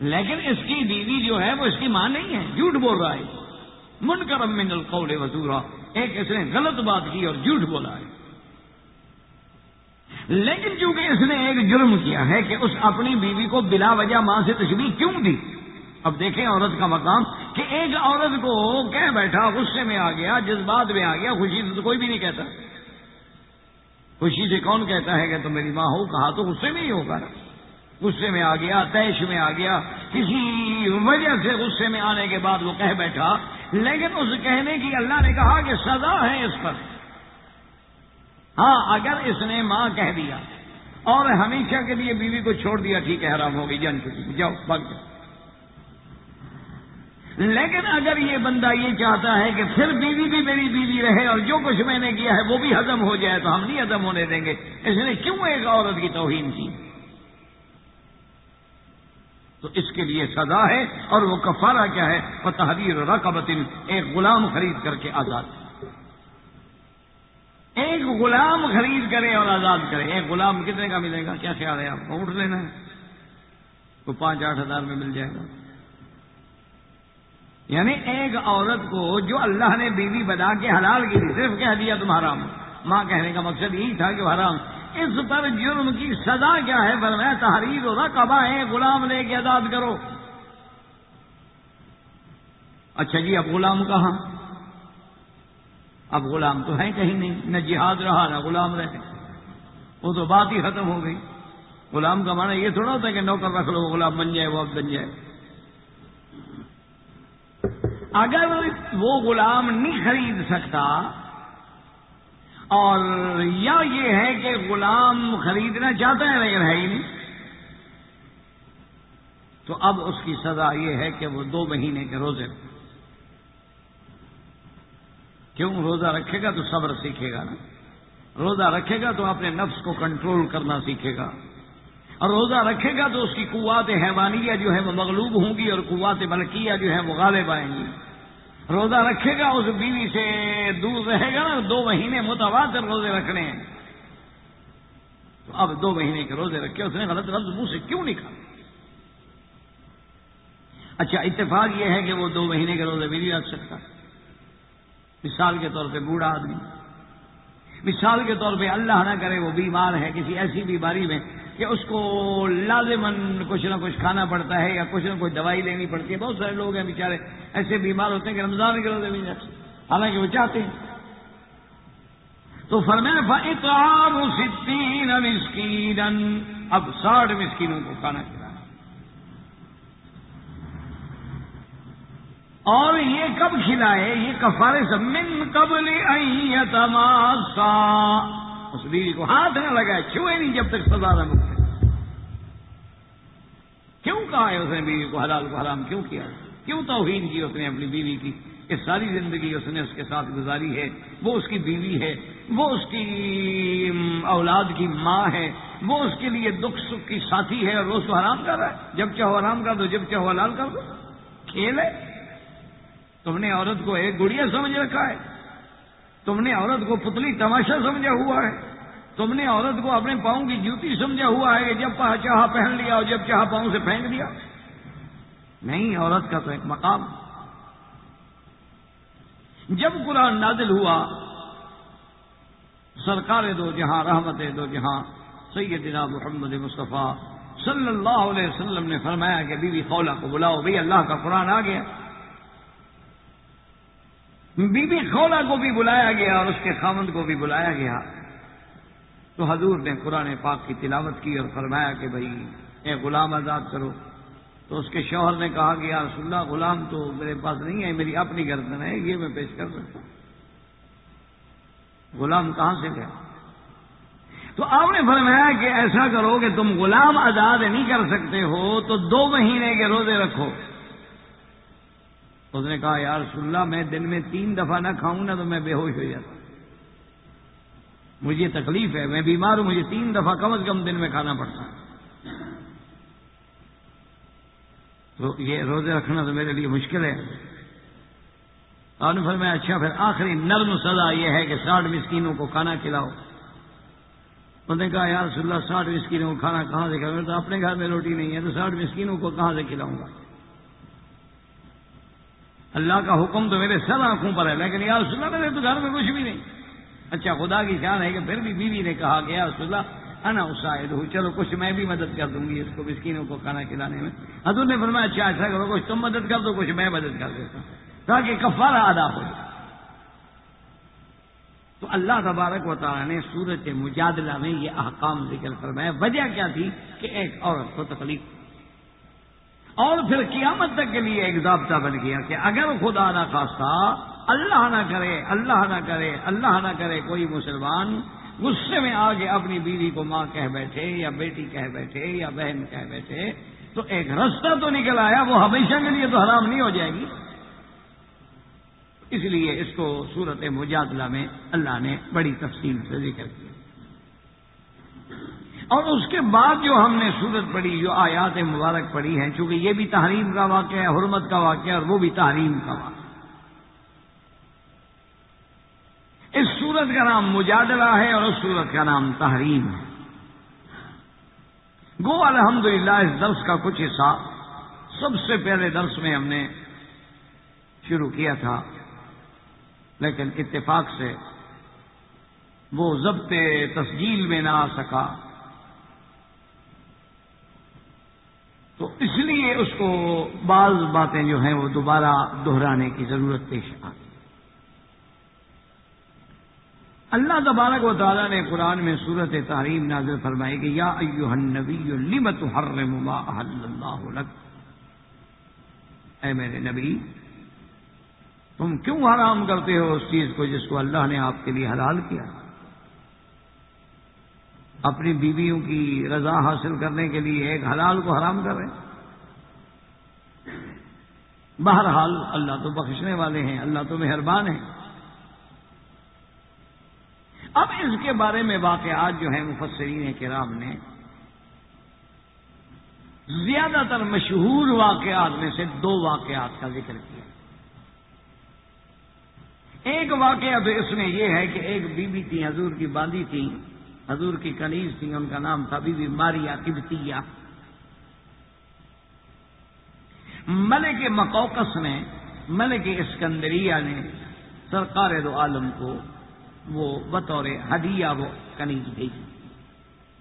لیکن اس کی بیوی جو ہے وہ اس کی ماں نہیں ہے۔ جھوٹ بول رہا ہے۔ من کرم من القول وزورا۔ ایک اس نے غلط بات کی اور جھوٹ بولا ہے۔ لیکن چونکہ اس نے ایک جرم کیا ہے کہ اس اپنی بیوی کو بلا وجہ ماں سے تشبیح کیوں دی؟ اب دیکھیں عورت کا مقام کہ ایک عورت کو کہہ بیٹھا غصے میں آ گیا، جذبات میں آ گیا، خوشی سے تو کوئی بھی نہیں کہتا۔ خوشی سے کون کہتا ہے کہ تم میری ماں ہو؟ کہا تو غصے میں ہی ہوگا۔ غصے میں آ گیا، تیش میں آ گیا، کسی وجہ سے غصے میں آنے کے بعد وہ کہہ بیٹھا، لیکن اس کہنے کی اللہ نے کہا کہ سزا ہے اس پر۔ ہاں اگر اس نے ماں کہہ دیا اور ہمیشہ کے لیے بیوی کو چھوڑ دیا، ٹھیک ہے، حرام ہوگی جان چکی جاؤ بھگ جاؤ۔ لیکن اگر یہ بندہ یہ چاہتا ہے کہ پھر بیوی بھی میری بیوی رہے اور جو کچھ میں نے کیا ہے، وہ بھی ہزم ہو جائے تو ہم نہیں ہزم ہونے دیں گے۔ اس نے کیوں ایک عورت کی توہین کی؟ تو اس کے لیے سزا ہے اور وہ کفارہ کیا ہے؟ وہ تحریر رقبتن ایک غلام خرید کر کے آزاد۔ ایک غلام خرید کرے اور آزاد کرے۔ ایک غلام کتنے کا ملے گا؟ کیا خیال ہے آپ کو؟ اٹھ لینا ہے۔ تو پانچ آٹھ ہزار میں مل جائے گا۔ یعنی ایک عورت کو جو اللہ نے بیوی بنا کے حلال کی تھی، صرف کہہ دیا تم حرام۔ ماں کہنے کا مقصد یہی تھا کہ حرام۔ اس پر جرم کی سزا کیا ہے؟ فرمایا تحریر ہو رہا کبا ہے غلام لے کے آزاد کرو۔ اچھا جی اب غلام کہاں؟ اب غلام تو ہے کہیں نہیں، نہ جہاد رہا، نہ غلام رہے۔ وہ تو بات ہی ختم ہو گئی۔ غلام کا معنی یہ تھوڑا ہوتا ہے کہ نوکر رکھ لو، غلام بن جائے، وہ اب بن جائے۔ اگر وہ غلام نہیں خرید سکتا اور یا یہ ہے کہ غلام خریدنا چاہتا ہے لیکن ہے ہی نہیں۔ تو اب اس کی سزا یہ ہے کہ وہ دو مہینے کے روزے کیوں روزہ رکھے گا تو صبر سیکھے گا نا۔ روزہ رکھے گا تو اپنے نفس کو کنٹرول کرنا سیکھے گا۔ اور روزہ رکھے گا تو اس کی قوات حیوانیہ جو ہے وہ مغلوب ہوں گی اور قوات ملکیہ جو ہے وہ غالب آئیں گی۔ روزہ رکھے گا، اس بیوی سے دور رہے گا نا دو مہینے متواتر روزے رکھنے ہیں۔ تو اب دو مہینے کے روزے رکھے، اس نے غلط لفظ منہ سے کیوں نہیں کھا اچھا اتفاق یہ ہے کہ وہ دو مہینے کے روزے بھی نہیں رکھ سکتا۔ مثال کے طور پہ بوڑھا آدمی۔ مثال کے طور پہ اللہ نہ کرے وہ بیمار ہے، کسی ایسی بیماری میں کہ اس کو لازمن کچھ نہ کچھ کھانا پڑتا ہے یا کچھ نہ کچھ دوائی لینی پڑتی ہے۔ بہت سارے لوگ ہیں بیچارے، ایسے بیمار ہوتے ہیں کہ رمضان کے روزے بھی جاتے حالانکہ وہ چاہتے ہیں۔ تو اترام ستین مسکین اب ساٹھ مسکینوں کو کھانا کھلانا۔ اور یہ کب کھلائے؟ یہ کفارے سے۔ من قبل تماسا اس بیوی کو ہاتھ نہ لگائے، چھوئے نہیں جب تک سزا نہ مکتے کیوں کہا ہے اس نے بیوی کو حلال کو حرام کیوں کیا؟ کیوں توہین کی اس نے اپنی بیوی کی؟ کہ ساری زندگی اس نے اس کے ساتھ گزاری ہے، وہ اس کی بیوی ہے، وہ اس کی اولاد کی ماں ہے، وہ اس کے لیے دکھ سکھ کی ساتھی ہے اور روز کو حرام کر رہا ہے۔ جب چاہو حرام کر دو، جب چاہو حلال کر دو۔ کھیل ہے۔ تم نے عورت کو ایک گڑیا سمجھ رکھا ہے۔ تم نے عورت کو پتلی تماشا سمجھا ہوا ہے۔ تم نے عورت کو اپنے پاؤں کی جوتی سمجھا ہوا ہے کہ جب چاہا پہن لیا اور جب چاہا پاؤں سے پھینک دیا۔ نہیں، عورت کا تو ایک مقام۔ جب قرآن نازل ہوا، سرکار دو جہاں، رحمت دو جہاں، سیدنا محمد مصطفیٰ صلی اللہ علیہ وسلم نے فرمایا کہ بیوی خولا کو بلاؤ بھائی اللہ کا قرآن آ گیا۔ بی بی خولا کو بھی بلایا گیا اور اس کے خامند کو بھی بلایا گیا۔ تو حضور نے قرآن پاک کی تلاوت کی اور فرمایا کہ بھائی، اے غلام آزاد کرو۔ تو اس کے شوہر نے کہا کہ رسول اللہ، غلام تو میرے پاس نہیں ہے، میری اپنی گردن ہے، یہ میں پیش کر سکتا ہوں۔ غلام کہاں سے گیا؟ تو آپ نے فرمایا کہ ایسا کرو کہ تم غلام آزاد نہیں کر سکتے ہو، تو دو مہینے کے روزے رکھو۔ اس نے کہا یار اللہ، میں دن میں تین دفعہ نہ کھاؤں نا تو میں بے ہوش ہو جاتا. مجھے تکلیف ہے، میں بیمار ہوں، مجھے تین دفعہ کم از کم دن میں کھانا پڑتا تو یہ روزے رکھنا تو میرے لیے مشکل ہے۔ اور میں اچھا پھر آخری نرم سزا یہ ہے کہ ساٹھ مسکینوں کو کھانا کھلاؤ۔ انہوں نے کہا یار صلی اللہ، ساٹھ مسکینوں کو کھانا کہاں سے کھلاؤں؟ تو اپنے گھر میں روٹی نہیں ہے، تو ساٹھ مسکینوں کو کہاں سے کھلاؤں گا؟ اللہ کا حکم تو میرے سر آنکھوں پر ہے۔ لیکن یا رسول اللہ، میرے تو گھر میں کچھ بھی نہیں۔ اچھا خدا کی شان ہے کہ پھر بھی بیوی نے کہا کہ، یا رسول اللہ، انا اسائد ہوں۔ چلو، کچھ میں بھی مدد کر دوں گی اس کو مسکینوں کو کھانا کھلانے میں۔ حضور نے فرمایا اچھا ایسا کرو، کچھ تم مدد کر دو، کچھ میں مدد کر دیتا ہوں۔ تاکہ کفارہ ادا ہو جائے۔ تو اللہ تبارک و تعالیٰ نے سورج مجادلہ میں یہ احکام ذکر فرمایا۔ وجہ کیا تھی؟ کہ ایک عورت کو تکلیف اور پھر قیامت تک کے لیے ایک ضابطہ بن گیا کہ اگر خدا نہ خواستہ، اللہ نہ کرے، اللہ نہ کرے، اللہ نہ کرے کوئی مسلمان غصے میں آگے اپنی بیوی کو ماں کہہ بیٹھے یا بیٹی کہہ بیٹھے یا بہن کہہ بیٹھے، تو ایک رستہ تو نکل آیا، وہ ہمیشہ کے لیے تو حرام نہیں ہو جائے گی۔ اس لیے اس کو صورت مجادلہ میں اللہ نے بڑی تفصیل سے ذکر کیا۔ اور اس کے بعد جو ہم نے صورت پڑھی، جو آیات مبارک پڑھی ہیں، چونکہ یہ بھی تحریم کا واقعہ ہے، حرمت کا واقعہ اور وہ بھی تحریم کا واقعہ۔ اس صورت کا نام مجادلہ ہے اور اس صورت کا نام تحریم ہے۔ گو الحمدللہ، اس درس کا کچھ حصہ سب سے پہلے درس میں ہم نے شروع کیا تھا، لیکن اتفاق سے وہ ضبط تسجیل میں نہ آ سکا۔ تو اس لیے اس کو بعض باتیں جو ہیں وہ دوبارہ دہرانے کی ضرورت پیش آتی اللہ تبارک و تعالیٰ نے قرآن میں صورت تعلیم نازل فرمائی کہ یا ایو النبی لمت حرم ما احل اللہ لک؟ اے میرے نبی، تم کیوں حرام کرتے ہو اس چیز کو جس کو اللہ نے آپ کے لیے حلال کیا؟ اپنی بیویوں کی رضا حاصل کرنے کے لیے ایک حلال کو حرام کر رہے بہرحال اللہ تو بخشنے والے ہیں، اللہ تو مہربان ہیں۔ اب اس کے بارے میں واقعات جو ہیں مفسرین کرام نے زیادہ تر مشہور واقعات میں سے دو واقعات کا ذکر کیا۔ ایک واقعہ تو اس میں یہ ہے کہ ایک بیوی تھی حضور کی باندھی تھی حضور کی کنیز تھی ان کا نام تھا بی بی ماریا کبتیا۔ ملک مکوکس نے، ملک اسکندریہ نے سرکار دو عالم کو وہ بطور ہدیہ وہ کنیز بھیجی،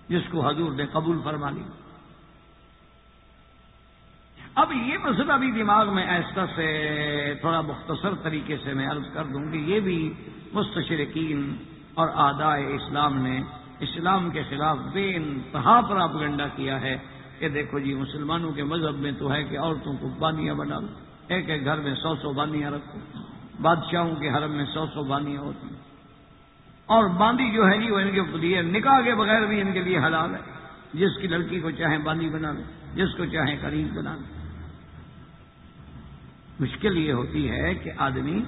جس کو حضور نے قبول فرما لی اب یہ مسئلہ بھی دماغ میں ایسا سے تھوڑا مختصر طریقے سے میں عرض کر دوں کہ یہ بھی مستشرقین اور آدائے اسلام نے اسلام کے خلاف بے انتہا پر آپ گنڈا کیا ہے کہ دیکھو جی مسلمانوں کے مذہب میں تو ہے کہ عورتوں کو بانیاں بنا لو، ایک ایک گھر میں سو سو بانیاں رکھو۔ بادشاہوں کے حرم میں سو سو بانیاں ہوتی ہیں۔ اور باندی جو ہے جی وہ ان کے لیے نکاح کے بغیر بھی ان کے لیے حلال ہے۔ جس کی لڑکی کو چاہیں باندی بنا لو، جس کو چاہیں قریب بنا لو۔ مشکل یہ ہوتی ہے کہ آدمی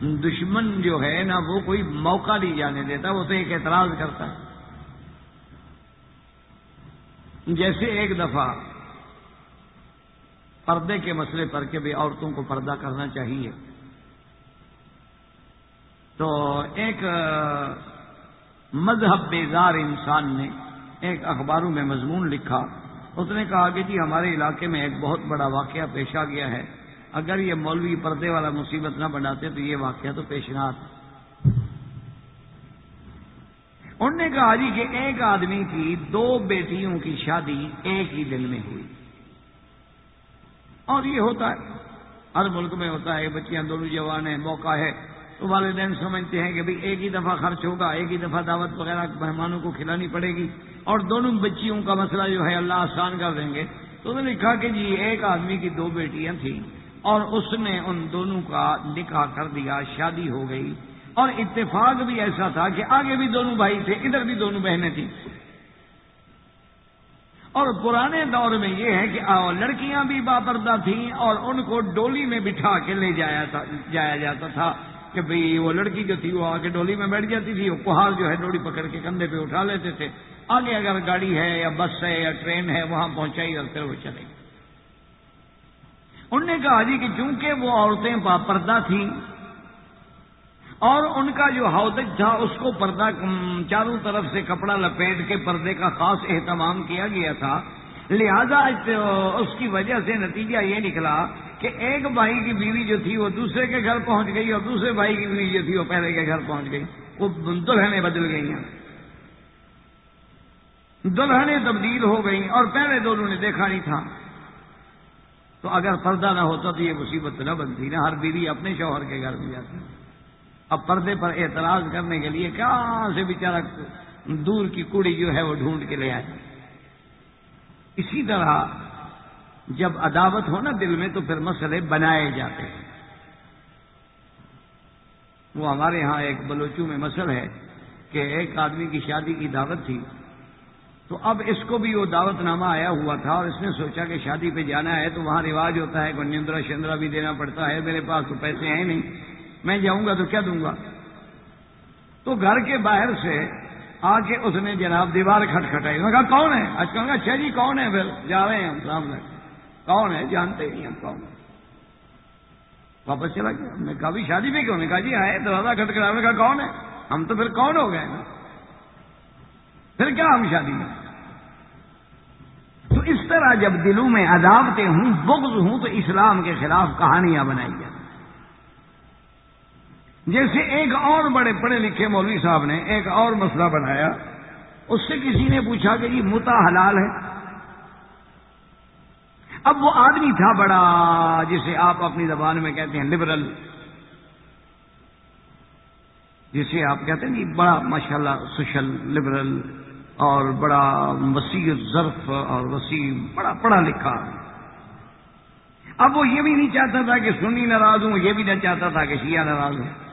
دشمن جو ہے نا، وہ کوئی موقع نہیں جانے دیتا، وہ تو ایک اعتراض کرتا ہے۔ جیسے ایک دفعہ پردے کے مسئلے پر کہ بھی عورتوں کو پردہ کرنا چاہیے۔ تو ایک مذہب بیزار انسان نے ایک اخباروں میں مضمون لکھا۔ اس نے کہا کہ جی ہمارے علاقے میں ایک بہت بڑا واقعہ پیش آ گیا ہے۔ اگر یہ مولوی پردے والا مصیبت نہ بناتے تو یہ واقعہ تو پیش نہ آتا انہوں نے کہا جی کہ ایک آدمی کی دو بیٹیوں کی شادی ایک ہی دن میں ہوئی۔ اور یہ ہوتا ہے۔ ہر ملک میں ہوتا ہے۔ بچیاں دونوں جوان ہیں، موقع ہے۔ تو والدین سمجھتے ہیں کہ بھئی ایک ہی دفعہ خرچ ہوگا، ایک ہی دفعہ دعوت وغیرہ مہمانوں کو کھلانی پڑے گی۔ اور دونوں بچیوں کا مسئلہ جو ہے، اللہ آسان کر دیں گے۔ تو انہوں نے لکھا کہ جی ایک آدمی کی دو بیٹیاں تھیں۔ اور اس نے ان دونوں کا نکاح کر دیا، شادی ہو گئی۔ اور اتفاق بھی ایسا تھا کہ آگے بھی دونوں بھائی تھے، ادھر بھی دونوں بہنیں تھیں۔ اور پرانے دور میں یہ ہے کہ لڑکیاں بھی باپردہ تھیں اور ان کو ڈولی میں بٹھا کے لے جایا تھا، جایا جاتا تھا کہ بھئی وہ لڑکی جو تھی وہ آگے ڈولی میں بیٹھ جاتی تھی، وہ کوہار جو ہے ڈولی پکڑ کے کندھے پہ اٹھا لیتے تھے۔ آگے اگر گاڑی ہے یا بس ہے یا ٹرین ہے، وہاں پہنچائی اور پھر وہ چلے انہوں نے کہا جی کہ چونکہ وہ عورتیں باپردہ تھیں اور ان کا جو ہودج تھا، اس کو پردہ چاروں طرف سے کپڑا لپیٹ کے پردے کا خاص اہتمام کیا گیا تھا۔ لہذا اس کی وجہ سے نتیجہ یہ نکلا کہ ایک بھائی کی بیوی جو تھی، وہ دوسرے کے گھر پہنچ گئی اور دوسرے بھائی کی بیوی جو تھی، وہ پہلے کے گھر پہنچ گئی۔ وہ دلہنیں بدل گئی ہیں دلہنیں تبدیل ہو گئیں اور پہلے دونوں نے دیکھا نہیں تھا۔ تو اگر پردہ نہ ہوتا تو یہ مصیبت نہ بنتی، نہ ہر بیوی اپنے شوہر کے گھر میں جاتی۔ اب پردے پر اعتراض کرنے کے لیے کہاں سے بیچارہ دور کی کڑی جو ہے وہ ڈھونڈ کے لے آئے۔ اسی طرح جب عداوت ہو نا دل میں تو پھر مسئلے بنائے جاتے ہیں۔ وہ ہمارے ہاں ایک بلوچوں میں مسئلہ ہے کہ ایک آدمی کی شادی کی دعوت تھی۔ تو اب اس کو بھی وہ دعوت نامہ آیا ہوا تھا اور اس نے سوچا کہ شادی پہ جانا ہے تو وہاں رواج ہوتا ہے گنجندرا شندرا بھی دینا پڑتا ہے، میرے پاس تو پیسے ہیں نہیں۔ میں جاؤں گا تو کیا دوں گا؟ تو گھر کے باہر سے آ کے اس نے جناب دیوار کھٹکھٹائی میں کہا، کون ہے؟ اچھا، آج کل اچھا جی کون ہے پھر؟ جا رہے ہیں ہم سامنے کون ہے؟ جانتے نہیں ہم کون واپس چلا گیا۔ میں کہا بھی شادی پہ کیوں؟ نے کہا جی آئے، دروازہ کھٹکھٹا میں کہا، کون ہے؟ ہم تو پھر کون ہو گئے نا پھر کیا ہم شادی میں؟ تو اس طرح جب دلوں میں عداوتیں ہوں، بغض ہوں، تو اسلام کے خلاف کہانیاں بنائی جاتی جیسے ایک اور بڑے پڑھے لکھے مولوی صاحب نے ایک اور مسئلہ بنایا، اس سے کسی نے پوچھا کہ یہ متا حلال ہے؟ اب وہ آدمی تھا بڑا، جسے آپ اپنی زبان میں کہتے ہیں لبرل جسے آپ کہتے ہیں کہ بڑا ماشاء اللہ سوشل لبرل اور بڑا وسیع ظرف اور وسیع، بڑا پڑھا لکھا۔ اب وہ یہ بھی نہیں چاہتا تھا کہ سنی ناراض ہوں، یہ بھی نہیں چاہتا تھا کہ شیعہ ناراض ہوں۔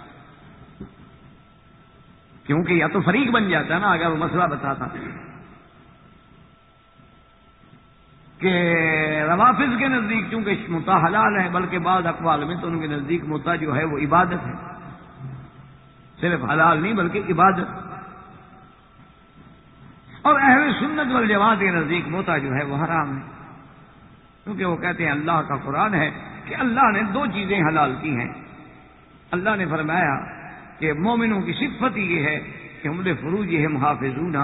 کیونکہ یا تو فریق بن جاتا نا، اگر وہ مسئلہ بتاتا۔ کہ روافظ کے نزدیک چونکہ متا حلال ہے بلکہ بعض اقوال میں تو ان کے نزدیک متا جو ہے وہ عبادت ہے۔ صرف حلال نہیں، بلکہ عبادت۔ اور اہل سنت والجماعت کے نزدیک موتا جو ہے وہ حرام ہے۔ کیونکہ وہ کہتے ہیں اللہ کا قرآن ہے کہ اللہ نے دو چیزیں حلال کی ہیں۔ اللہ نے فرمایا کہ مومنوں کی صفت یہ ہے کہ حمل فروج ہے محافظ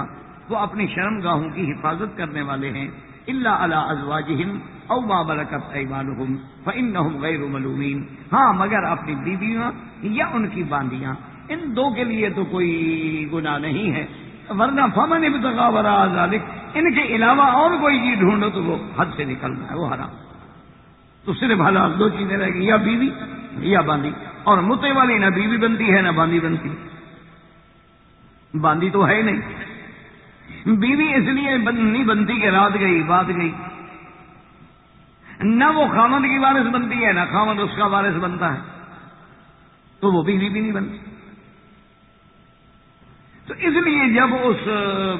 وہ اپنی شرم گاہوں کی حفاظت کرنے والے ہیں۔ اللہ اللہ ازواجہم او ما برکت ایمانہم، فانہم غیر ملومین۔ ہاں مگر اپنی بیویاں یا ان کی باندیاں۔ ان دو کے لیے تو کوئی گناہ نہیں ہے۔ ورنہ فمن ابتغا ورا ذالک ان کے علاوہ اور کوئی چیز ڈھونڈو تو وہ حد سے نکلنا ہے، وہ حرام۔ تو صرف حلال دو چیزیں رہ گی یا بیوی یا باندی۔ اور متے والی نہ بیوی بنتی ہے نہ باندھی بنتی۔ باندھی تو ہے نہیں۔ بیوی اس لیے نہیں بنتی کہ رات گئی، بات گئی۔ نہ وہ خامد کی وارث بنتی ہے، نہ خامد اس کا وارث بنتا ہے۔ تو وہ بیوی بھی نہیں بنتی۔ تو اس لیے جب اس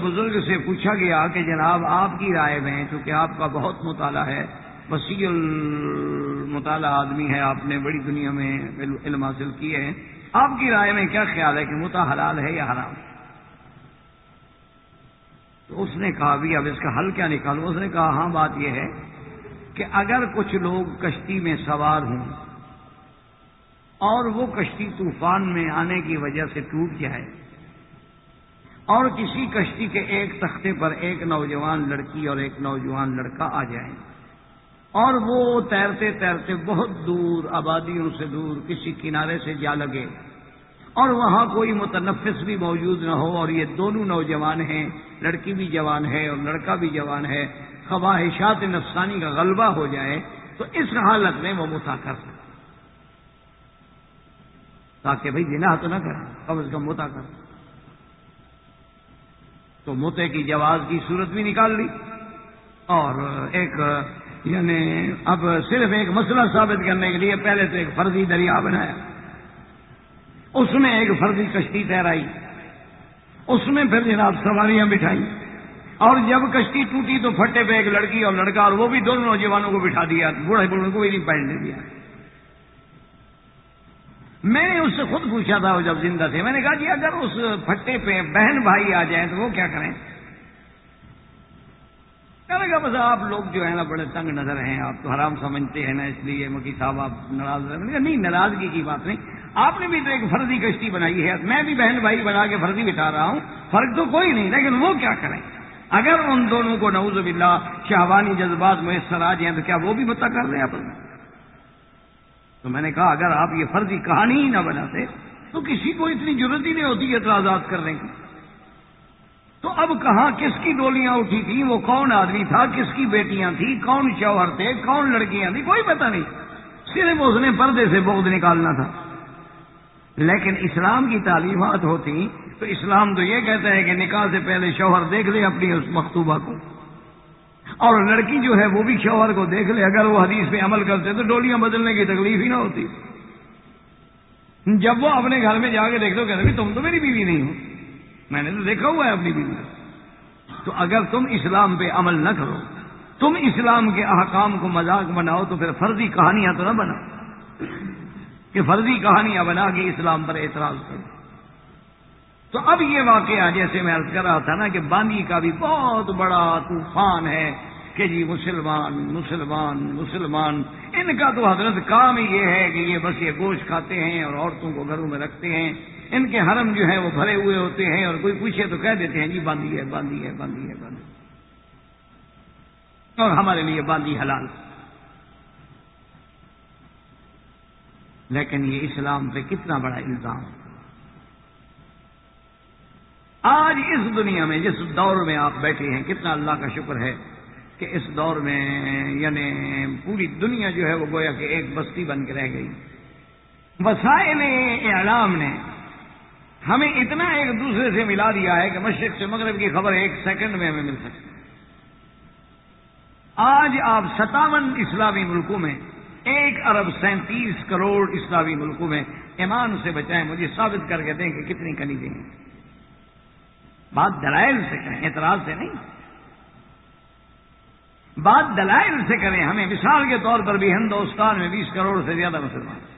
بزرگ سے پوچھا گیا کہ جناب آپ کی رائے میں، چونکہ آپ کا بہت مطالعہ ہے، وسیع المطالعہ آدمی ہے، آپ نے بڑی دنیا میں علم حاصل کیے ہیں آپ کی رائے میں کیا خیال ہے کہ متا حلال ہے یا حرام؟ تو اس نے کہا، بھی اب اس کا حل کیا نکالو اس نے کہا ہاں بات یہ ہے کہ اگر کچھ لوگ کشتی میں سوار ہوں اور وہ کشتی طوفان میں آنے کی وجہ سے ٹوٹ جائے اور کسی کشتی کے ایک تختے پر ایک نوجوان لڑکی اور ایک نوجوان لڑکا آ جائیں اور وہ تیرتے تیرتے بہت دور، آبادیوں سے دور، کسی کنارے سے جا لگے۔ اور وہاں کوئی متنفس بھی موجود نہ ہو، اور یہ دونوں نوجوان ہیں۔ لڑکی بھی جوان ہے اور لڑکا بھی جوان ہے۔ خواہشات نفسانی کا غلبہ ہو جائے تو اس حالت میں وہ متا کر سکے تاکہ بھائی جنا تو نہ کریں، کم از کم متا کر تو موتے کی جواز کی صورت بھی نکال لی۔ اور ایک یعنی اب صرف ایک مسئلہ ثابت کرنے کے لیے پہلے تو ایک فرضی دریا بنایا۔ اس میں ایک فرضی کشتی تیرائی۔ اس میں پھر جناب سواریاں بٹھائی۔ اور جب کشتی ٹوٹی تو پھٹے پہ ایک لڑکی اور لڑکا اور وہ بھی دونوں نوجوانوں کو بٹھا دیا۔ بوڑھے بوڑھوں کو بھی نہیں پہننے دیا۔ میں نے اس سے خود پوچھا تھا وہ جب زندہ تھے۔ میں نے کہا کہ اگر اس پھٹے پہ بہن بھائی آ جائیں تو وہ کیا کریں؟ کہنے کا بس آپ لوگ جو ہے نا بڑے تنگ نظر ہیں، آپ تو حرام سمجھتے ہیں نا، اس لیے مکی صاحب آپ ناراض نہیں، ناراضگی کی بات نہیں۔ آپ نے بھی تو ایک فرضی کشتی بنائی ہے۔ میں بھی بہن بھائی بنا کے فرضی بٹھا رہا ہوں۔ فرق تو کوئی نہیں، لیکن وہ کیا کریں؟ اگر ان دونوں کو نعوذ باللہ شہوانی جذبات میسر آ جائیں تو کیا وہ بھی بتا کر رہے میں تو میں نے کہا اگر آپ یہ فرضی کہانی ہی نہ بناتے تو کسی کو اتنی ضرورت ہی نہیں ہوتی اعتراضات کرنے کی تو اب کہاں کس کی ڈولیاں اٹھی تھیں؟ وہ کون آدمی تھا؟ کس کی بیٹیاں تھیں؟ کون شوہر تھے؟ کون لڑکیاں تھیں؟ کوئی پتہ نہیں۔ صرف اس نے پردے سے بغض نکالنا تھا۔ لیکن اسلام کی تعلیمات ہوتی تو اسلام تو یہ کہتا ہے کہ نکاح سے پہلے شوہر دیکھ لے اپنی اس مکتوبہ کو۔ اور لڑکی جو ہے وہ بھی شوہر کو دیکھ لے۔ اگر وہ حدیث پہ عمل کرتے تو ڈولیاں بدلنے کی تکلیف ہی نہ ہوتی۔ جب وہ اپنے گھر میں جا کے دیکھ دو کہتے تم تو میری بیوی نہیں ہو۔ میں نے تو دیکھا ہوا ہے اپنی بیوی تو اگر تم اسلام پہ عمل نہ کرو، تم اسلام کے احکام کو مذاق بناؤ تو پھر فرضی کہانیاں تو نہ بناؤ کہ فرضی کہانیاں بنا کے اسلام پر اعتراض کرو۔ تو اب یہ واقعہ جیسے میں عرض کر رہا تھا نا کہ باندی کا بھی بہت بڑا طوفان ہے کہ جی مسلمان مسلمان مسلمان۔ ان کا تو حضرت کام یہ ہے کہ یہ بس یہ گوشت کھاتے ہیں اور عورتوں کو گھروں میں رکھتے ہیں۔ ان کے حرم جو ہے وہ بھرے ہوئے ہوتے ہیں اور کوئی پوچھے تو کہہ دیتے ہیں جی باندھی ہے باندھی ہے باندھی ہے، باندھی اور ہمارے لیے باندھی حلال۔ لیکن یہ اسلام پہ کتنا بڑا الزام۔ آج اس دنیا میں، جس دور میں آپ بیٹھے ہیں، کتنا اللہ کا شکر ہے کہ اس دور میں یعنی پوری دنیا جو ہے وہ گویا کہ ایک بستی بن کے رہ گئی۔ وسائل اعلام نے ہمیں اتنا ایک دوسرے سے ملا دیا ہے کہ مشرق سے مغرب کی خبر ایک سیکنڈ میں ہمیں مل سکتی آج آپ ستاون اسلامی ملکوں میں، ایک ارب سینتیس کروڑ اسلامی ملکوں میں ایمان سے بچائیں، مجھے ثابت کر کے دیں کہ کتنی کنی دیں۔ بات دلائل سے کہیں اعتراض سے نہیں۔ بات دلائل سے کریں، ہمیں مثال کے طور پر بھی ہندوستان میں بیس کروڑ سے زیادہ مسلمان۔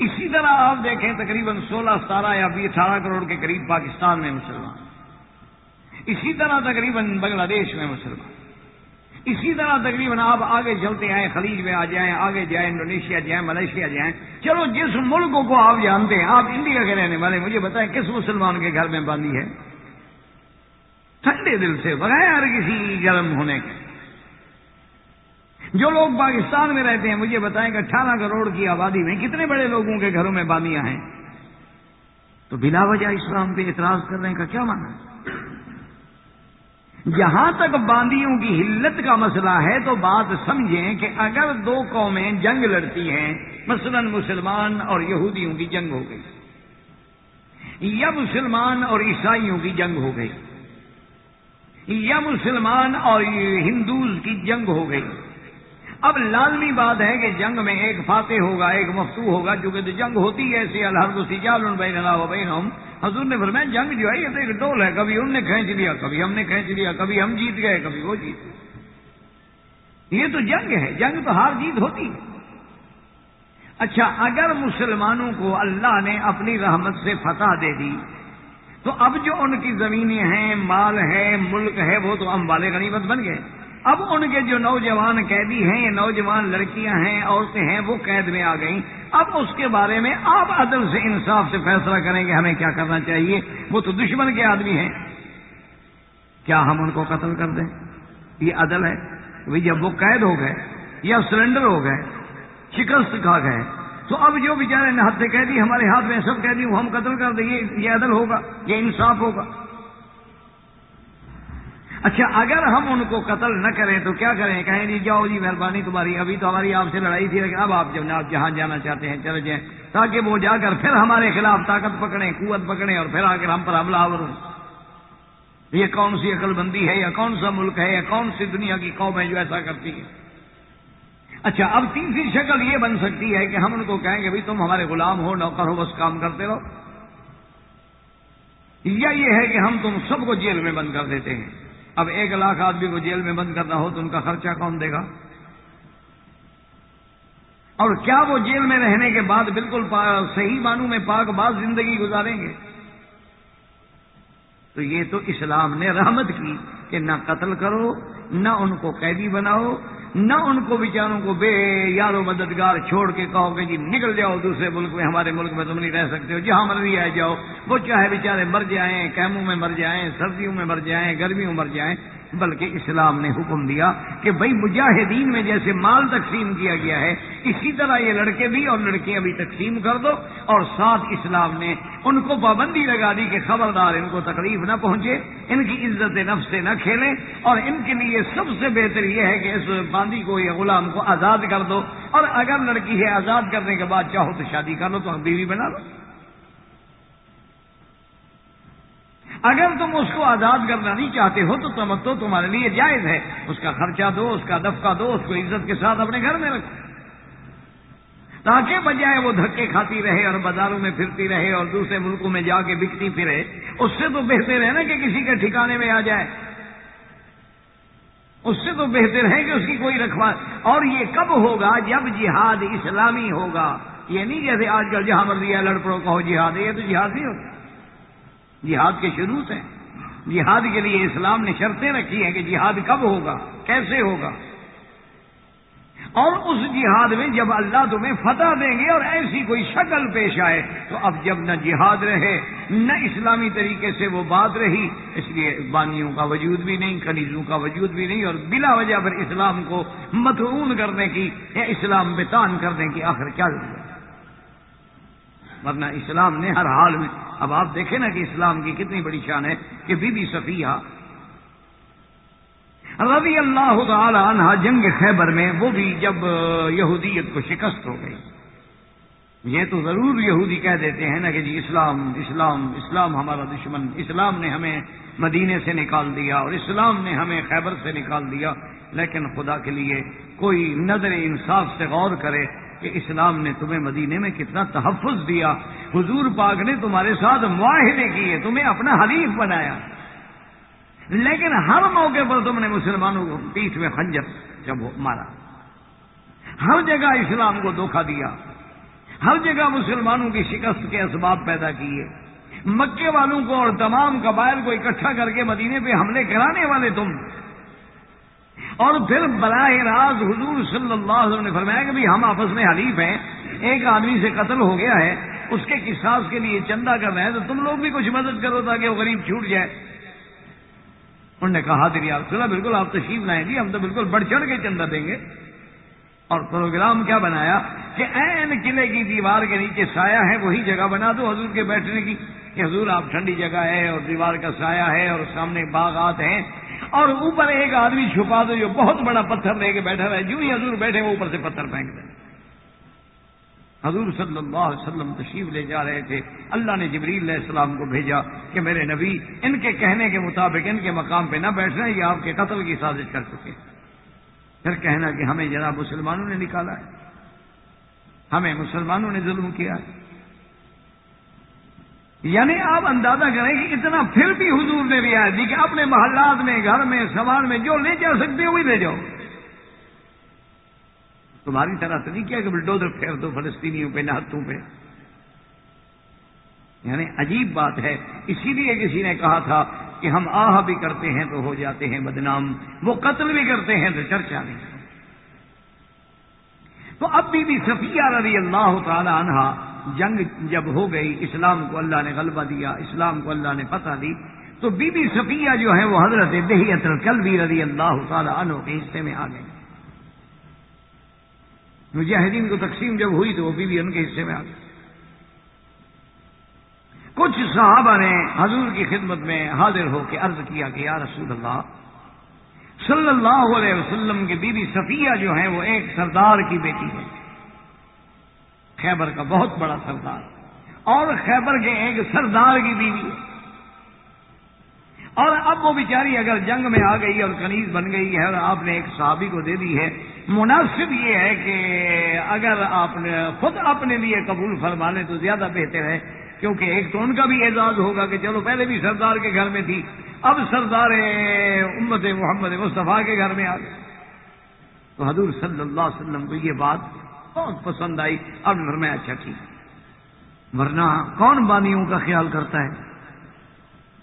اسی طرح آپ دیکھیں تقریباً سولہ ستارہ یا بھی اٹھارہ کروڑ کے قریب پاکستان میں مسلمان اسی طرح تقریباً بنگلہ دیش میں مسلمان اسی طرح تقریباً آپ آگے چلتے آئیں، خلیج میں آ جائیں، آگے جائیں، انڈونیشیا جائیں ملیشیا جائیں۔ چلو، جس ملک کو آپ جانتے ہیں، آپ انڈیا کے رہنے والے، مجھے بتائیں کس مسلمان کے گھر میں باندھی ہے؟ ٹھنڈے دل سے، بغیر کسی گرم ہونے کے۔ جو لوگ پاکستان میں رہتے ہیں، مجھے بتائیں کہ اٹھارہ کروڑ کی آبادی میں کتنے بڑے لوگوں کے گھروں میں باندیاں ہیں؟ تو بلا وجہ اسلام پہ اعتراض کرنے کا کیا مانا جہاں تک باندیوں کی ہلت کا مسئلہ ہے، تو بات سمجھیں کہ اگر دو قومیں جنگ لڑتی ہیں، مثلا مسلمان اور یہودیوں کی جنگ ہو گئی، یا مسلمان اور عیسائیوں کی جنگ ہو گئی، یا مسلمان اور ہندوز کی جنگ ہو گئی اب لازمی بات ہے کہ جنگ میں ایک فاتح ہوگا، ایک مفتو ہوگا، چونکہ جنگ ہوتی ہے ایسی الحرد سجال بین اللہ بین ہم حضور نے فرمایا، جنگ جو ہے، یہ تو ایک ڈول ہے۔ کبھی ان نے کھینچ لیا، کبھی ہم نے کھینچ لیا، کبھی ہم جیت گئے، کبھی وہ جیت گئے۔ یہ تو جنگ ہے، جنگ تو ہار جیت ہوتی۔ ہے اچھا اگر مسلمانوں کو اللہ نے اپنی رحمت سے فتح دے دی، تو اب جو ان کی زمینیں ہیں، مال ہے، ملک ہے، وہ تو ہم والے غنیمت بن گئے۔ اب ان کے جو نوجوان قیدی ہیں، نوجوان لڑکیاں ہیں، عورتیں ہیں، وہ قید میں آ گئیں۔ اب اس کے بارے میں آپ عدل سے انصاف سے فیصلہ کریں گے، ہمیں کیا کرنا چاہیے؟ وہ تو دشمن کے آدمی ہیں۔ کیا ہم ان کو قتل کر دیں؟ یہ عدل ہے۔ جب وہ قید ہو گئے یا سرنڈر ہو گئے، شکست کھا گئے، تو اب جو بیچارے نہ سے قیدی ہمارے ہاتھ میں سب قیدی ہم قتل کر دیں یہ عدل ہوگا، یہ انصاف ہوگا۔ اچھا اگر ہم ان کو قتل نہ کریں تو کیا کریں؟ کہیں جی جاؤ جی مہربانی تمہاری، ابھی تو ہماری آپ سے لڑائی تھی، لیکن اب آپ جب آپ جہاں جانا چاہتے ہیں، چلے جائیں۔ تاکہ وہ جا کر پھر ہمارے خلاف طاقت پکڑیں، قوت پکڑیں، اور پھر آ کر ہم پر حملہ آور یہ کون سی عقل بندی ہے؟ یا کون سا ملک ہے؟ یا کون سی دنیا کی قوم ہے جو ایسا کرتی ہے اچھا اب تیسری شکل یہ بن سکتی ہے کہ ہم ان کو کہیں گے، بھائی، تم ہمارے غلام ہو، نوکر ہو، بس کام کرتے رہو۔ یا یہ ہے کہ ہم تم سب کو جیل میں بند کر دیتے ہیں۔ اب ایک لاکھ آدمی کو جیل میں بند کرنا ہو تو ان کا خرچہ کون دے گا؟ اور کیا وہ جیل میں رہنے کے بعد بالکل صحیح معنوں میں پاک باز زندگی گزاریں گے؟ تو یہ تو اسلام نے رحمت کی کہ نہ قتل کرو، نہ ان کو قیدی بناؤ نہ ان کو بیچاروں کو بے یار و مددگار چھوڑ کے کہو کہ جی نکل جاؤ دوسرے ملک میں، ہمارے ملک میں تم نہیں رہ سکتے ہو۔ جی جہاں مرضی آ جاؤ۔ وہ چاہے بیچارے مر جائیں کیموں میں مر جائیں، سردیوں میں مر جائیں، گرمیوں مر جائیں۔ بلکہ اسلام نے حکم دیا کہ بھائی مجاہدین میں جیسے مال تقسیم کیا گیا ہے، اسی طرح یہ لڑکے بھی اور لڑکیاں بھی تقسیم کر دو اور ساتھ اسلام نے ان کو پابندی لگا دی کہ خبردار ان کو تکلیف نہ پہنچے، ان کی عزت نفس سے نہ کھیلیں اور ان کے لیے سب سے بہتر یہ ہے کہ اس باندی کو یا غلام کو آزاد کر دو اور اگر لڑکی ہے آزاد کرنے کے بعد چاہو تو شادی کر لو تو بیوی بنا لو۔ اگر تم اس کو آزاد کرنا نہیں چاہتے ہو تو تم تو تمہارے لیے جائز ہے۔ اس کا خرچہ دو، اس کا دفکا دو، اس کو عزت کے ساتھ اپنے گھر میں رکھو تاکہ بجائے وہ دھکے کھاتی رہے اور بازاروں میں پھرتی رہے اور دوسرے ملکوں میں جا کے بکتی پھرے، اس سے تو بہتر ہے نا کہ کسی کے ٹھکانے میں آ جائے۔ اس سے تو بہتر ہے کہ اس کی کوئی رکھوا اور یہ کب ہوگا جب جہاد اسلامی ہوگا؟ یہ نہیں جیسے آج کل جہاں مرضی ہے لڑپڑوں کا ہو جہاد ہے یہ تو جہاد نہیں ہوتا جہاد کے شروع سے۔ جہاد کے لیے اسلام نے شرطیں رکھی ہیں کہ جہاد کب ہوگا، کیسے ہوگا۔ اور اس جہاد میں جب اللہ تمہیں فتح دیں گے اور ایسی کوئی شکل پیش آئے، تو اب جب نہ جہاد رہے، نہ اسلامی طریقے سے وہ بات رہی، اس لیے بانیوں کا وجود بھی نہیں کنیزوں کا وجود بھی نہیں، اور بلا وجہ پر اسلام کو متعون کرنے کی یا اسلام بتان کرنے کی آخر کیا ضرورت ورنہ اسلام نے ہر حال میں اب آپ دیکھیں نا کہ اسلام کی کتنی بڑی شان ہے کہ بی بی صفیہ رضی اللہ تعالی عنہ جنگ خیبر میں وہ بھی جب یہودیت کو شکست ہو گئی۔ یہ تو ضرور یہودی کہہ دیتے ہیں نا کہ جی اسلام اسلام اسلام ہمارا دشمن۔ اسلام نے ہمیں مدینے سے نکال دیا اور اسلام نے ہمیں خیبر سے نکال دیا، لیکن خدا کے لیے کوئی نظر انصاف سے غور کرے۔ کہ اسلام نے تمہیں مدینے میں کتنا تحفظ دیا۔ حضور پاک نے تمہارے ساتھ معاہدے کیے، تمہیں اپنا حریف بنایا۔ لیکن ہر موقع پر تم نے مسلمانوں کو پیٹھ میں خنجر جب مارا۔ ہر جگہ اسلام کو دھوکہ دیا۔ ہر جگہ مسلمانوں کی شکست کے اسباب پیدا کیے۔ مکے والوں کو اور تمام قبائل کو اکٹھا کر کے مدینے پہ حملے کرانے والے تم۔ اور پھر براہ راز حضور صلی اللہ علیہ وسلم نے فرمایا کہ ہم آپس میں حلیف ہیں، ایک آدمی سے قتل ہو گیا ہے، اس کے قصاص کے لیے چندہ کر رہے ہیں تو تم لوگ بھی کچھ مدد کرو تاکہ وہ غریب چھوٹ جائے۔ انہوں نے کہا دری آپ چلا بالکل آپ تشریف لائیں گی، ہم تو بالکل بڑھ چڑھ کے چندہ دیں گے۔ اور پروگرام کیا بنایا کہ این قلعے کی دیوار کے نیچے سایہ ہے، وہی جگہ بنا دو حضور کے بیٹھنے کی کہ حضور آپ ٹھنڈی جگہ ہے اور دیوار کا سایہ ہے اور سامنے باغات ہیں۔ اور اوپر ایک آدمی چھپا دو جو بہت بڑا پتھر لے کے بیٹھا رہے جو ہی حضور بیٹھے وہ اوپر سے پتھر پھینک دیں حضور صلی اللہ علیہ وسلم تشریف لے جا رہے تھے۔ اللہ نے جبریل علیہ السلام کو بھیجا کہ میرے نبی، ان کے کہنے کے مطابق، ان کے مقام پہ نہ بیٹھ رہے یہ آپ کے قتل کی سازش کر چکے پھر کہنا کہ ہمیں جناب مسلمانوں نے نکالا ہے۔ ہمیں مسلمانوں نے ظلم کیا ہے۔ یعنی آپ اندازہ کریں کہ اتنا پھر بھی حضور نے رعایت دی کہ اپنے محلات میں، گھر میں، سامان میں، جو لے جا سکتے وہی لے جاؤ۔ تمہاری طرح تو نہیں کیا کہ بلڈوزر پھیر دو فلسطینیوں پہ، نہتوں پہ۔ یعنی عجیب بات ہے۔ اسی لیے کسی نے کہا تھا کہ ہم آہ بھی کرتے ہیں تو ہو جاتے ہیں بدنام، وہ قتل بھی کرتے ہیں تو چرچا نہیں۔ تو اب بھی صفیہ رضی اللہ تعالی عنہ جنگ جب ہو گئی، اسلام کو اللہ نے غلبہ دیا، اسلام کو اللہ نے فتح دی، تو بی بی صفیہ جو ہے وہ حضرت دہیت القلبی رضی اللہ تعالی عنہ کے حصے میں آ گئی مجاہدین کو تقسیم جب ہوئی تو وہ بی بی ان کے حصے میں آ گئی کچھ صحابہ نے حضور کی خدمت میں حاضر ہو کے عرض کیا کہ یا رسول اللہ، صلی اللہ علیہ وسلم کی بی بی صفیہ جو ہے وہ ایک سردار کی بیٹی ہے خیبر کا بہت بڑا سردار اور خیبر کے ایک سردار کی بیوی ہے۔ اور اب وہ بیچاری اگر جنگ میں آ گئی اور کنیز بن گئی ہے اور آپ نے ایک صحابی کو دے دی ہے، مناسب یہ ہے کہ اگر آپ نے خود اپنے لیے قبول فرما لیں تو زیادہ بہتر ہے، کیونکہ ایک تو ان کا بھی اعزاز ہوگا کہ چلو پہلے بھی سردار کے گھر میں تھی، اب سردار امت محمد مصطفیٰ کے گھر میں آ گئے۔ تو حضور صلی اللہ علیہ وسلم کو یہ بات بہت پسند آئی۔ اب میں اچھا ٹھیک۔ ورنہ کون بانیوں کا خیال کرتا ہے؟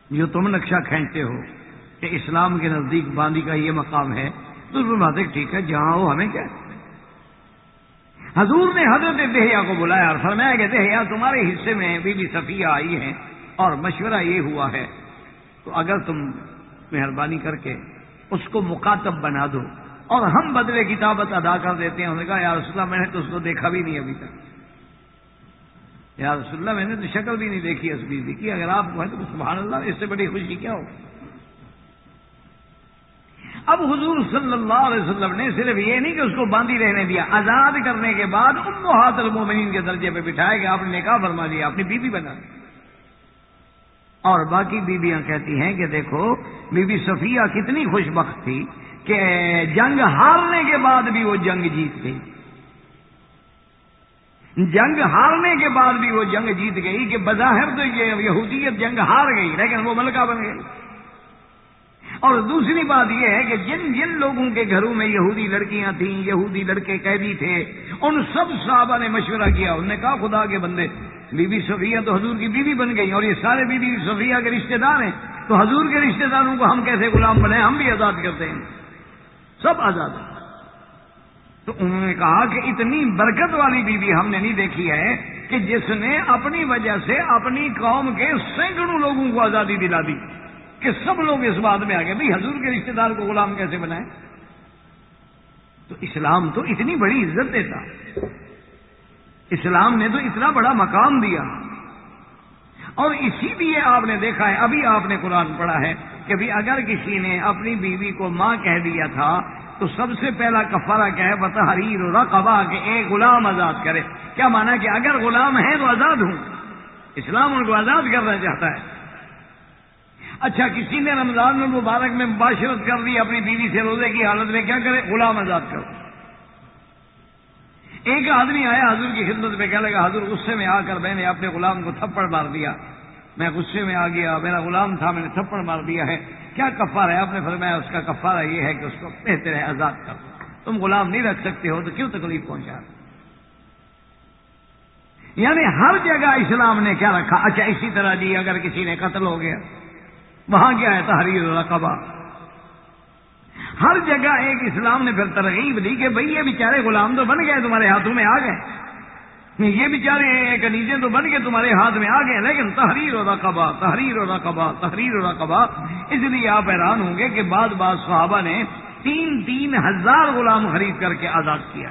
جو تم نقشہ کھینچتے ہو کہ اسلام کے نزدیک باندی کا یہ مقام ہے تو فرماتے، ٹھیک ہے، جہاں ہو ہمیں کیا؟ حضور نے حضرت دہیا کو بلایا اور فرمایا کہ دہیا تمہارے حصے میں بی بی صفیہ آئی ہیں اور مشورہ یہ ہوا ہے۔ تو اگر تم مہربانی کر کے اس کو مکاتب بنا دو اور ہم بدلے کتابت ادا کر دیتے ہیں۔ انہوں نے کہا، یا رسول اللہ، میں نے تو اس کو دیکھا بھی نہیں ابھی تک۔ یا رسول اللہ، میں نے تو شکل بھی نہیں دیکھی اس بیوی کی۔ اگر آپ کو ہے تو سبحان اللہ، اس سے بڑی خوشی کیا ہو؟ اب حضور صلی اللہ علیہ وسلم نے صرف یہ نہیں کہ اس کو باندھی رہنے دیا، آزاد کرنے کے بعد ام ہاتھ المومنین کے درجے پہ بٹھایا کہ آپ نے نکاح فرما دیا اپنی بیوی بنا دی اور باقی بیویاں کہتی ہیں کہ دیکھو بی بی صفیہ کتنی خوش بخت تھی۔ کہ جنگ ہارنے کے بعد بھی وہ جنگ جیت گئی۔ جنگ ہارنے کے بعد بھی وہ جنگ جیت گئی کہ بظاہر تو یہ یہودیت جنگ ہار گئی، لیکن وہ ملکہ بن گئی۔ اور دوسری بات یہ ہے کہ جن جن لوگوں کے گھروں میں یہودی لڑکیاں تھیں، یہودی لڑکے قیدی تھے، ان سب صحابہ نے مشورہ کیا، انہوں نے کہا، خدا کے بندے، بی بی صفیہ تو حضور کی بیوی بن گئی اور یہ سارے بی بی صفیہ کے رشتہ دار ہیں۔ تو حضور کے رشتہ داروں کو ہم کیسے غلام بنے ہم بھی آزاد کرتے ہیں۔ سب آزاد ہیں۔ تو انہوں نے کہا کہ اتنی برکت والی بیوی ہم نے نہیں دیکھی ہے کہ جس نے اپنی وجہ سے اپنی قوم کے سینکڑوں لوگوں کو آزادی دلا دی کہ سب لوگ اس بات میں آ گئے بھائی حضور کے رشتہ دار کو غلام کیسے بنائے تو اسلام تو اتنی بڑی عزت دیتا۔ اسلام نے تو اتنا بڑا مقام دیا۔ اور اسی لیے آپ نے دیکھا ہے، ابھی آپ نے قرآن پڑھا ہے۔ کہ بھی اگر کسی نے اپنی بیوی کو ماں کہہ دیا تھا، تو سب سے پہلا کفارہ کیا ہے؟ بتا حریر رقبہ، کہ ایک غلام آزاد کرے۔ کیا مانا کہ اگر غلام ہے تو آزاد ہوں؟ اسلام ان کو آزاد کرنا چاہتا ہے۔ اچھا کسی نے رمضان المبارک میں مباشرت کر دی، اپنی بیوی سے روزے کی حالت میں کیا کرے؟ غلام آزاد کرو۔ ایک آدمی آیا حضور کی خدمت میں کہہ لگا، حضور غصے میں آ کر میں نے اپنے غلام کو تھپڑ مار دیا۔ میں غصے میں آ گیا، میرا غلام تھا، میں نے تھپڑ مار دیا ہے۔ کیا کفار ہے؟ آپ نے فرمایا، اس کا کفارہ یہ ہے کہ اس کو بہتر ہے آزاد کر۔ تم غلام نہیں رکھ سکتے ہو، تو کیوں تکلیف پہنچا؟ یعنی ہر جگہ اسلام نے کیا رکھا؟ اچھا اسی طرح جی اگر کسی نے قتل ہو گیا، وہاں کیا ہے تحریر رقبہ ہر جگہ ایک اسلام نے پھر ترغیب دی کہ بھئی یہ بیچارے غلام تو بن گئے، تمہارے ہاتھوں میں آ گئے۔ یہ بیچارے کنیزیں تو بن کے تمہارے ہاتھ میں آ گئے لیکن تحریر و رقبہ، تحریر و رقبہ، تحریر و رقبہ۔ اس لیے آپ حیران ہوں گے کہ بعض بعض صحابہ نے تین تین ہزار غلام خرید کر کے آزاد کیا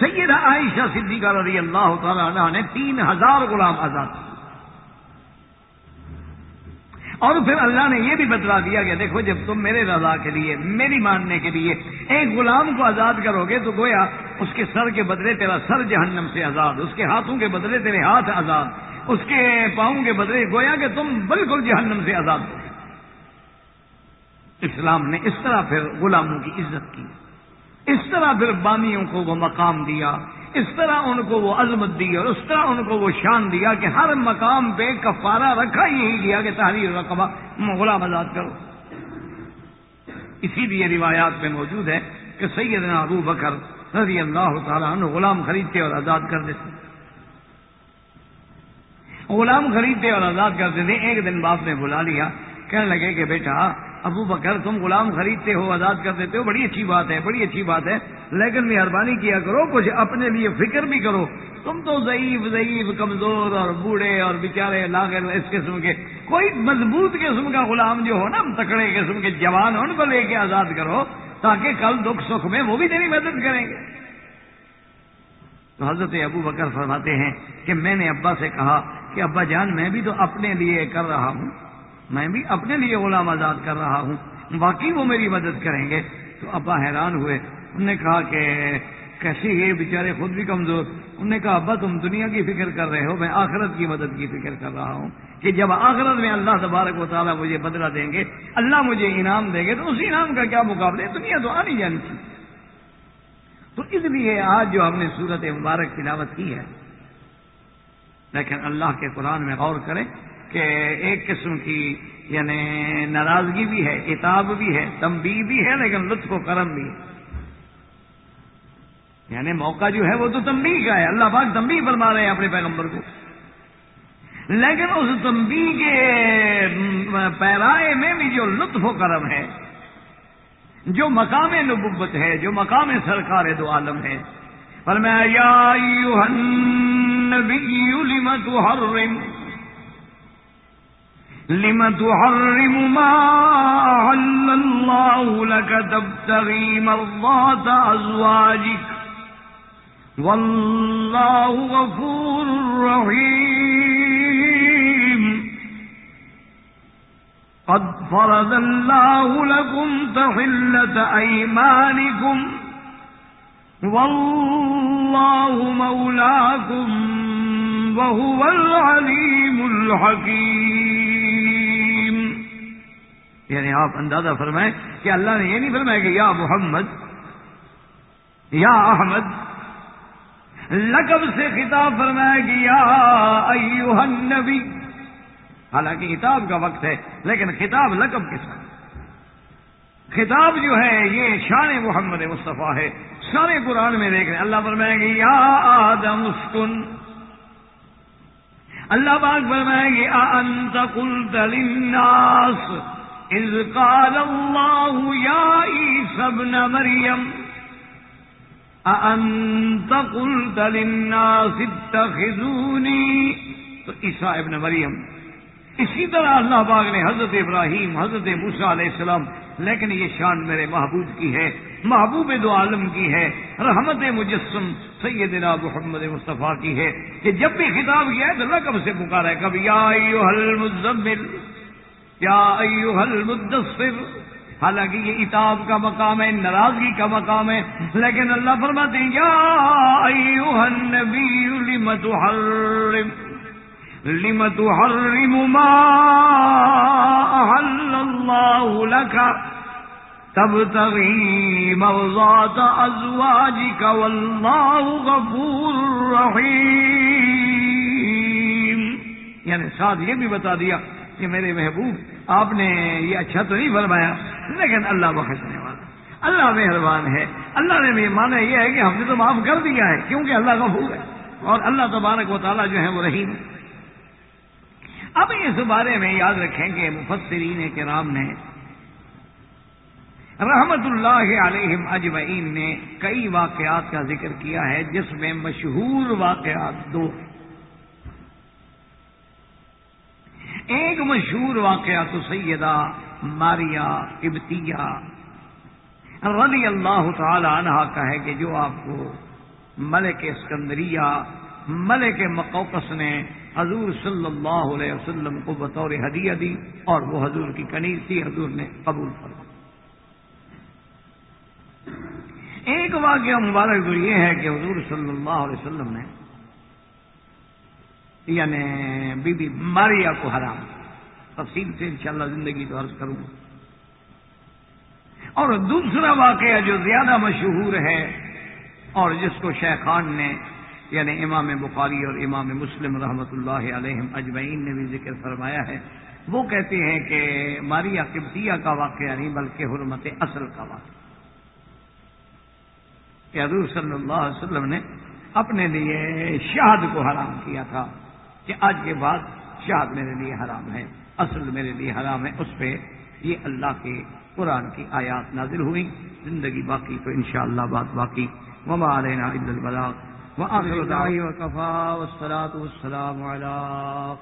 سیدہ عائشہ صدیقہ رضی اللہ تعالی عنہ نے تین ہزار غلام آزاد کیا اور پھر اللہ نے یہ بھی بتلا دیا کہ دیکھو، جب تم میرے رضا کے لیے، میری ماننے کے لیے ایک غلام کو آزاد کرو گے تو گویا اس کے سر کے بدلے تیرا سر جہنم سے آزاد، اس کے ہاتھوں کے بدلے تیرے ہاتھ آزاد، اس کے پاؤں کے بدلے گویا کہ تم بالکل جہنم سے آزاد ہو اسلام نے اس طرح پھر غلاموں کی عزت کی۔ اس طرح پھر بامیوں کو وہ مقام دیا، اس طرح ان کو وہ عظمت دی اور اس طرح ان کو وہ شان دیا کہ ہر مقام پہ کفارہ رکھا یہی گیا کہ تحریر رقبہ غلام آزاد کرو۔ اسی لیے روایات میں موجود ہے کہ سیدنا ابو بکر رضی اللہ تعالیٰ عنہ غلام خریدتے اور آزاد کر دیتے غلام خریدتے اور آزاد کرتے تھے ایک دن باپ نے بلا لیا، کہنے لگے کہ بیٹا، ابو بکر، تم غلام خریدتے ہو، آزاد کر دیتے ہو، بڑی اچھی بات ہے، بڑی اچھی بات ہے، لیکن مہربانی کیا کرو، کچھ اپنے لیے فکر بھی کرو۔ تم تو ضعیف ضعیف، کمزور اور بوڑھے اور بیچارے، لاغر، اس قسم کے، کوئی مضبوط قسم کا غلام جو ہو نا تکڑے قسم کے جوان ان کو لے کے آزاد کرو۔ تاکہ کل دکھ سکھ میں وہ بھی تیری مدد کریں گے۔ تو حضرت ابو بکر فرماتے ہیں کہ میں نے ابا سے کہا کہ ابا جان، میں بھی تو اپنے لیے کر رہا ہوں۔ میں بھی اپنے لیے غلام آزاد کر رہا ہوں۔ باقی وہ میری مدد کریں گے۔ تو ابا حیران ہوئے۔ انہوں نے کہا کہ کیسے یہ بیچارے خود بھی کمزور۔ انہوں نے کہا ابا تم دنیا کی فکر کر رہے ہو، میں آخرت کی مدد کی فکر کر رہا ہوں کہ جب آخرت میں اللہ تبارک و تعالیٰ مجھے بدلا دیں گے، اللہ مجھے انعام دیں گے، تو اس انعام کا کیا مقابلے دنیا تو آ نہیں جانی تھی۔ تو اس لیے آج جو ہم نے صورت مبارک تلاوت کی ہے، لیکن اللہ کے قرآن میں غور کریں کہ ایک قسم کی یعنی ناراضگی بھی ہے اتاب بھی ہے تمبی بھی ہے، لیکن لطف و کرم بھی ہے۔ یعنی موقع جو ہے وہ تو تمبی کا ہے۔ اللہ پاک تمبی فرما رہے ہیں اپنے پیغمبر کو۔ لیکن اس تمبی کے پیرائے میں بھی جو لطف و کرم ہے، جو مقام نبوت ہے، جو مقام سرکار دو عالم ہے۔ پر میں یا لم تحرم؟ لم تحرم ما حل الله لك تبتغي مرضات أزواجك والله غفور رحيم. قد فرض الله لكم تحلة أيمانكم. والله مولاكم وهو العليم الحكيم. یعنی آپ اندازہ فرمائیں کہ اللہ نے یہ نہیں فرمایا کہ یا محمد، یا احمد لقب سے خطاب فرمایا کہ یا ایوہ النبی، حالانکہ کتاب کا وقت ہے، لیکن خطاب لقب کے ساتھ۔ خطاب جو ہے، یہ شان محمد مصطفیٰ ہے۔ سارے قرآن میں دیکھ رہے ہیں۔ اللہ فرمائیں گے یا آدم اسکن۔ اللہ باغ فرمائیں گے انت قلت للناس، اذ قال اللہ یا عیسی ابن مریم۔ انت قلت للناس اتخذونی تو عیسیٰ ابن مریم، اسی طرح اللہ باغ نے حضرت ابراہیم، حضرت موسیٰ علیہ السلام، لیکن یہ شان میرے محبوب کی ہے، محبوب دو عالم کی ہے، رحمت مجسم سیدنا محمد مصطفیٰ کی ہے، کہ جب بھی خطاب کیا ہے تو اللہ کب سے پکارا ہے، کبھی یا ایوہ المزمل، یا ایوہ المدثر حالانکہ یہ اتاب کا مقام ہے، ناراضگی کا مقام ہے۔ لیکن اللہ فرماتے ہیں، یا ایوہ النبی لم تحرم لم تحرم ما احل اللہ لکا تبتغی مرضات ازواجک واللہ غفور رحیم۔ یعنی ساتھ یہ بھی بتا دیا کہ میرے محبوب، آپ نے یہ اچھا تو نہیں فرمایا۔ لیکن اللہ بخشنے والا۔ اللہ مہربان ہے۔ اللہ نے بھی مانا یہ ہے کہ ہم نے تو معاف کر دیا ہے، کیونکہ اللہ کا ہے۔ اور اللہ تبارک و تعالیٰ جو ہے وہ رحیم اب اس بارے میں یاد رکھیں کہ مفسرین کرام نے رحمت اللہ علیہم اجمعین نے کئی واقعات کا ذکر کیا ہے، جس میں مشہور واقعات دو۔ ایک مشہور واقعہ تو سیدہ ماریا، ابتیا۔ رضی اللہ تعالی عنہ کا ہے کہ جو آپ کو ملک اسکندریہ، ملک مقوقس نے حضور صلی اللہ علیہ وسلم کو بطور ہدیہ دی اور وہ حضور کی کنیز تھی، حضور نے قبول فرما ایک واقعہ مبارک تو یہ ہے کہ حضور صلی اللہ علیہ وسلم نے یعنی بی بی ماریا کو حرام۔ تفصیل سے انشاءاللہ زندگی تو عرض کروں گا۔ اور دوسرا واقعہ جو زیادہ مشہور ہے اور جس کو شیخان نے یعنی امام بخاری اور امام مسلم رحمۃ اللہ علیہم اجمعین نے بھی ذکر فرمایا ہے، وہ کہتے ہیں کہ ماریا قبطیہ کا واقعہ نہیں بلکہ حرمت اصل کا واقعہ۔ کہ حضور صلی اللہ علیہ وسلم نے اپنے لیے شہد کو حرام کیا تھا کہ آج کے بعد شہد میرے لیے حرام ہے۔ اصل میرے لیے حرام ہے، اس پہ یہ اللہ کے قرآن کی آیات نازل ہوئی زندگی باقی تو انشاءاللہ بات باقی۔ وما علینا عید البلاغ۔ وآخر دعوی وکفا والصلاة والسلام على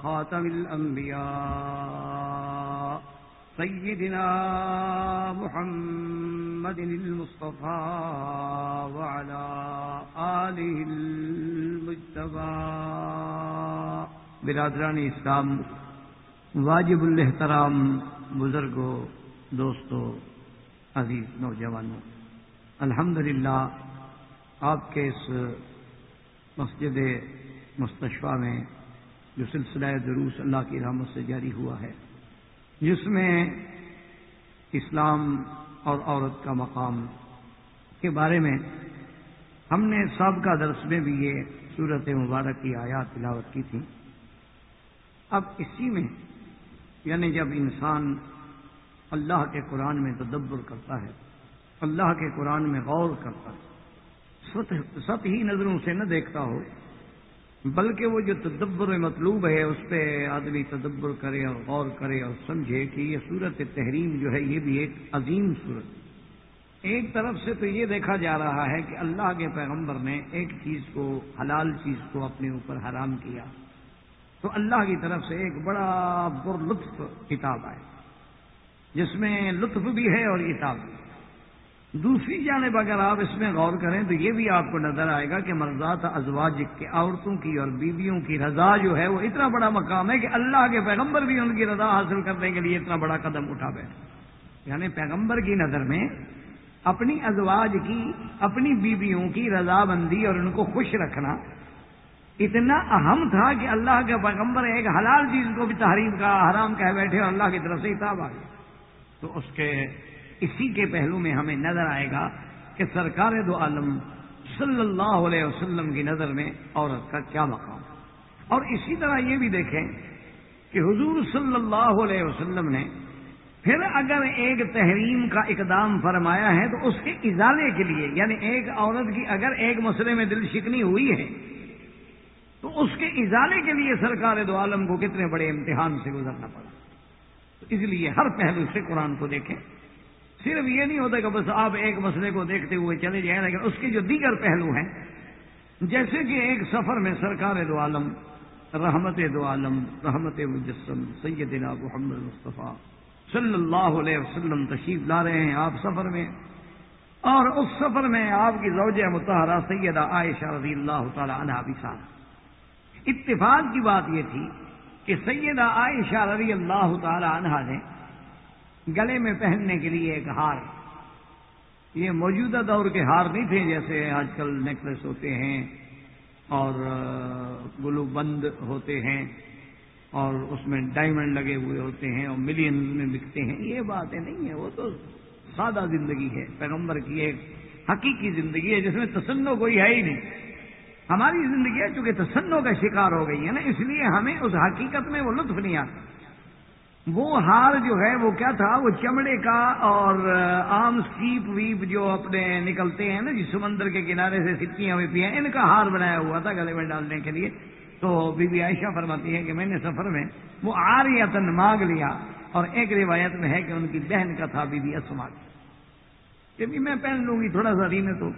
خاتم الانبیاء سیدنا محمد المصطفى وعلى آله المجتبى برادران اسلام واجب الحترام بزرگوں دوستو، عزیز نوجوانوں الحمد آپ کے اس مسجد مستشفہ میں جو سلسلہ دروس اللہ کی رحمت سے جاری ہوا ہے، جس میں اسلام اور عورت کا مقام کے بارے میں ہم نے سابقہ درس میں بھی یہ صورت مبارک کی آیات تلاوت کی تھی۔ اب اسی میں یعنی جب انسان اللہ کے قرآن میں تدبر کرتا ہے، اللہ کے قرآن میں غور کرتا ہے ست ہی نظروں سے نہ دیکھتا ہو، بلکہ وہ جو تدبر مطلوب ہے اس پہ آدمی تدبر کرے اور غور کرے اور سمجھے کہ یہ صورت تحریم جو ہے، یہ بھی ایک عظیم صورت ایک طرف سے تو یہ دیکھا جا رہا ہے کہ اللہ کے پیغمبر نے ایک چیز کو، حلال چیز کو اپنے اوپر حرام کیا۔ تو اللہ کی طرف سے ایک بڑا پر لطف کتاب ہے جس میں لطف بھی ہے اور کتاب بھی دوسری جانب اگر آپ اس میں غور کریں تو یہ بھی آپ کو نظر آئے گا کہ مرزات ازواج کے عورتوں کی اور بیویوں کی رضا جو ہے وہ اتنا بڑا مقام ہے کہ اللہ کے پیغمبر بھی ان کی رضا حاصل کرنے کے لیے اتنا بڑا قدم اٹھا بیٹھے۔ یعنی پیغمبر کی نظر میں اپنی ازواج کی، اپنی بیویوں کی رضا بندی اور ان کو خوش رکھنا اتنا اہم تھا کہ اللہ کے پیغمبر ایک حلال چیز کو بھی تحریم کا، حرام کہہ بیٹھے اور اللہ کی طرف سے اتاب آ گئی تو اس کے اسی کے پہلو میں ہمیں نظر آئے گا کہ سرکار دو عالم صلی اللہ علیہ وسلم کی نظر میں عورت کا کیا مقام۔ اور اسی طرح یہ بھی دیکھیں کہ حضور صلی اللہ علیہ وسلم نے پھر اگر ایک تحریم کا اقدام فرمایا ہے تو اس کے ازالے کے لیے یعنی ایک عورت کی اگر ایک مسئلے میں دل شکنی ہوئی ہے تو اس کے ازالے کے لیے سرکار دو عالم کو کتنے بڑے امتحان سے گزرنا پڑا۔ اس لیے ہر پہلو سے قرآن کو دیکھیں۔ صرف یہ نہیں ہوتا کہ بس آپ ایک مسئلے کو دیکھتے ہوئے چلے جائیں، لیکن اس کے جو دیگر پہلو ہیں، جیسے کہ ایک سفر میں سرکار دو عالم، رحمت دو عالم، رحمت مجسم، سیدنا محمد مصطفیٰ صلی اللہ علیہ وسلم تشریف لا رہے ہیں آپ سفر میں۔ اور اس سفر میں آپ کی زوجہ متحرہ سیدہ عائشہ رضی اللہ تعالی عنہ بھی ساتھ۔ اتفاق کی بات یہ تھی کہ سیدہ عائشہ رضی اللہ تعالی عنہ نے گلے میں پہننے کے لیے ایک ہار، یہ موجودہ دور کے ہار نہیں تھے جیسے آج کل نیکلس ہوتے ہیں اور گلو بند ہوتے ہیں اور اس میں ڈائمنڈ لگے ہوئے ہوتے ہیں اور ملین میں بکتے ہیں۔ یہ باتیں نہیں ہیں، وہ تو سادہ زندگی ہے، پیغمبر کی ایک حقیقی زندگی ہے جس میں تسنو کوئی ہے ہی نہیں۔ ہماری زندگی ہے، چونکہ تسنو کا شکار ہو گئی ہے نا، اس لیے ہمیں اس حقیقت میں وہ لطف نہیں آتا۔ وہ ہار جو ہے، وہ کیا تھا؟ وہ چمڑے کا اور عام سیپ ویپ جو اپنے نکلتے ہیں نا جس سمندر کے کنارے سے سپیاں ہوئی ہیں، ان کا ہار بنایا ہوا تھا گلے میں ڈالنے کے لیے۔ تو بی بی عائشہ فرماتی ہے کہ میں نے سفر میں وہ آریتن مانگ لیا اور ایک روایت میں ہے کہ ان کی بہن کا تھا بی بی اسما کہ بھی میں پہن لوں گی، تھوڑا سا رینت تو۔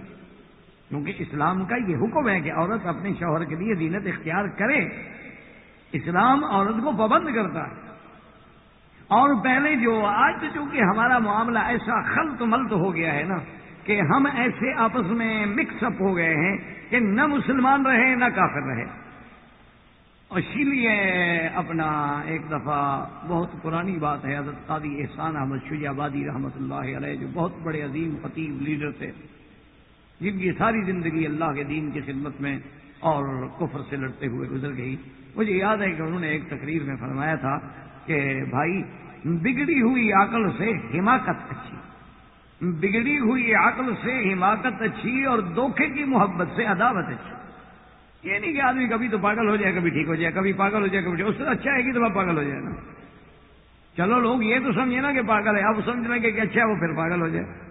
کیونکہ اسلام کا یہ حکم ہے کہ عورت اپنے شوہر کے لیے دینت اختیار کرے۔ اسلام عورت کو پابند کرتا ہے۔ اور پہلے جو آج تو چونکہ ہمارا معاملہ ایسا خلط ملت ہو گیا ہے نا کہ ہم ایسے آپس میں مکس اپ ہو گئے ہیں کہ نہ مسلمان رہے، نہ کافر رہے۔ اور اسی لیے اپنا ایک دفعہ بہت پرانی بات ہے، حضرت قادی احسان احمد شجا آبادی رحمۃ اللہ علیہ جو بہت بڑے عظیم خطیب لیڈر تھے۔ جن کی ساری زندگی اللہ کے دین کی خدمت میں اور کفر سے لڑتے ہوئے گزر گئی۔ مجھے یاد ہے کہ انہوں نے ایک تقریر میں فرمایا تھا کہ بھائی، بگڑی ہوئی عقل سے حماقت اچھی۔ بگڑی ہوئی عقل سے حماقت اچھی اور دھوکے کی محبت سے عداوت اچھی۔ یہ نہیں کہ آدمی کبھی تو پاگل ہو جائے، کبھی ٹھیک ہو جائے، کبھی پاگل ہو جائے، کبھی اس سے اچھا ہے کہ تو پاگل ہو جائے نا۔ چلو لوگ یہ تو سمجھے نا کہ پاگل ہے۔ اب سمجھ لیں کہ اچھا ہے، وہ پھر پاگل ہو جائے۔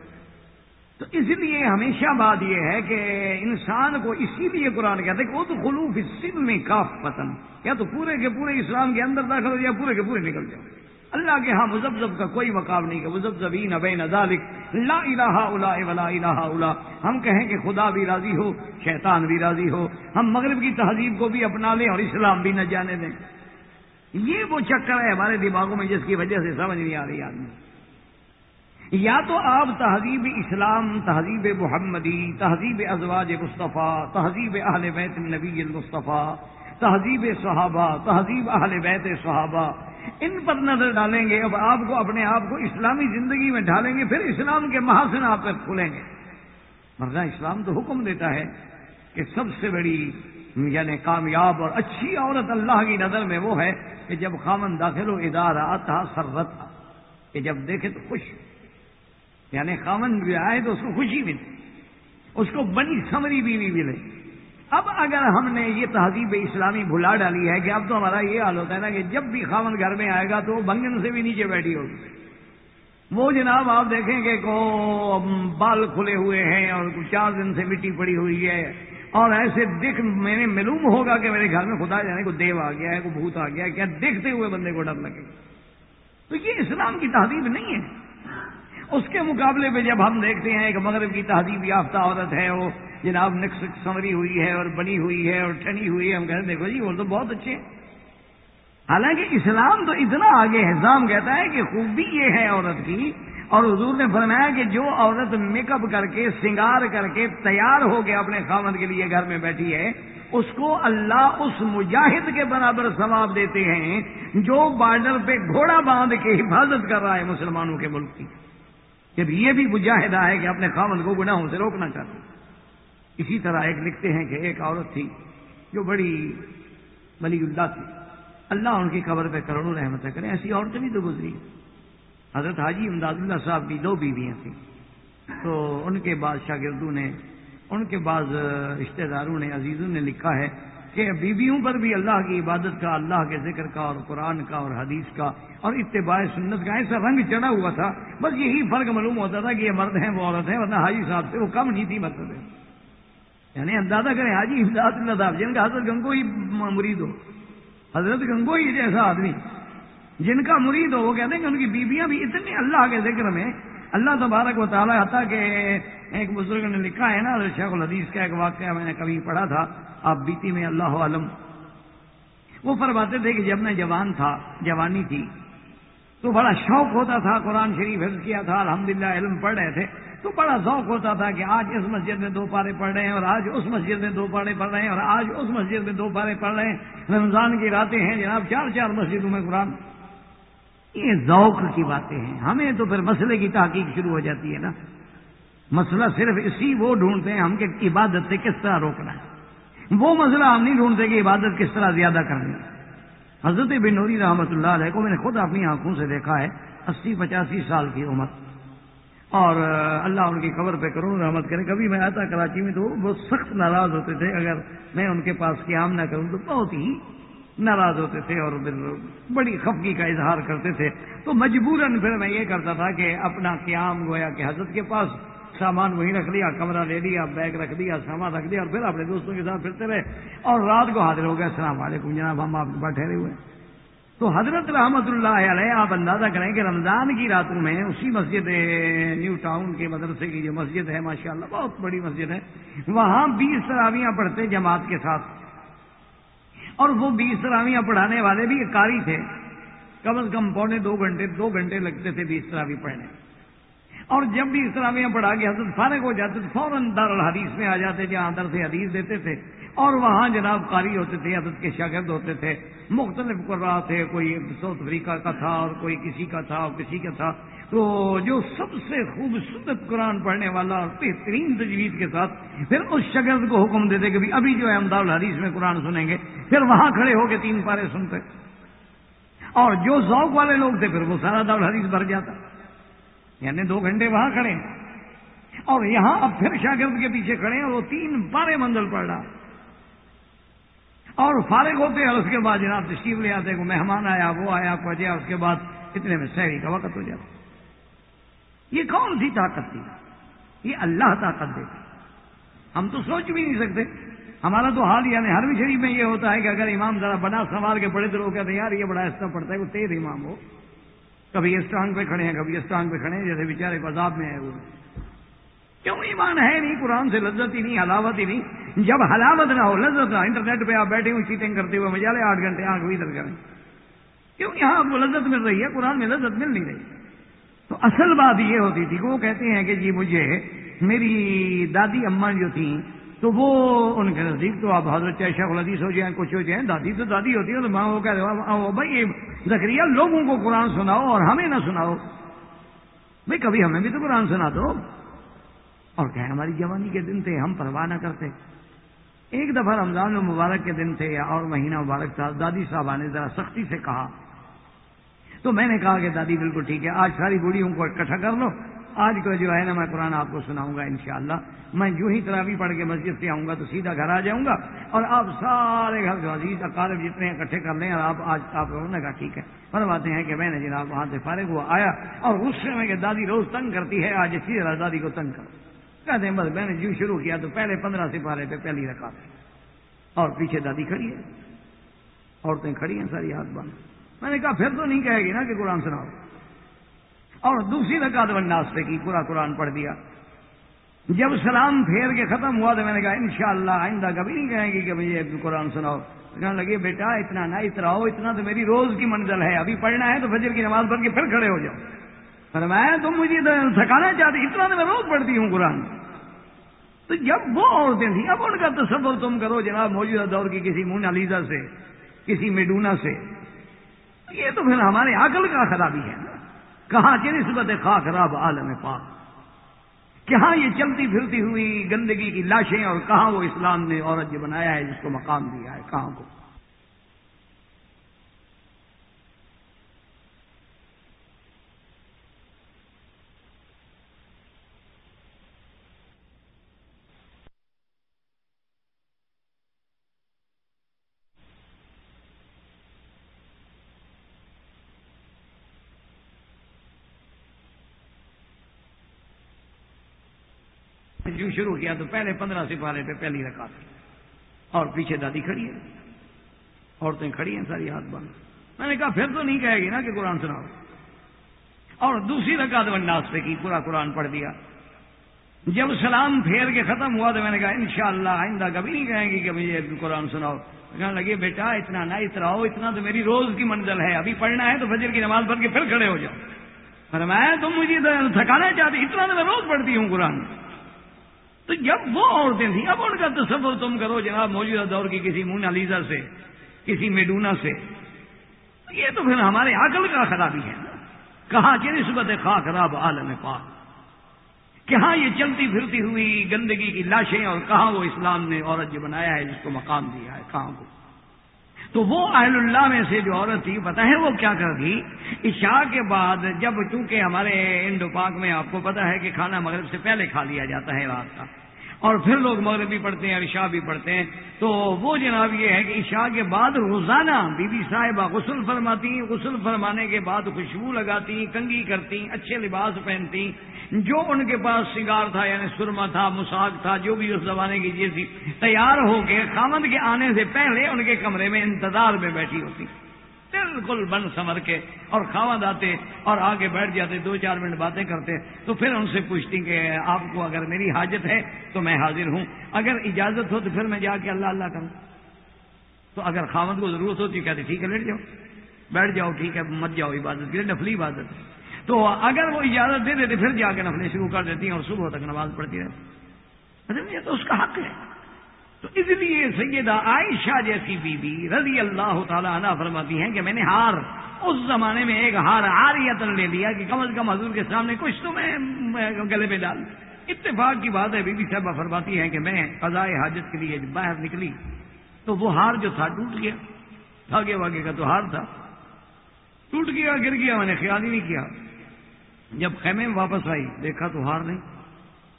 تو اس لیے ہمیشہ بات یہ ہے کہ انسان کو اسی لیے قرآن کہتے کہ وہ تو خلوف سب میں کاف پسند یا تو پورے کے پورے اسلام کے اندر داخل ہو جائے، پورے کے پورے نکل جائے۔ اللہ کے ہاں مزبزب کا کوئی مقام نہیں کہ مزبزبین ابین ذالک۔ لا الہ الا ولا الہ الا ہم کہیں کہ خدا بھی راضی ہو، شیطان بھی راضی ہو۔ ہم مغرب کی تہذیب کو بھی اپنا لیں اور اسلام بھی نہ جانے دیں۔ یہ وہ چکر ہے ہمارے دماغوں میں جس کی وجہ سے سمجھ نہیں آ رہی آدمی۔ یا تو آپ تہذیب اسلام، تہذیب محمدی، تہذیب ازواج مصطفیٰ، تہذیب اہل بیت نبی المصطفیٰ، تہذیب صحابہ، تہذیب اہل بیت صحابہ۔ ان پر نظر ڈالیں گے، اب آپ کو اپنے آپ کو اسلامی زندگی میں ڈالیں گے، پھر اسلام کے محاسن آپ پر کھلیں گے۔ مرزا اسلام تو حکم دیتا ہے کہ سب سے بڑی یعنی کامیاب اور اچھی عورت اللہ کی نظر میں وہ ہے کہ جب خامن داخل و ادارہ آتا سرت کہ جب دیکھے تو خوش۔ یعنی خامن بھی آئے تو اس کو خوشی ملے اس کو بڑی سمری بیوی ملے اب اگر ہم نے یہ تہذیب اسلامی بھلا ڈالی ہے کہ اب تو ہمارا یہ حال ہوتا ہے نا کہ جب بھی خامن گھر میں آئے گا تو وہ بنگن سے بھی نیچے بیٹھی ہوگی۔ وہ جناب آپ دیکھیں گے کو بال کھلے ہوئے ہیں اور چار دن سے مٹی پڑی ہوئی ہے۔ اور ایسے دیکھ میں نے معلوم ہوگا کہ میرے گھر میں خدا جانے کو دیو آ گیا ہے، کو بھوت آ گیا ہے۔ کیا دیکھتے ہوئے بندے کو ڈر لگے؟ تو یہ اسلام کی تہذیب نہیں ہے۔ اس کے مقابلے میں جب ہم دیکھتے ہیں کہ مغرب کی تہذیب یافتہ عورت ہے، وہ جناب نقص سنوری ہوئی ہے اور بنی ہوئی ہے اور ٹھنی ہوئی ہے، ہم کہتے ہیں، دیکھو جی وہ تو بہت اچھے ہیں۔ حالانکہ اسلام تو اتنا آگے ہے اسلام کہتا ہے کہ خوبی یہ ہے عورت کی، اور حضور نے فرمایا کہ جو عورت میک اپ کر کے، سنگار کر کے تیار ہو کے اپنے خامد کے لیے گھر میں بیٹھی ہے، اس کو اللہ اس مجاہد کے برابر ثواب دیتے ہیں جو بارڈر پہ گھوڑا باندھ کے حفاظت کر رہا ہے مسلمانوں کے ملک کی۔ جب یہ بھی مجاہدہ ہے کہ اپنے خامد کو گناہوں سے روکنا چاہتے اسی طرح ایک لکھتے ہیں کہ ایک عورت تھی جو بڑی ولی اللہ تھی۔ اللہ ان کی قبر پہ کروڑوں رحمت کریں ایسی عورتیں بھی تو گزری حضرت حاجی امداد اللہ صاحب کی دو بیویاں تھیں۔ تو ان کے بعد شاگردوں نے، ان کے بعد رشتہ داروں نے، عزیزوں نے لکھا ہے کہ بیویوں پر بھی اللہ کی عبادت کا، اللہ کے ذکر کا اور قرآن کا اور حدیث کا اور اتباع سنت کا ایسا رنگ چڑھا ہوا تھا۔ بس یہی فرق معلوم ہوتا تھا کہ یہ مرد ہیں، وہ عورت ہیں، ورنہ حاجی صاحب سے وہ کم نہیں تھی مطلب یعنی اندازہ کریں، حاجی امداد اللہ صاحب، جن کا حضرت گنگو ہی مرید ہو۔ حضرت گنگو ہی جیسا آدمی، جن کا مرید ہو، وہ کہتے ہیں کہ ان کی بیویاں بھی اتنی اللہ کے ذکر میں، اللہ تبارک و تعالیٰ تھا کہ ایک بزرگ نے لکھا ہے نا، شیخ الحدیث کا ایک واقعہ میں نے کبھی پڑھا تھا۔ آپ بیتی میں اللہ عالم۔ وہ فرماتے تھے کہ جب میں جوان تھا، جوانی تھی، تو بڑا شوق ہوتا تھا، قرآن شریف حفظ کیا تھا، الحمدللہ علم پڑھ رہے تھے۔ تو بڑا ذوق ہوتا تھا کہ آج اس مسجد میں دو پارے پڑھ رہے ہیں، اور آج اس مسجد میں دو پارے پڑھ رہے ہیں، اور آج اس مسجد میں دو پارے پڑھ رہے ہیں۔ رمضان کی راتیں ہیں جناب، چار چار مسجدوں میں قرآن۔ یہ ذوق کی باتیں ہیں۔ ہمیں تو پھر مسئلے کی تحقیق شروع ہو جاتی ہے نا۔ مسئلہ صرف اسی وہ ڈھونڈتے ہیں، ہم کہ عبادت سے کس طرح روکنا ہے۔ وہ مسئلہ ہم نہیں ڈھونڈتے کہ عبادت کس طرح زیادہ کرنی حضرت بن نوری رحمۃ اللہ علیہ کو میں نے خود اپنی آنکھوں سے دیکھا ہے، اسی پچاسی سال کی عمر۔ اور اللہ ان کی قبر پہ کروں رحمت کرے۔ کبھی میں آتا کراچی میں تو وہ سخت ناراض ہوتے تھے۔ اگر میں ان کے پاس قیام نہ کروں تو بہت ہی ناراض ہوتے تھے اور بڑی خفگی کا اظہار کرتے تھے۔ تو مجبوراً پھر میں یہ کرتا تھا کہ اپنا قیام گویا کہ حضرت کے پاس سامان وہیں رکھ لیا کمرہ لے لیا، بیگ رکھ دیا، سامان رکھ دیا، اور پھر اپنے دوستوں کے ساتھ پھرتے رہے۔ اور رات کو حاضر ہو گئے، السلام علیکم جناب، ہم آپ کے پاس ٹھہرے ہوئے تو حضرت رحمت اللہ علیہ، آپ اندازہ کریں کہ رمضان کی راتوں میں اسی مسجد، نیو ٹاؤن کے مدرسے کی جو مسجد ہے، ماشاءاللہ بہت بڑی مسجد ہے، وہاں بیس تراویاں پڑھتے جماعت کے ساتھ۔ اور وہ بیس تراویاں پڑھانے والے بھی کاری تھے۔ کم از کم پونے دو گھنٹے دو گھنٹے لگتے تھے بیس تراوی پڑھنے۔ اور جب بھی اسلامیہ پڑھا کے حضرت فارغ ہو جاتے تھے فوراً دار الحدیث میں آ جاتے جہاں در سے حدیث دیتے تھے اور وہاں جناب قاری ہوتے تھے، حضرت کے شاگرد ہوتے تھے، مختلف قرآ تھے، کوئی ساؤتھ افریقہ کا تھا اور کوئی کسی کا تھا اور کسی کا تھا۔ تو جو سب سے خوبصورت قرآن پڑھنے والا اور بہترین تجویز کے ساتھ پھر اس شگرد کو حکم دیتے کہ ابھی جو ہے امداد الحدیث میں قرآن سنیں گے۔ پھر وہاں کھڑے ہو کے تین پارے سنتے۔ اور جو ذوق والے لوگ تھے، پھر وہ سارا دار الحدیث بھر جاتا۔ یعنی دو گھنٹے وہاں کھڑے ہیں۔ اور یہاں اب پھر شاگرد کے پیچھے کھڑے ہیں اور وہ تین پارے منزل پڑ رہا اور فارغ ہوتے ہیں اس کے بعد جناب تشریف لے آتے کو مہمان آیا، وہ آیا پہنچا اس کے بعد اتنے میں شہری کا وقت ہو جاتا یہ کون سی طاقت تھی؟ یہ اللہ طاقت دیتی ہم تو سوچ بھی نہیں سکتے۔ ہمارا تو حال یعنی ہر شریف میں یہ ہوتا ہے کہ اگر امام ذرا بنا سنوار کے بڑے دلوں کہتے ہیں، یار یہ بڑا ایسا پڑتا ہے، وہ تیز امام ہو۔ کبھی اس ٹانگ پہ کھڑے ہیں، کبھی اس ٹانگ پہ کھڑے ہیں، جیسے بیچارے کو عذاب میں ہے وہ۔ کیوں ایمان ہے نہیں؟ قرآن سے لذت ہی نہیں، حلاوت ہی نہیں۔ جب حلاوت نہ ہو، لذت نہ انٹرنیٹ پہ آپ بیٹھے ہوئے، چیٹنگ کرتے ہوئے مجھے آٹھ گھنٹے آنکھ بھی ادھر کریں۔ کیوں یہاں آپ کو لذت مل رہی ہے؟ قرآن میں لذت مل نہیں رہی۔ تو اصل بات یہ ہوتی تھی کہ وہ کہتے ہیں کہ جی مجھے میری دادی اما جو تھیں، تو وہ ان کے نزدیک تو آپ حضرت شیخ الحدیث ہو جائیں، کچھ ہو جائیں، دادی تو دادی ہوتی ہے، تو ماں وہ کہہ رہے بھائی زکریہ لوگوں کو قرآن سناؤ اور ہمیں نہ سناؤ۔ بھائی کبھی ہمیں بھی تو قرآن سنا دو۔ اور کیا ہماری جوانی کے دن تھے، ہم پرواہ نہ کرتے۔ ایک دفعہ رمضان مبارک کے دن تھے یا اور مہینہ مبارک تھا، دادی صاحبہ نے ذرا سختی سے کہا۔ تو میں نے کہا کہ دادی بالکل ٹھیک ہے، آج ساری بوڑھیوں کو اکٹھا کر لو۔ آج کو جو ہے نا میں قرآن آپ کو سناؤں گا انشاءاللہ۔ میں جو ہی تراوی پڑھ کے مسجد سے آؤں گا تو سیدھا گھر آ جاؤں گا اور آپ سارے گھر جو عزیز اکارب جتنے اکٹھے کر لیں اور آپ آج آپ لوگوں نے کہا ٹھیک ہے۔ فرماتے ہیں کہ میں نے جناب وہاں سے فارغ ہوا آیا اور غصے میں کہ دادی روز تنگ کرتی ہے، آج اسی طرح دادی کو تنگ کرو۔ کہتے ہیں بس میں نے جو شروع کیا تو پہلے پندرہ سپارے پہ پہلی رکھا اور پیچھے دادی کھڑی ہے، عورتیں کھڑی ہیں، ساری ہاتھ بند۔ میں نے کہا پھر تو نہیں کہے گی نا کہ قرآن سناؤ۔ اور دوسری رکعت وناس پہ کی، پورا قرآن پڑھ دیا۔ جب سلام پھیر کے ختم ہوا تو میں نے کہا، انشاءاللہ آئندہ کبھی نہیں کہیں گی کہ مجھے قرآن سناؤ۔ کہنے لگے بیٹا، اتنا نہ اتراؤ اتنا تو میری روز کی منزل ہے۔ ابھی پڑھنا ہے تو فجر کی نماز پڑھ کے پھر کھڑے ہو جاؤ۔ فرمایا، تم مجھے تھکانا چاہتے اتنا تو میں روز پڑھتی ہوں قرآن۔ تو جب وہ عورتیں تھیں، اب ان کا تصور تم کرو جناب، موجودہ دور کی کسی مونالیزا سے، کسی میڈونا سے۔ یہ تو پھر ہمارے عقل کا خرابی ہے نا۔ کہاں کی نسبت خاک راب عالم پاک۔ کہاں یہ چلتی پھرتی ہوئی گندگی کی لاشیں اور کہاں وہ اسلام نے عورت جو بنایا ہے، جس کو مقام دیا ہے، کہاں کو؟ جو شروع کیا تو پہلے پندرہ سپارے پہ پہلی رکعت۔ اور پیچھے دادی کھڑی ہے عورتیں کھڑی ہیں، ساری ہاتھ بند۔ میں نے کہا، پھر تو نہیں کہے گی نا کہ قرآن سناؤ۔ اور دوسری رکعت ونڈاس پہ کی، پورا قرآن پڑھ دیا جب سلام پھیر کے ختم ہوا تو میں نے کہا، انشاءاللہ آئندہ کبھی نہیں کہیں گی کہ مجھے قرآن سناؤ۔ کہنے لگے بیٹا، اتنا نہ اتراؤ، اتنا تو میری روز کی منزل ہے۔ ابھی پڑھنا ہے تو فجر کی نماز پڑھ کے پھر کھڑے ہو جاؤ۔ فرمایا، تم مجھے تھکانا چاہتے، اتنا تو میں روز پڑھتی ہوں قرآن۔ تو جب وہ عورتیں تھیں، اب ان کا تصور تم کرو جناب موجودہ دور کی کسی مونا لیزا سے، کسی میڈونا سے۔ یہ تو پھر ہمارے عقل کا خرابی ہے نا۔ کہاں کی نسبت خواہ خراب عالم پاک۔ کہاں یہ چلتی پھرتی ہوئی گندگی کی لاشیں اور کہاں وہ اسلام نے عورت جو بنایا ہے، جس کو مقام دیا ہے، کہاں کو تو وہ اہل اللہ میں سے جو عورت تھی، پتہ ہے وہ کیا کر گئی عشاء کے بعد جب چونکہ ہمارے انڈو پاک میں آپ کو پتا ہے کہ کھانا مغرب سے پہلے کھا لیا جاتا ہے رات کا اور پھر لوگ مغرب بھی پڑھتے ہیں عشاء بھی پڑھتے ہیں۔ تو وہ جناب یہ ہے کہ عشاء کے بعد روزانہ بی بی صاحبہ غسل فرماتی غسل فرمانے کے بعد خوشبو لگاتی کنگھی کرتی اچھے لباس پہنتی جو ان کے پاس سنگار تھا یعنی سرما تھا، مساق تھا، جو بھی اس زمانے کی چیز تھی، تیار ہو کے خامد کے آنے سے پہلے ان کے کمرے میں انتظار میں بیٹھی ہوتی۔ بالکل بند سمر کے اور خامد آتے اور آگے بیٹھ جاتے، دو چار منٹ باتیں کرتے، تو پھر ان سے پوچھتی کہ آپ کو اگر میری حاجت ہے تو میں حاضر ہوں۔ اگر اجازت ہو تو پھر میں جا کے اللہ اللہ کروں۔ تو اگر خامد کو ضرورت ہوتی، کہتے، ٹھیک ہے، لیٹ جاؤ۔ بیٹھ جاؤ، ٹھیک ہے، مت جاؤ، عبادت کے لیے نفلی عبادت۔ تو اگر وہ اجازت دے دیتے، پھر جا کے نفلیں شروع کر دیتی ہیں اور صبح تک نماز پڑھتی رہتی۔ اچھا، یہ تو اس کا حق ہے۔ تو اس لیے سیدہ عائشہ جیسی بی بی رضی اللہ تعالیٰ عنہ فرماتی ہیں کہ میں نے ہار، اس زمانے میں ایک ہار آریتن لے لیا کہ کم از کم حضور کے سامنے کچھ تو میں گلے پہ ڈال۔ اتفاق کی بات ہے بی بی صاحبہ فرماتی ہیں کہ میں قضائے حاجت کے لیے باہر نکلی تو وہ ہار جو تھا ٹوٹ گیا۔ بھاگے واگے کا تو ہار تھا۔ ٹوٹ گیا، گر گیا، میں نے خیال ہی نہیں کیا۔ جب خیمے میں واپس آئی، دیکھا تو ہار نہیں۔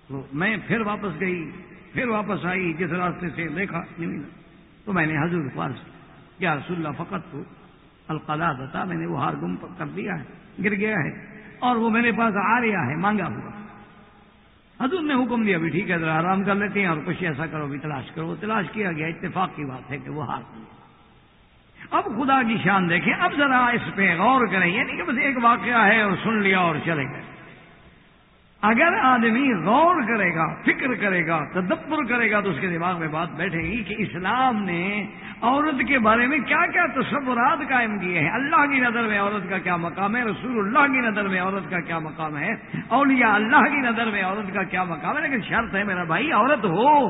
تو میں پھر واپس گئی۔ پھر واپس آئی، جس راستے سے دیکھا، نہیں تو میں نے حضور پاس کیا رسول اللہ فقط تو القدا تھا میں نے وہ ہار گم کر دیا ہے، گر گیا ہے۔ اور وہ میرے پاس آ رہا ہے، مانگا ہوا۔ حضور نے حکم دیا، بھی ٹھیک ہے، ذرا آرام کر لیتے ہیں، اور کچھ ایسا کرو، بھی تلاش کرو۔ تلاش کیا گیا، اتفاق کی بات ہے کہ وہ ہار اب خدا کی شان دیکھیں، اب ذرا اس پہ غور کریں۔ یعنی کہ بس ایک واقعہ ہے اور سن لیا اور چلے گئے۔ اگر آدمی غور کرے گا، فکر کرے گا، تدبر کرے گا، تو اس کے دماغ میں بات بیٹھے گی کہ اسلام نے عورت کے بارے میں کیا کیا تصورات قائم کیے ہیں۔ اللہ کی نظر میں عورت کا کیا مقام ہے؟ رسول اللہ کی نظر میں عورت کا کیا مقام ہے؟ اولیاء اللہ کی نظر میں عورت کا کیا مقام ہے؟ لیکن شرط ہے میرا بھائی، عورت ہو۔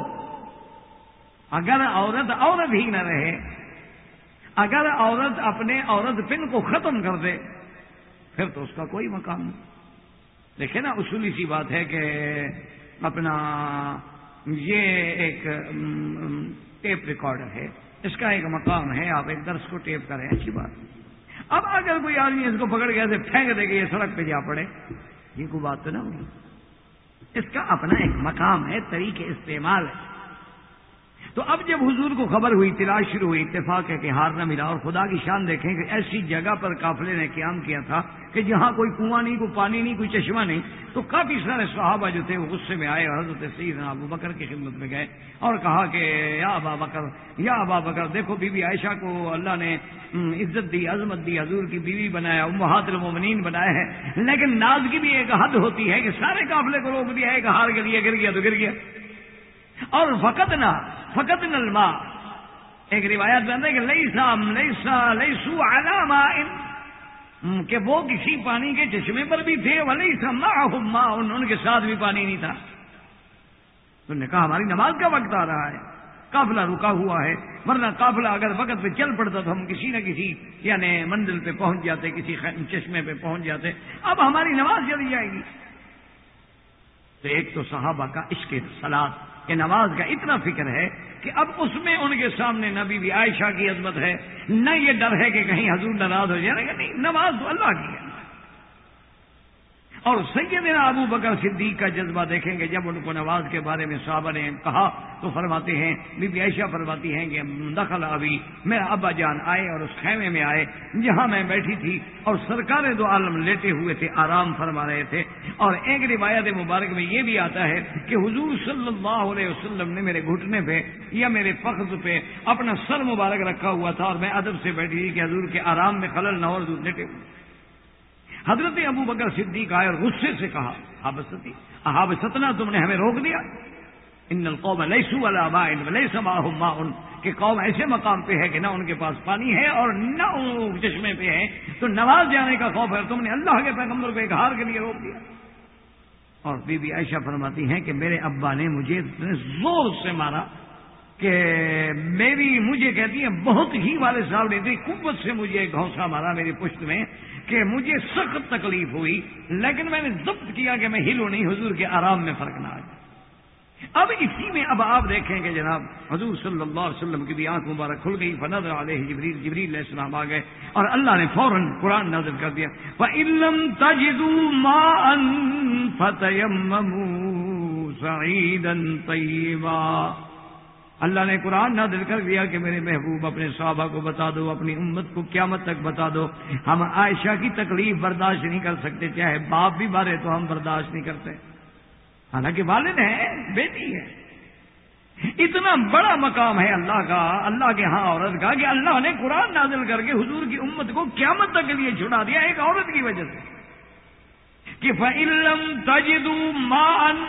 اگر عورت عورت ہی نہ رہے، اگر عورت اپنے عورت پن کو ختم کر دے، پھر تو اس کا کوئی مقام نہیں۔ دیکھیں نا، اصولی سی بات ہے کہ اپنا یہ ایک ٹیپ ریکارڈر ہے۔ اس کا ایک مقام ہے، آپ ایک درس کو ٹیپ کریں، اچھی بات۔ اب اگر کوئی آدمی اس کو پکڑ کے ایسے پھینک دے کہ یہ سڑک پہ جا پڑے، یہ کوئی بات تو نہ ہوگی۔ اس کا اپنا ایک مقام ہے، طریقے استعمال ہے۔ تو اب جب حضور کو خبر ہوئی، تلاش شروع ہوئی، اتفاق ہے کہ ہار نہ ملا اور خدا کی شان دیکھیں کہ ایسی جگہ پر قافلے نے قیام کیا تھا کہ جہاں کوئی کنواں نہیں، کوئی پانی نہیں، کوئی چشمہ نہیں، تو کافی سارے صحابہ جو تھے وہ غصے میں آئے اور حضرت سید ابو بکر کی خدمت میں گئے اور کہا کہ یا ابا بکر، یا ابا بکر، دیکھو بی بی عائشہ کو اللہ نے عزت دی، عظمت دی، حضور کی بیوی بنایا، امہات المومنین بنایا ہے۔ لیکن ناز کی بھی ایک حد ہوتی ہے کہ سارے قافلے کو روک دیا، ایک ہار کے لیے گر گیا تو گر گیا۔ اور فقط نہ فقط نلما ایک روایت بنتا ہے کہ لئی سام لئی سا لئی سو علام کہ وہ کسی پانی کے چشمے پر بھی تھے وہ لئی سما ان کے ساتھ بھی پانی نہیں تھا۔ تو نے کہا ہماری نماز کا وقت آ رہا ہے۔ قافلہ رکا ہوا ہے۔ ورنہ قافلہ اگر وقت پہ چل پڑتا تو ہم کسی نہ کسی یعنی منزل پہ پہنچ جاتے، کسی چشمے پہ پہنچ جاتے۔ اب ہماری نماز چلی جائے گی۔ تو ایک تو صحابہ کا عشق سلاد کہ نماز کا اتنا فکر ہے کہ اب اس میں ان کے سامنے نبی بھی عائشہ کی عظمت ہے، نہ یہ ڈر ہے کہ کہیں حضور ناراض ہو جائے گا نہیں نماز تو اللہ کی ہے۔ اور سیدنا ابو بکر صدیق کا جذبہ دیکھیں گے جب ان کو نواز کے بارے میں صحابہ نے کہا تو فرماتے ہیں، بی بی عائشہ فرماتی ہیں کہ دخل ابھی، میرا ابا جان آئے اور اس خیمے میں آئے، جہاں میں بیٹھی تھی اور سرکار دو عالم لیٹے ہوئے تھے، آرام فرما رہے تھے۔ اور ایک روایت مبارک میں یہ بھی آتا ہے کہ حضور صلی اللہ علیہ وسلم نے میرے گھٹنے پہ یا میرے فخذ پہ اپنا سر مبارک رکھا ہوا تھا اور میں ادب سے بیٹھی تھی کہ حضور کے آرام میں خلل نہ اور لیٹے ہوئے۔ حضرت ابو بکر صدیق آئے اور غصے سے کہا حابستی ستنا، تم نے ہمیں روک دیا۔ ان القوم لئیسو والا کہ قوم ایسے مقام پہ ہے کہ نہ ان کے پاس پانی ہے اور نہ چشمے پہ ہے۔ تو نواز جانے کا خوف ہے تم نے اللہ کے پیغمبر کو ایک ہار کے لیے روک دیا۔ اور بی بی عائشہ فرماتی ہیں کہ میرے ابا نے مجھے اتنے زور سے مارا کہ میری مجھے کہتی ہے بہت ہی والے صاحب نے اتنی قوت سے مجھے گھونسا مارا میری پشت میں کہ مجھے سخت تکلیف ہوئی، لیکن میں نے ضبط کیا کہ میں ہلو نہیں، حضور کے آرام میں فرق نہ آ جائے اب اسی میں اب آپ دیکھیں کہ جناب، حضور صلی اللہ علیہ وسلم کی بھی آنکھ مبارک کھل گئی، فنظر علیہ جبریل جبریل علیہ السلام آ گئے اور اللہ نے فوراً قرآن نازل کر دیا۔ وَإِن تَجِدُوا مَاءً فَتَيَمَّمُوا سَعِيدًا طَيِّبًا۔ اللہ نے قرآن نہ دل کر دیا کہ میرے محبوب اپنے صحابہ کو بتا دو، اپنی امت کو قیامت تک بتا دو۔ ہم عائشہ کی تکلیف برداشت نہیں کر سکتے، چاہے باپ بھی مارے تو ہم برداشت نہیں کرتے۔ حالانکہ والد ہے، بیٹی ہے۔ اتنا بڑا مقام ہے اللہ کا، اللہ کے ہاں عورت کا کہ اللہ نے قرآن نازل کر کے حضور کی امت کو قیامت تک کے لیے چھڑا دیا ایک عورت کی وجہ سے۔ کہ فعلم تجدو مان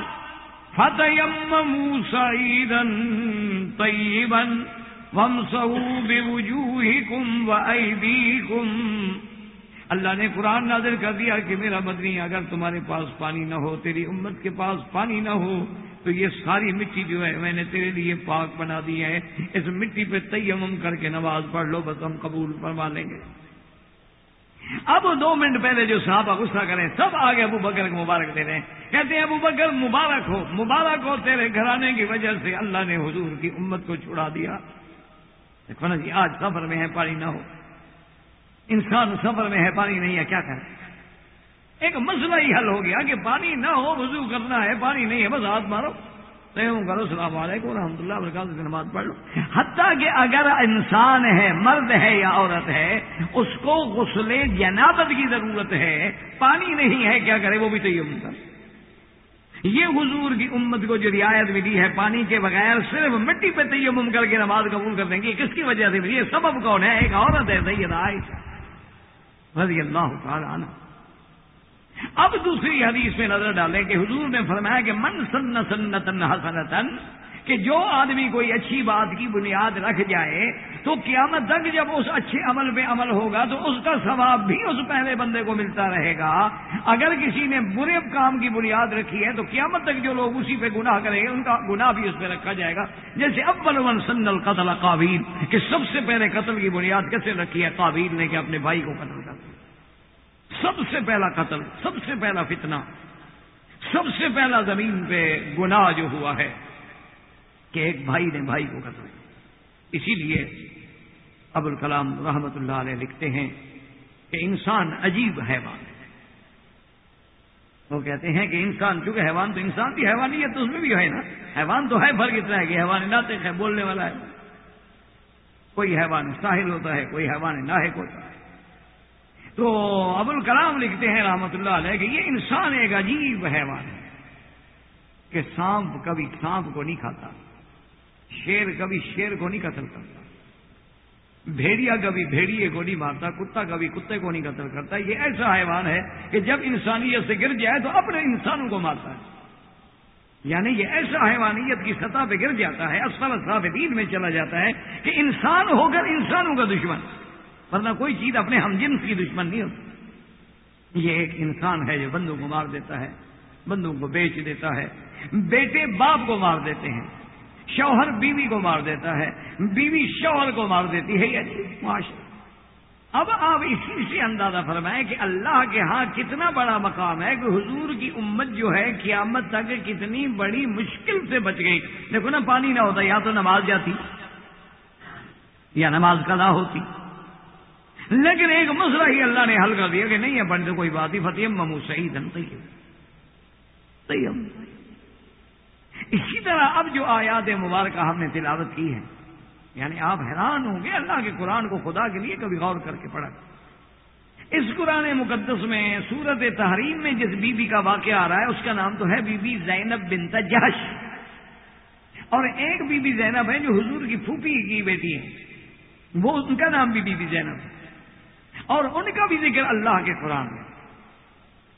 فتيمموا سعيدا طيبا وامسحوا بوجوهكم وأيديكم اللہ نے قرآن نازل کر دیا کہ میرا مدنی، اگر تمہارے پاس پانی نہ ہو، تیری امت کے پاس پانی نہ ہو، تو یہ ساری مٹی جو ہے، میں نے تیرے لیے پاک بنا دی ہے، اس مٹی پہ تیمم کر کے نماز پڑھ لو، بس ہم قبول فرما لیں گے۔ اب دو منٹ پہلے جو صحابہ غصہ کریں، سب آگے ابو بکر کو مبارک دے رہے ہیں کہتے ہیں، ابو بکر مبارک ہو مبارک ہو تیرے گھرانے کی وجہ سے اللہ نے حضور کی امت کو چھڑا دیا۔ دیکھو نا جی آج سفر میں ہے، پانی نہ ہو۔ انسان سفر میں ہے، پانی نہیں ہے، کیا کرے؟ ایک مسئلہ ہی حل ہو گیا کہ پانی نہ ہو، وضو کرنا ہے، پانی نہیں ہے، بس ہاتھ مارو۔ کرو السلام علیکم و رحمۃ اللہ وبرکاتہ۔ نماز پڑھ لو۔ حتیٰ کہ اگر انسان ہے، مرد ہے یا عورت ہے، اس کو غسل جنابت کی ضرورت ہے۔ پانی نہیں ہے کیا کرے وہ بھی تیم کر یہ حضور کی امت کو جو رعایت ملی ہے، پانی کے بغیر صرف مٹی پہ تیمم کر کے نماز قبول کر دیں گے۔ کس کی وجہ سے ملی؟ یہ سبب کون ہے؟ ایک عورت ہے، سید عائشہ رضی اللہ تعالی عنہ۔ اب دوسری حدیث میں نظر ڈالیں کہ حضور نے فرمایا کہ من سن سنتن حسنتن، کہ جو آدمی کوئی اچھی بات کی بنیاد رکھ جائے، تو قیامت تک جب اس اچھے عمل پہ عمل ہوگا، تو اس کا ثواب بھی اس پہلے بندے کو ملتا رہے گا۔ اگر کسی نے برے کام کی بنیاد رکھی ہے، تو قیامت تک جو لوگ اسی پہ گناہ کریں گے، ان کا گناہ بھی اس پہ رکھا جائے گا۔ جیسے ابل ون سن القتل قابیل، کہ سب سے پہلے قتل کی بنیاد کیسے رکھی ہے؟ قابیل نے کہ اپنے بھائی کو قتل سب سے پہلا قتل، سب سے پہلا فتنہ، سب سے پہلا زمین پہ گناہ جو ہوا ہے کہ ایک بھائی نے بھائی کو قتل اسی لیے ابو الکلام رحمت اللہ علیہ لکھتے ہیں کہ انسان عجیب ہے۔ وہ کہتے ہیں کہ انسان، چونکہ حیوان تو انسان کی حیوانیت تو اس میں بھی ہے نا۔ حیوان تو ہے، فرق اتنا ہے کہ حیوان ناطق ہے، بولنے والا ہے۔ کوئی حیوان ساحل ہوتا ہے، کوئی حیوان ناحق ہوتا ہے۔ تو ابو الکلام لکھتے ہیں رحمت اللہ علیہ کہ یہ انسان ایک عجیب حیوان ہے کہ سانپ کبھی سانپ کو نہیں کھاتا، شیر کبھی شیر کو نہیں قتل کرتا، بھیڑیا کبھی بھیڑیے کو نہیں مارتا، کتا کبھی کتے کو نہیں قتل کرتا، یہ ایسا حیوان ہے کہ جب انسانیت سے گر جائے تو اپنے انسانوں کو مارتا ہے۔ یعنی یہ ایسا حیوانیت کی سطح پہ گر جاتا ہے اصل صافدین میں چلا جاتا ہے کہ انسان ہو کر انسانوں کا دشمن۔ ورنہ کوئی چیز اپنے ہم جنس کی دشمن نہیں ہوتی۔ یہ ایک انسان ہے جو بندوں کو مار دیتا ہے، بندوں کو بیچ دیتا ہے۔ بیٹے باپ کو مار دیتے ہیں، شوہر بیوی کو مار دیتا ہے۔ بیوی شوہر کو مار دیتی ہے یعنی معاشرہ۔ اب آپ اسی سے اندازہ فرمائیں کہ اللہ کے ہاں کتنا بڑا مقام ہے کہ حضور کی امت جو ہے قیامت تک کتنی بڑی مشکل سے بچ گئی۔ دیکھو نا، پانی نہ ہوتا، یا تو نماز جاتی یا نماز کا نہ ہوتی۔ لیکن ایک مسئلہ ہی اللہ نے حل کر دیا کہ نہیں ہے پڑھنے کوئی بات ہی فتح ممو صحیح دن طیب۔ اسی طرح اب جو آیات مبارکہ ہم نے تلاوت کی ہے یعنی آپ حیران ہوں گے اللہ کے قرآن کو خدا کے لیے کبھی غور کر کے پڑھا۔ اس قرآن مقدس میں سورت تحریم میں جس بی بی کا واقعہ آ رہا ہے، اس کا نام تو ہے بی بی زینب بنت جہش۔ اور ایک بی بی زینب ہے جو حضور کی پھوپھی کی بیٹی ہے۔ وہ، ان کا نام بھی بی بی زینب ہے۔ اور ان کا بھی ذکر اللہ کے قرآن میں۔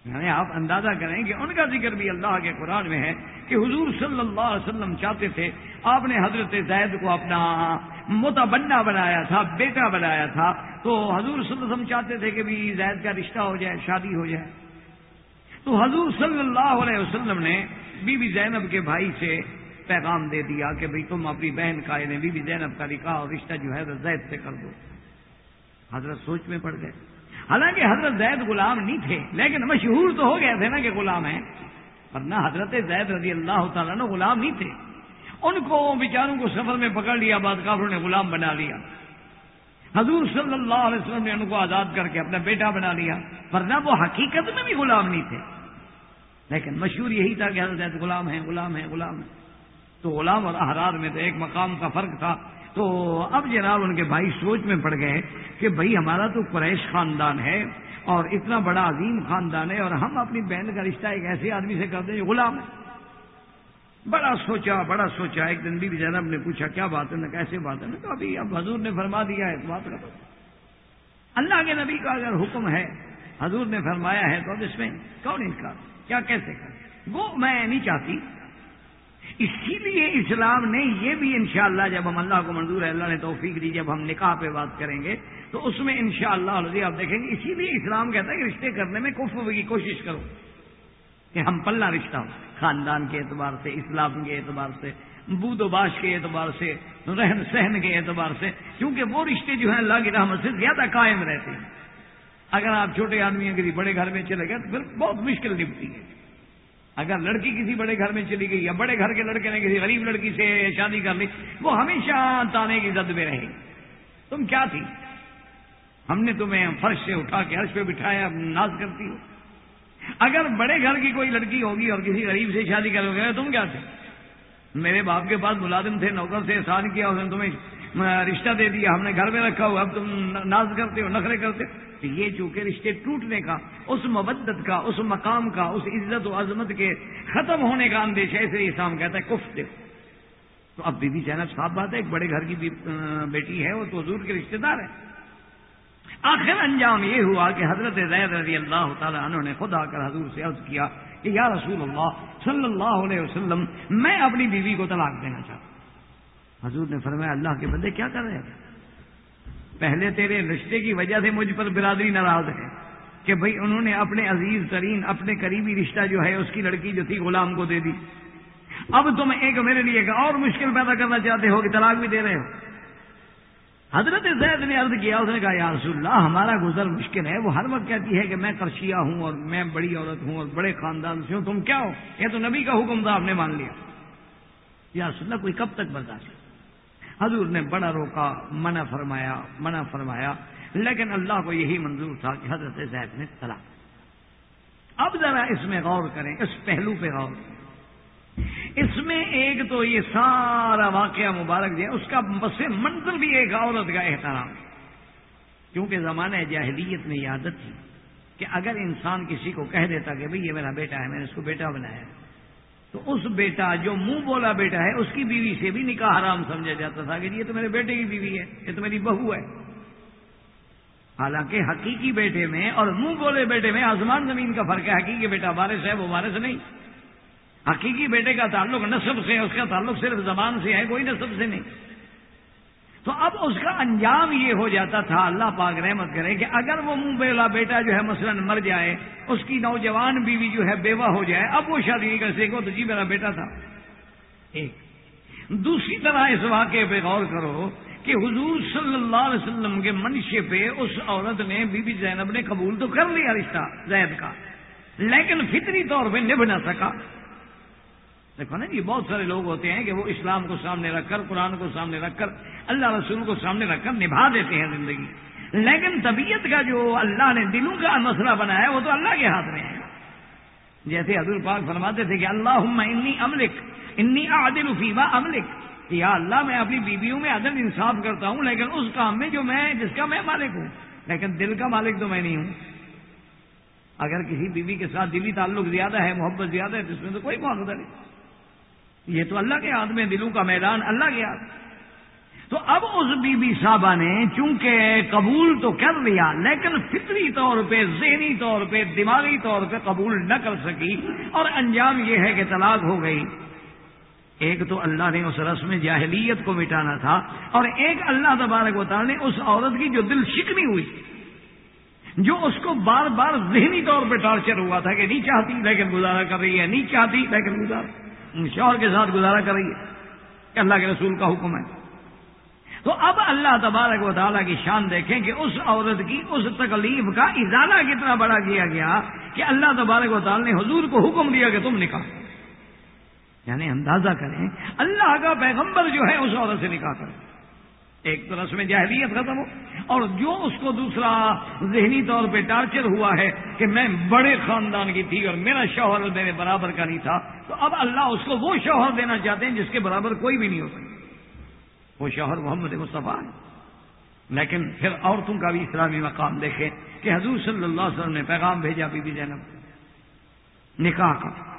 یعنی آپ اندازہ کریں کہ ان کا ذکر بھی اللہ کے قرآن میں ہے کہ حضور صلی اللہ علیہ وسلم چاہتے تھے آپ نے حضرت زید کو اپنا متبنا بنایا تھا، بیٹا بنایا تھا۔ تو حضور صلی اللہ علیہ وسلم چاہتے تھے کہ بھی زید کا رشتہ ہو جائے، شادی ہو جائے۔ تو حضور صلی اللہ علیہ وسلم نے بی بی زینب کے بھائی سے پیغام دے دیا کہ بھئی تم اپنی بہن کا یعنی بی بی زینب کا نکاح اور رشتہ جو ہے وہ زید سے کر دو۔ حضرت سوچ میں پڑ گئے۔ حالانکہ حضرت زید غلام نہیں تھے، لیکن مشہور تو ہو گئے تھے نا کہ غلام ہیں ورنہ حضرت زید رضی اللہ تعالیٰ نے غلام نہیں تھے۔ ان کو بیچاروں کو سفر میں پکڑ لیا، بعد کافروں نے غلام بنا لیا۔ حضور صلی اللہ علیہ وسلم نے ان کو آزاد کر کے اپنا بیٹا بنا لیا ورنہ وہ حقیقت میں بھی غلام نہیں تھے۔ لیکن مشہور یہی تھا کہ حضرت زید غلام ہیں غلام ہیں غلام ہیں۔ تو غلام اور احرار میں تو ایک مقام کا فرق تھا۔ تو اب جناب ان کے بھائی سوچ میں پڑ گئے کہ بھائی ہمارا تو قریش خاندان ہے اور اتنا بڑا عظیم خاندان ہے اور ہم اپنی بہن کا رشتہ ایک ایسے آدمی سے کر دیں جو غلام ہے۔ بڑا سوچا بڑا سوچا۔ ایک دن بھی زینب نے پوچھا، کیا بات ہے؟ نا کیسے بات ہے نا۔ تو ابھی اب حضور نے فرما دیا ہے تو بات کرو اللہ کے نبی کا اگر حکم ہے، حضور نے فرمایا ہے تو اب اس میں کون انکار؟ کیا کیسے کر؟ وہ میں نہیں چاہتی۔ اسی لیے اسلام نے یہ بھی انشاءاللہ جب ہم اللہ کو منظور ہے، اللہ نے توفیق دی، جب ہم نکاح پہ بات کریں گے تو اس میں انشاءاللہ شاء آپ دیکھیں گے۔ اسی لیے اسلام کہتا ہے کہ رشتے کرنے میں کف کی کوشش کرو کہ ہم پلہ رشتہ ہو خاندان کے اعتبار سے، اسلام کے اعتبار سے، بود و باش کے اعتبار سے، رہن سہن کے اعتبار سے۔ کیونکہ وہ رشتے جو ہیں، اللہ کی رحمت سے زیادہ قائم رہتے ہیں۔ اگر آپ چھوٹے آدمی ہیں، کسی بڑے گھر میں چلے گئے، تو پھر بہت مشکل نپتی ہے۔ اگر لڑکی کسی بڑے گھر میں چلی گئی، یا بڑے گھر کے لڑکے نے کسی غریب لڑکی سے شادی کر لی، وہ ہمیشہ تانے کی زد میں رہے تم کیا تھی؟ ہم نے تمہیں فرش سے اٹھا کے عرش پہ بٹھایا، ناز کرتی ہو۔ اگر بڑے گھر کی کوئی لڑکی ہوگی اور کسی غریب سے شادی کرو گے، تم کیا تھے؟ میرے باپ کے پاس ملازم تھے، نوکر سے احسان کیا، اس نے تمہیں رشتہ دے دیا، ہم نے گھر میں رکھا ہوا، اب تم ناز کرتے ہو، نخرے کرتے ہو۔ تو یہ چونکہ رشتے ٹوٹنے کا، اس مبدت کا، اس مقام کا، اس عزت و عظمت کے ختم ہونے کا اندیشہ اسے اسلام کہتا ہے کف دیکھو تو اب بی بی زینب صاحب بات ہے، ایک بڑے گھر کی بیٹی ہے، وہ تو حضور کے رشتے دار ہے آخر انجام یہ ہوا کہ حضرت زید رضی اللہ تعالیٰ عنہ نے خود آ کر حضور سے عرض کیا کہ یا رسول اللہ صلی اللہ علیہ وسلم، میں اپنی بیوی کو طلاق دینا چاہتا ہوں۔ حضور نے فرمایا، اللہ کے بندے کیا کر رہے ہیں؟ پہلے تیرے رشتے کی وجہ سے مجھ پر برادری ناراض ہے کہ بھئی انہوں نے اپنے عزیز ترین، اپنے قریبی رشتہ جو ہے، اس کی لڑکی جو تھی، غلام کو دے دی۔ اب تم ایک میرے لیے ایک اور مشکل پیدا کرنا چاہتے ہو کہ طلاق بھی دے رہے ہو۔ حضرت زید نے عرض کیا، اس نے کہا، یا رسول اللہ، ہمارا گزر مشکل ہے۔ وہ ہر وقت کہتی ہے کہ میں کرشیا ہوں اور میں بڑی عورت ہوں اور بڑے خاندان سے ہوں۔ تم کیا ہو؟ یہ تو نبی کا حکم تھا، آپ نے مان لیا۔ یا رسول اللہ، کوئی کب تک برداشت حضور نے بڑا روکا، منع فرمایا منع فرمایا۔ لیکن اللہ کو یہی منظور تھا کہ حضرت زید نے طلاق۔ اب ذرا اس میں غور کریں، اس پہلو پہ غور۔ کریں اس میں ایک تو یہ سارا واقعہ مبارک جو اس کا بس منظر بھی ایک عورت کا احترام۔ کیونکہ زمانہ جاہلیت میں یہ عادت تھی کہ اگر انسان کسی کو کہہ دیتا کہ بھئی یہ میرا بیٹا ہے، میں نے اس کو بیٹا بنایا تو اس بیٹا جو منہ بولا بیٹا ہے، اس کی بیوی سے بھی نکاح حرام سمجھا جاتا تھا کہ جی، یہ تو میرے بیٹے کی بیوی ہے، یہ تو میری بہو ہے۔ حالانکہ حقیقی بیٹے میں اور منہ بولے بیٹے میں آسمان زمین کا فرق ہے، حقیقی بیٹا وارث ہے، وہ وارث نہیں۔ حقیقی بیٹے کا تعلق نصب سے، اس کا تعلق صرف زبان سے ہے، کوئی نصب سے نہیں۔ تو اب اس کا انجام یہ ہو جاتا تھا، اللہ پاک رحمت کرے کہ اگر وہ منہ بیلا بیٹا جو ہے مثلا مر جائے، اس کی نوجوان بیوی جو ہے بیوہ ہو جائے، اب وہ شادی نہیں کر سکے تو جی میرا بیٹا تھا۔ ایک۔ دوسری طرح اس واقعے پہ غور کرو کہ حضور صلی اللہ علیہ وسلم کے منشے پہ اس عورت نے بی بی زینب نے قبول تو کر لیا رشتہ زید کا، لیکن فطری طور پہ نبھ نہ سکا۔ دیکھو نا جی بہت سارے لوگ ہوتے ہیں کہ وہ اسلام کو سامنے رکھ کر، قرآن کو سامنے رکھ کر، اللہ رسول کو سامنے رکھ کر نبھا دیتے ہیں زندگی۔ لیکن طبیعت کا جو اللہ نے دلوں کا مسئلہ بنایا ہے، وہ تو اللہ کے ہاتھ میں ہے۔ جیسے حضور پاک فرماتے تھے کہ اللہ انی املک، انی عادل فیما املک۔ یا اللہ، میں اپنی بیویوں میں عدل انصاف کرتا ہوں، لیکن اس کام میں جو میں، جس کا میں مالک ہوں، لیکن دل کا مالک تو میں نہیں ہوں۔ اگر کسی بیوی کے ساتھ دلی تعلق زیادہ ہے، محبت زیادہ ہے، تو اس میں تو کوئی معاوضہ نہیں۔ یہ تو اللہ کے ہاتھ میں دلوں کا میدان، اللہ کے ہاتھ۔ تو اب اس بی بی صاحبہ نے چونکہ قبول تو کر لیا، لیکن فطری طور پہ، ذہنی طور پہ، دماغی طور پہ قبول نہ کر سکی اور انجام یہ ہے کہ طلاق ہو گئی۔ ایک تو اللہ نے اس رسم جاہلیت کو مٹانا تھا اور ایک اللہ تبارک و تعالیٰ نے اس عورت کی جو دل شکنی ہوئی، جو اس کو بار بار ذہنی طور پہ ٹارچر ہوا تھا کہ نہیں چاہتی لیکن گزارا کر رہی ہے، نہیں چاہتی لیکن گزارا۔ شوہر کے ساتھ گزارا کر رہی ہے کہ اللہ کے رسول کا حکم ہے۔ تو اب اللہ تبارک و تعالیٰ کی شان دیکھیں کہ اس عورت کی اس تکلیف کا ازالہ کتنا بڑا کیا گیا کہ اللہ تبارک و تعالیٰ نے حضور کو حکم دیا کہ تم نکاح۔ یعنی اندازہ کریں، اللہ کا پیغمبر جو ہے اس عورت سے نکاح کریں ایک تو رسم جاہلیت ختم ہو۔ اور جو اس کو دوسرا ذہنی طور پہ ٹارچر ہوا ہے کہ میں بڑے خاندان کی تھی اور میرا شوہر میرے برابر کا نہیں تھا، تو اب اللہ اس کو وہ شوہر دینا چاہتے ہیں جس کے برابر کوئی بھی نہیں ہو سکتا وہ شوہر محمد مصطفیٰ ہے۔ لیکن پھر عورتوں کا بھی اسلامی مقام دیکھیں کہ حضور صلی اللہ علیہ وسلم نے پیغام بھیجا بی بی زینب نکاح کا۔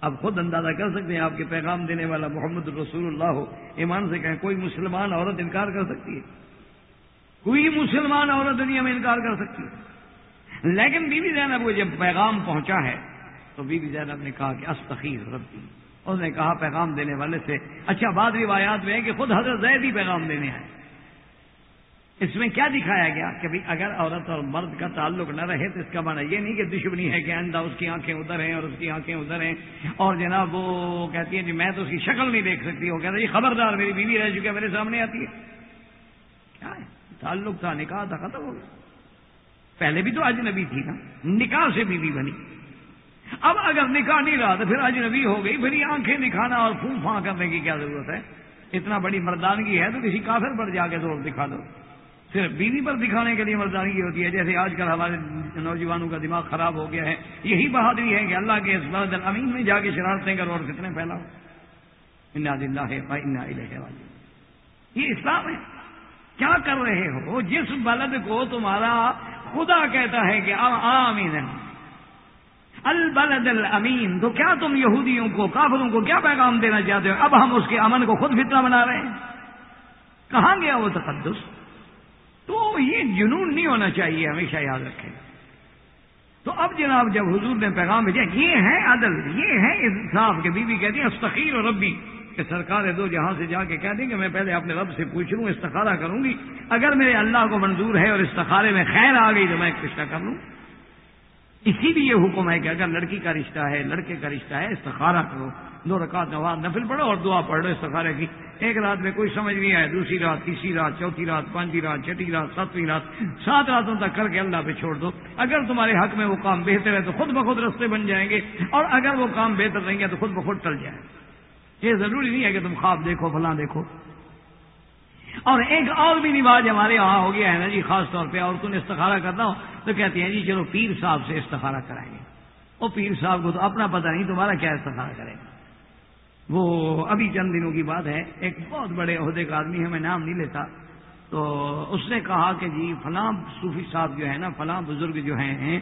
اب خود اندازہ کر سکتے ہیں آپ کے پیغام دینے والا محمد رسول اللہ ہو۔ ایمان سے کہیں کوئی مسلمان عورت انکار کر سکتی ہے۔ کوئی مسلمان عورت دنیا میں انکار کر سکتی ہے۔ لیکن بی بی زینب کو جب پیغام پہنچا ہے، تو بی بی زینب نے کہا کہ استخیر ربی۔ اس نے کہا پیغام دینے والے سے اچھا بعد روایات میں ہے کہ خود حضرت زید ہی پیغام دینے آئے۔ اس میں کیا دکھایا گیا کہ بھائی اگر عورت اور مرد کا تعلق نہ رہے تو اس کا معنی یہ نہیں کہ دشمنی ہے کہ آئندہ اس کی آنکھیں ادھر ہیں اور اس کی آنکھیں ادھر ہیں۔ اور جناب وہ کہتی ہیں جی میں تو اس کی شکل نہیں دیکھ سکتی، وہ کہتا ہے جی خبردار میری بیوی رہ چکی ہے، میرے سامنے آتی ہے۔ کیا ہے؟ تعلق تھا، نکاح تھا، ختم ہو گیا۔ پہلے بھی تو اجنبی تھی نا، نکاح سے بیوی بنی۔ اب اگر نکاح نہیں رہا تو پھر اجنبی ہو گئی، پھر یہ آنکھیں دکھانا اور پھون پھاں کرنے کی کیا ضرورت ہے؟ اتنا بڑی مردانگی ہے تو کسی کافر پر جا کے زور دکھا دو۔ صرف بیوی پر دکھانے کے لیے مردانگی ہوتی ہے۔ جیسے آج کل ہمارے نوجوانوں کا دماغ خراب ہو گیا ہے۔ یہی بہادری ہے کہ اللہ کے اس بلد امین میں جا کے شرارتیں کرو اور کتنے پھیلاؤ۔ اللہ یہ اسلام ہے۔ کیا کر رہے ہو؟ جس بلد کو تمہارا خدا کہتا ہے کہ آمین۔ البلد الامین۔ تو کیا تم یہودیوں کو، کافروں کو کیا پیغام دینا چاہتے ہو؟ اب ہم اس کے امن کو خود فتنہ بنا رہے ہیں۔ کہاں گیا وہ تقدس؟ تو یہ جنون نہیں ہونا چاہیے، ہمیشہ یاد رکھیں۔ تو اب جناب جب حضور نے پیغام بھیجا، یہ ہے عدل، یہ ہے انصاف کہ بی بی کہتی ہیں استخیر اور ربی کہ سرکار دو جہاں سے جا کے کہہ دیں کہ میں پہلے اپنے رب سے پوچھ لوں، استخارہ کروں گی۔ اگر میرے اللہ کو منظور ہے اور استخارے میں خیر آ گئی تو میں رشتہ کر لوں۔ اسی لیے حکم ہے کہ اگر لڑکی کا رشتہ ہے، لڑکے کا رشتہ ہے، استخارہ کرو۔ دو رکعت نواز نفل پڑھو اور دعا پڑھ لو استخارے کی۔ ایک رات میں کوئی سمجھ نہیں آئے دوسری رات، تیسری رات، چوتھی رات، پانچویں رات، چھٹی رات، ساتویں رات، سات راتوں تک کر کے اللہ پہ چھوڑ دو۔ اگر تمہارے حق میں وہ کام بہتر ہے تو خود بخود رستے بن جائیں گے، اور اگر وہ کام بہتر نہیں ہے تو خود بخود ٹل جائیں۔ یہ ضروری نہیں ہے کہ تم خواب دیکھو، فلاں دیکھو۔ اور ایک اور بھی نواز ہمارے وہاں ہو گیا ہے نا جی خاص طور پہ عورتوں نے استخارہ کرنا ہو تو کہتے ہیں جی چلو پیر صاحب سے استخارہ کرائیں گے۔ وہ پیر صاحب کو تو اپنا پتہ نہیں، تمہارا کیا استخارہ کرے گا؟ وہ ابھی چند دنوں کی بات ہے، ایک بہت بڑے عہدے کا آدمی ہے، میں نام نہیں لیتا۔ تو اس نے کہا کہ جی فلاں صوفی صاحب جو ہے نا، فلاں بزرگ جو ہیں،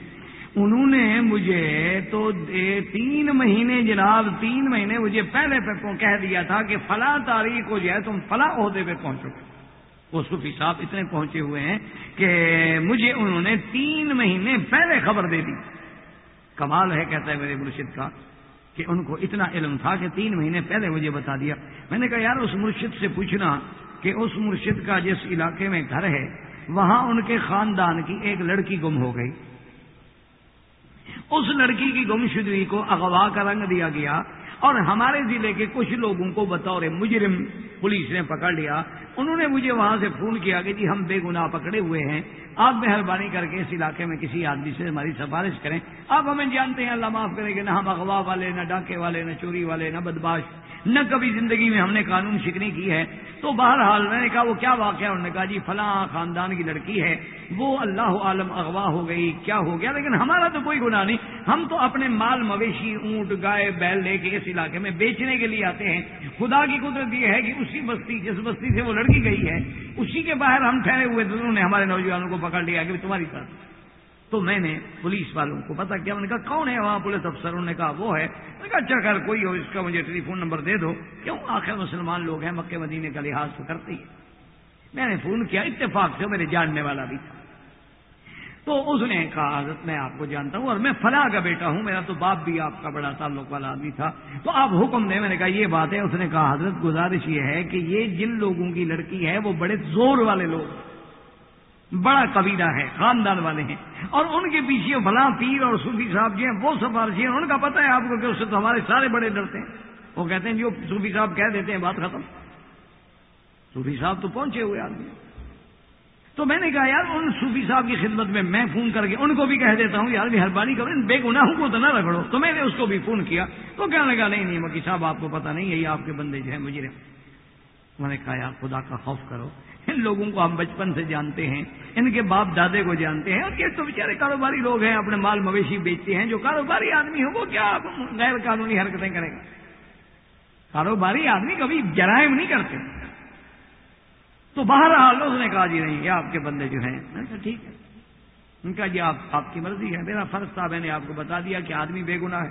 انہوں نے مجھے تو تین مہینے جناب، تین مہینے مجھے پہلے پہ کہہ دیا تھا کہ فلاں تاریخ کو جو ہے تم فلاں عہدے پہ پہنچو۔ وہ صوفی صاحب اتنے پہنچے ہوئے ہیں کہ مجھے انہوں نے تین مہینے پہلے خبر دے دی۔ کمال ہے، کہتا ہے میرے مرشد کا۔ کہ ان کو اتنا علم تھا کہ تین مہینے پہلے مجھے بتا دیا۔ میں نے کہا، یار، اس مرشد سے پوچھنا کہ اس مرشد کا جس علاقے میں گھر ہے، وہاں ان کے خاندان کی ایک لڑکی گم ہو گئی۔ اس لڑکی کی گمشدگی کو اغوا کا رنگ دیا گیا۔ اور ہمارے ضلع کے کچھ لوگوں کو بطور مجرم پولیس نے پکڑ لیا۔ انہوں نے مجھے وہاں سے فون کیا کہ جی ہم بے گناہ پکڑے ہوئے ہیں۔ آپ مہربانی کر کے اس علاقے میں کسی آدمی سے ہماری سفارش کریں۔ آپ ہمیں جانتے ہیں، اللہ معاف کریں کہ نہ ہم اغوا والے، نہ ڈاکے والے، نہ چوری والے، نہ بدباش، نہ کبھی زندگی میں ہم نے قانون شکنی کی ہے۔ تو بہرحال میں نے کہا، وہ کیا واقعہ انہوں نے کہا جی فلاں خاندان کی لڑکی ہے۔ وہ اللہ عالم اغوا ہو گئی، کیا ہو گیا؟ لیکن ہمارا تو کوئی گناہ نہیں۔ ہم تو اپنے مال مویشی، اونٹ، گائے، بیل لے کے اس علاقے میں بیچنے کے لیے آتے ہیں۔ خدا کی قدرت یہ ہے کہ اسی بستی، جس بستی سے وہ لڑکی گئی ہے، اسی کے باہر ہم ٹھہرے ہوئے تھے، انہوں نے ہمارے نوجوانوں کو پکڑ لیا کہ تمہاری ساتھ تو میں نے پولیس والوں کو پتا کیا انہوں نے کہا، کون ہے وہاں پولیس افسر؟ انہوں نے کہا، وہ ہے۔ میں نے کہا اچھا خیر، کوئی ہو، اس کا مجھے ٹیلی فون نمبر دے دو۔ کیوں؟ آخر مسلمان لوگ ہیں مکے مدینے کا لحاظ تو کرتے ہی میں نے فون کیا، اتفاق سے میرے جاننے والا بھی تھا۔ تو اس نے کہا، حضرت، میں آپ کو جانتا ہوں اور میں فلاں کا بیٹا ہوں، میرا تو باپ بھی آپ کا بڑا تعلق والا آدمی تھا۔ تو آپ حکم دیں، میں نے کہا، یہ بات ہے۔ اس نے کہا، حضرت، گزارش یہ ہے کہ یہ جن لوگوں کی لڑکی ہے، وہ بڑے زور والے لوگ بڑا قبیلہ ہے، خاندان والے ہیں۔ اور ان کے پیچھے بھلا پیر اور صوفی صاحب جو ہیں، وہ سفارشی ہیں۔ ان کا پتہ ہے آپ کو کہ اس سے تو ہمارے سارے بڑے ڈرتے ہیں۔ وہ کہتے ہیں، جو صوفی صاحب کہہ دیتے ہیں، بات ختم۔ صوفی صاحب تو پہنچے ہوئے آدمی۔ تو میں نے کہا، یار، ان صوفی صاحب کی خدمت میں میں فون کر کے ان کو بھی کہہ دیتا ہوں، یار، مہربانی کرو، ان بے گناہوں کو تو نہ رگڑو. تو میں نے اس کو بھی فون کیا، تو کہنے لگا، نہیں نہیں، مکی صاحب، آپ کو پتا نہیں ہے یہ آپ کے بندے جو ہیں مجھے میں نے کہا، یار، خدا کا خوف کرو، ان لوگوں کو ہم بچپن سے جانتے ہیں، ان کے باپ دادے کو جانتے ہیں، اور یہ تو بیچارے کاروباری لوگ ہیں، اپنے مال مویشی بیچتے ہیں، جو کاروباری آدمی ہو وہ کیا غیر قانونی حرکتیں کرے گا؟ کاروباری آدمی کبھی جرائم نہیں کرتے۔ تو باہر اس نے کہا جی نہیں، یہ آپ کے بندے جو ہیں. میں نے کہا، ٹھیک ہے. ان کا جی آپ آپ کی مرضی ہے، میرا فرض تھا، میں نے آپ کو بتا دیا کہ آدمی بے گناہ ہے.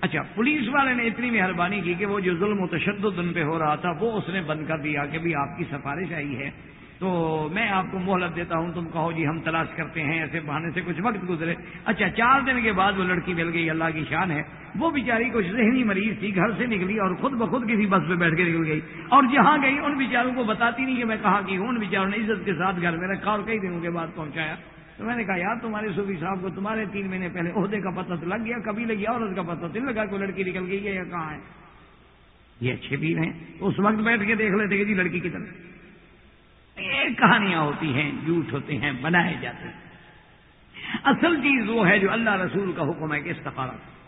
اچھا پولیس والے نے اتنی مہربانی کی کہ وہ جو ظلم و تشدد ان پہ ہو رہا تھا، وہ اس نے بند کر دیا کہ بھی آپ کی سفارش آئی ہے۔ تو میں آپ کو مہلت دیتا ہوں، تم کہو جی ہم تلاش کرتے ہیں، ایسے بہانے سے کچھ وقت گزرے۔ اچھا چار دن کے بعد وہ لڑکی مل گئی، اللہ کی شان ہے۔ وہ بیچاری کچھ ذہنی مریض تھی، گھر سے نکلی اور خود بخود کسی بس پہ بیٹھ کے نکل گئی۔ اور جہاں گئی، ان بیچاروں کو بتاتی نہیں کہ میں کہاں کی ہوں۔ ان بیچاروں نے عزت کے ساتھ گھر میں رکھا اور کئی دنوں کے بعد پہنچایا۔ تو میں نے کہا، یار، تمہارے صوفی صاحب کو تمہارے تین مہینے پہلے عہدے کا پتہ تو لگ گیا، کبھی لگ گیا اور اس کا پتہ تو لگا کوئی لڑکی نکل گئی ہے یا کہاں ہے۔ یہ اچھے پیر ہیں۔ اس وقت بیٹھ کے دیکھ لیتے کہ جی لڑکی کی طرح یہ کہانیاں ہوتی ہیں، جھوٹ ہوتے ہیں، بنائے جاتے ہیں۔ اصل چیز وہ ہے جو اللہ رسول کا حکم ہے کہ استفارت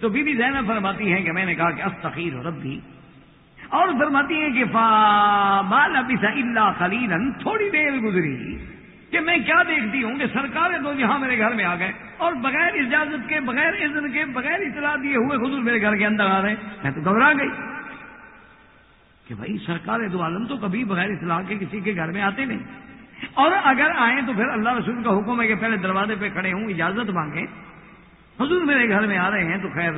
تو بی بی زینب فرماتی ہیں کہ میں نے کہا کہ استخیر ربی۔ اور فرماتی ہیں کہ مال ابھی اللہ خلیل تھوڑی دیر گزری کہ میں کیا دیکھتی ہوں کہ سرکاریں تو یہاں میرے گھر میں آ گئے اور بغیر اجازت کے، بغیر اذن کے، بغیر اطلاع دیے ہوئے حضور میرے گھر کے اندر آ رہے ہیں۔ میں تو گھبرا گئی۔ کہ بھائی سرکار دو عالم تو کبھی بغیر اطلاع کے کسی کے گھر میں آتے نہیں۔ اور اگر آئیں تو پھر اللہ رسول کا حکم ہے کہ پہلے دروازے پہ کھڑے ہوں، اجازت مانگیں۔ حضور میرے گھر میں آ رہے ہیں تو خیر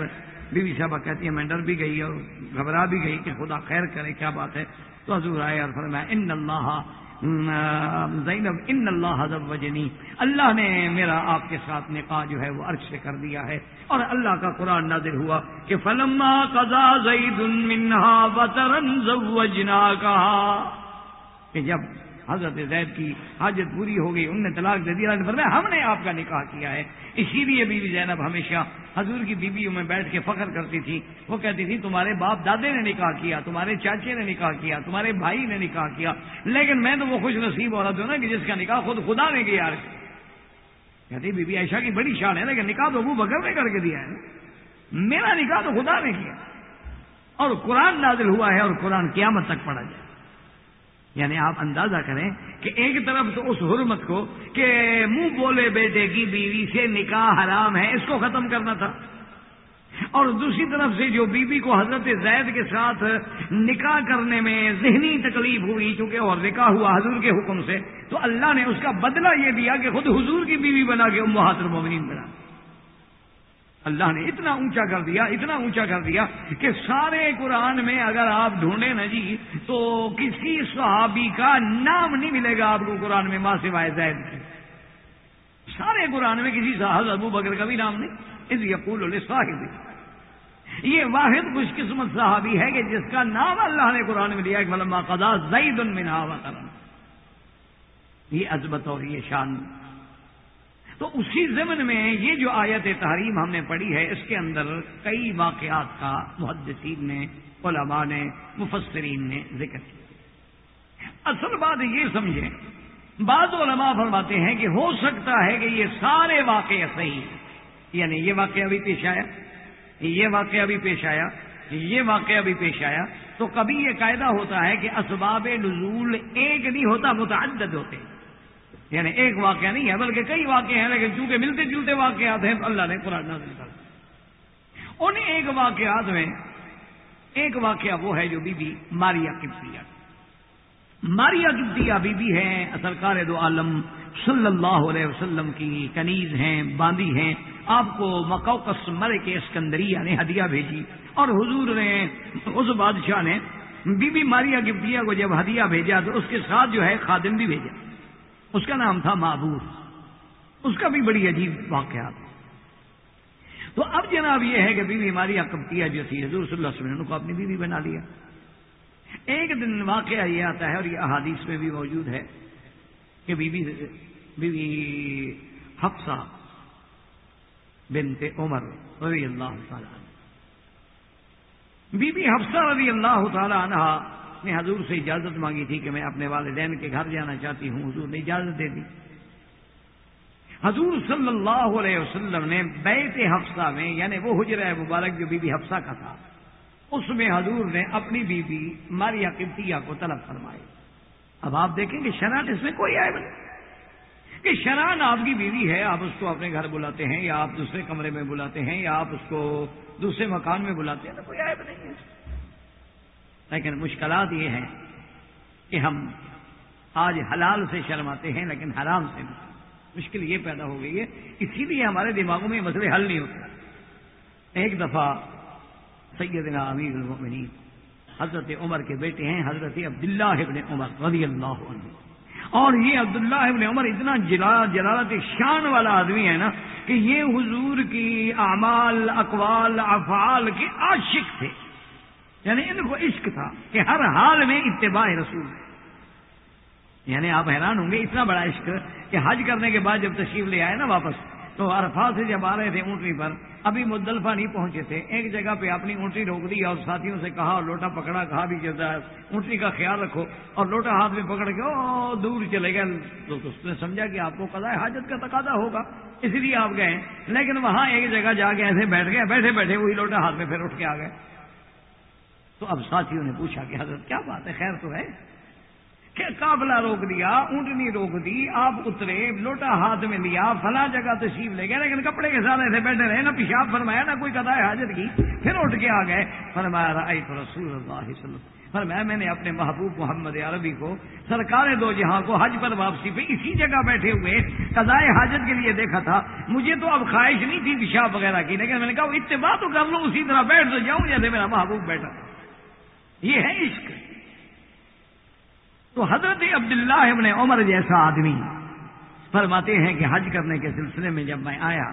بیوی صاحبہ کہتی ہیں میں ڈر بھی گئی اور گھبرا بھی گئی کہ خدا خیر کرے، کیا بات ہے؟ تو حضور آئے اور فرمایا، ان اللہ زینب، ان اللہ حضب وجنی اللہ نے میرا آپ کے ساتھ نکاح جو ہے وہ عرش سے کر دیا ہے۔ اور اللہ کا قرآن نازل ہوا کہ فلما قضا زید منہا وطرن زوجنا کہا کہ جب حضرت زید کی حاجت پوری ہو گئی، ان نے طلاق دے دیا فرمایا، ہم نے آپ کا نکاح کیا ہے۔ اسی لیے بیوی زینب ہمیشہ حضور کی بیویوں میں بیٹھ کے فخر کرتی تھی۔ وہ کہتی تھی، تمہارے باپ دادے نے نکاح کیا، تمہارے چاچے نے نکاح کیا، تمہارے بھائی نے نکاح کیا۔ لیکن میں تو وہ خوش نصیب عورت ہوں نا کہ جس کا نکاح خود خدا نے کیا کہتی بی بی عائشہ کی بڑی شان ہے، لیکن نکاح تو ابو بکر نے کر کے دیا ہے۔ میرا نکاح تو خدا نے کیا۔ اور قرآن نازل ہوا ہے اور قرآن قیامت تک پڑھا جائے۔ یعنی آپ اندازہ کریں کہ ایک طرف تو اس حرمت کو کہ منہ بولے بیٹے کی بیوی سے نکاح حرام ہے، اس کو ختم کرنا تھا۔ اور دوسری طرف سے جو بیوی بی کو حضرت زید کے ساتھ نکاح کرنے میں ذہنی تکلیف ہوئی، چونکہ اور نکاح ہوا حضور کے حکم سے، تو اللہ نے اس کا بدلہ یہ دیا کہ خود حضور کی بیوی بنا کے امہات المومنین بنا۔ اللہ نے اتنا اونچا کر دیا، اتنا اونچا کر دیا کہ سارے قرآن میں اگر آپ ڈھونڈے نا جی تو کسی صحابی کا نام نہیں ملے گا آپ کو قرآن میں، ماں سوائے زید کے۔ سارے قرآن میں کسی صاحب ابو بکر کا بھی نام نہیں۔ اس یقول صاحب یہ واحد خوش قسمت صحابی ہے کہ جس کا نام اللہ نے قرآن میں دیا کہ ملما قدا زید المنا کرم یہ عزبت اور یہ شان۔ تو اسی زمن میں یہ جو آیت تحریم ہم نے پڑھی ہے، اس کے اندر کئی واقعات کا محدثین نے، علماء نے، مفسرین نے ذکر کیا۔ اصل بات یہ سمجھیں، بعض علماء فرماتے ہیں کہ ہو سکتا ہے کہ یہ سارے واقع صحیح ہیں۔ یعنی یہ واقعہ بھی پیش آیا، یہ واقعہ بھی پیش آیا، یہ واقعہ بھی پیش آیا۔ تو کبھی یہ قاعدہ ہوتا ہے کہ اسباب نزول ایک نہیں ہوتا، متعدد ہوتے یعنی ایک واقعہ نہیں ہے، بلکہ کئی واقع ہیں، لیکن چونکہ ملتے جلتے واقعات ہیں، اللہ نے قرآن نازل کر ان ایک واقعات میں، ایک واقعہ وہ ہے جو بی بی ماریا کبتیا ماریا کبتیا بی بی ہیں سرکار دو عالم صلی اللہ علیہ وسلم کی کنیز ہیں باندی ہیں۔ آپ کو مکوکس مر کے اسکندریہ نے ہدیہ بھیجی اور حضور نے، اس بادشاہ نے بی بی ماریا گپتیا کو جب ہدیہ بھیجا تو اس کے ساتھ جو ہے خادم بھی بھیجا۔ اس کا نام تھا معبور اس کا بھی بڑی عجیب واقعہ تھا تو اب جناب یہ ہے کہ بیوی ہماری اکبتیا جو تھی، حضور صلی اللہ علیہ وسلم کو اپنی بیوی بنا لیا۔ ایک دن واقعہ یہ آتا ہے اور یہ احادیث میں بھی موجود ہے کہ بیوی بیوی حفصہ بنت عمر رضی اللہ تعالی بی بی حفصہ رضی اللہ تعالی عنہ نے حضور سے اجازت مانگی تھی کہ میں اپنے والدین کے گھر جانا چاہتی ہوں، حضور نے اجازت دے دی۔ حضور صلی اللہ علیہ وسلم نے بیت حفصہ میں یعنی وہ حجر مبارک جو بی بی حفصہ کا تھا، اس میں حضور نے اپنی بی بی ماریا قبطیہ کو طلب فرمائی۔ اب آپ دیکھیں کہ شران اس میں کوئی آئے نہیں۔ کہ شران آپ کی بیوی ہے، آپ اس کو اپنے گھر بلاتے ہیں، یا آپ دوسرے کمرے میں بلاتے ہیں، یا آپ اس کو دوسرے مکان میں بلاتے ہیں، تو کوئی عیب نہیں ہے۔ لیکن مشکلات یہ ہیں کہ ہم آج حلال سے شرماتے ہیں لیکن حرام سے نہیں۔ مشکل یہ پیدا ہو گئی ہے۔ اسی لیے ہمارے دماغوں میں مسئلے حل نہیں ہوتے۔ ایک دفعہ سیدنا امیر المؤمنین حضرت عمر کے بیٹے ہیں، حضرت عبداللہ ابن عمر رضی اللہ عنہ۔ اور یہ عبداللہ ابن عمر اتنا جلالت شان والا آدمی ہے نا کہ یہ حضور کی اعمال، اقوال، افعال کے عاشق تھے۔ یعنی ان کو عشق تھا کہ ہر حال میں اتباع رسول یعنی آپ حیران ہوں گے، اتنا بڑا عشق کہ حج کرنے کے بعد جب تشریف لے آئے نا واپس، تو عرفا سے جب آ رہے تھے اونٹنی پر، ابھی مدلفہ نہیں پہنچے تھے۔ ایک جگہ پہ اپنی اونٹنی روک دی اور ساتھیوں سے کہا، اور لوٹا پکڑا، کہا بھی جیسا اونٹنی کا خیال رکھو۔ اور لوٹا ہاتھ میں پکڑ کے، او، دور چلے گئے۔ تو اس نے سمجھا کہ آپ کو قضاء حاجت کا تقاضا ہوگا۔ اس لیے آپ گئے۔ لیکن وہاں ایک جگہ جا کے ایسے بیٹھ گئے، بیٹھے بیٹھے وہی لوٹا ہاتھ میں پھر اٹھ کے آ گئے۔ تو اب ساتھیوں نے پوچھا کہ حضرت کیا بات ہے؟ خیر تو ہے۔ کہ قابلہ روک دیا، اونٹنی روک دی، آپ اترے، لوٹا ہاتھ میں لیا، فلاں جگہ تشریف لے گئے، لیکن کپڑے کے ساتھ ایسے بیٹھے رہے نا پیشاب فرمایا، نہ کوئی قضاء حاجت کی، پھر اٹھ کے آ گئے۔ فرمایا رہا تو رسول اللہ صلی فرمایا، میں نے اپنے محبوب محمد عربی کو، سرکار دو جہاں کو حج پر واپسی پہ اسی جگہ بیٹھے ہوئے قضاء حاجت کے لیے دیکھا تھا۔ مجھے تو اب خواہش نہیں تھی پیشاب وغیرہ کی، لیکن میں نے کہا اتباع تو کر لوں اسی طرح بیٹھ تو جاؤں، جیسے میرا محبوب بیٹھا۔ یہ ہے عشق۔ تو حضرت عبداللہ ابن عمر جیسا آدمی فرماتے ہیں کہ حج کرنے کے سلسلے میں جب میں آیا،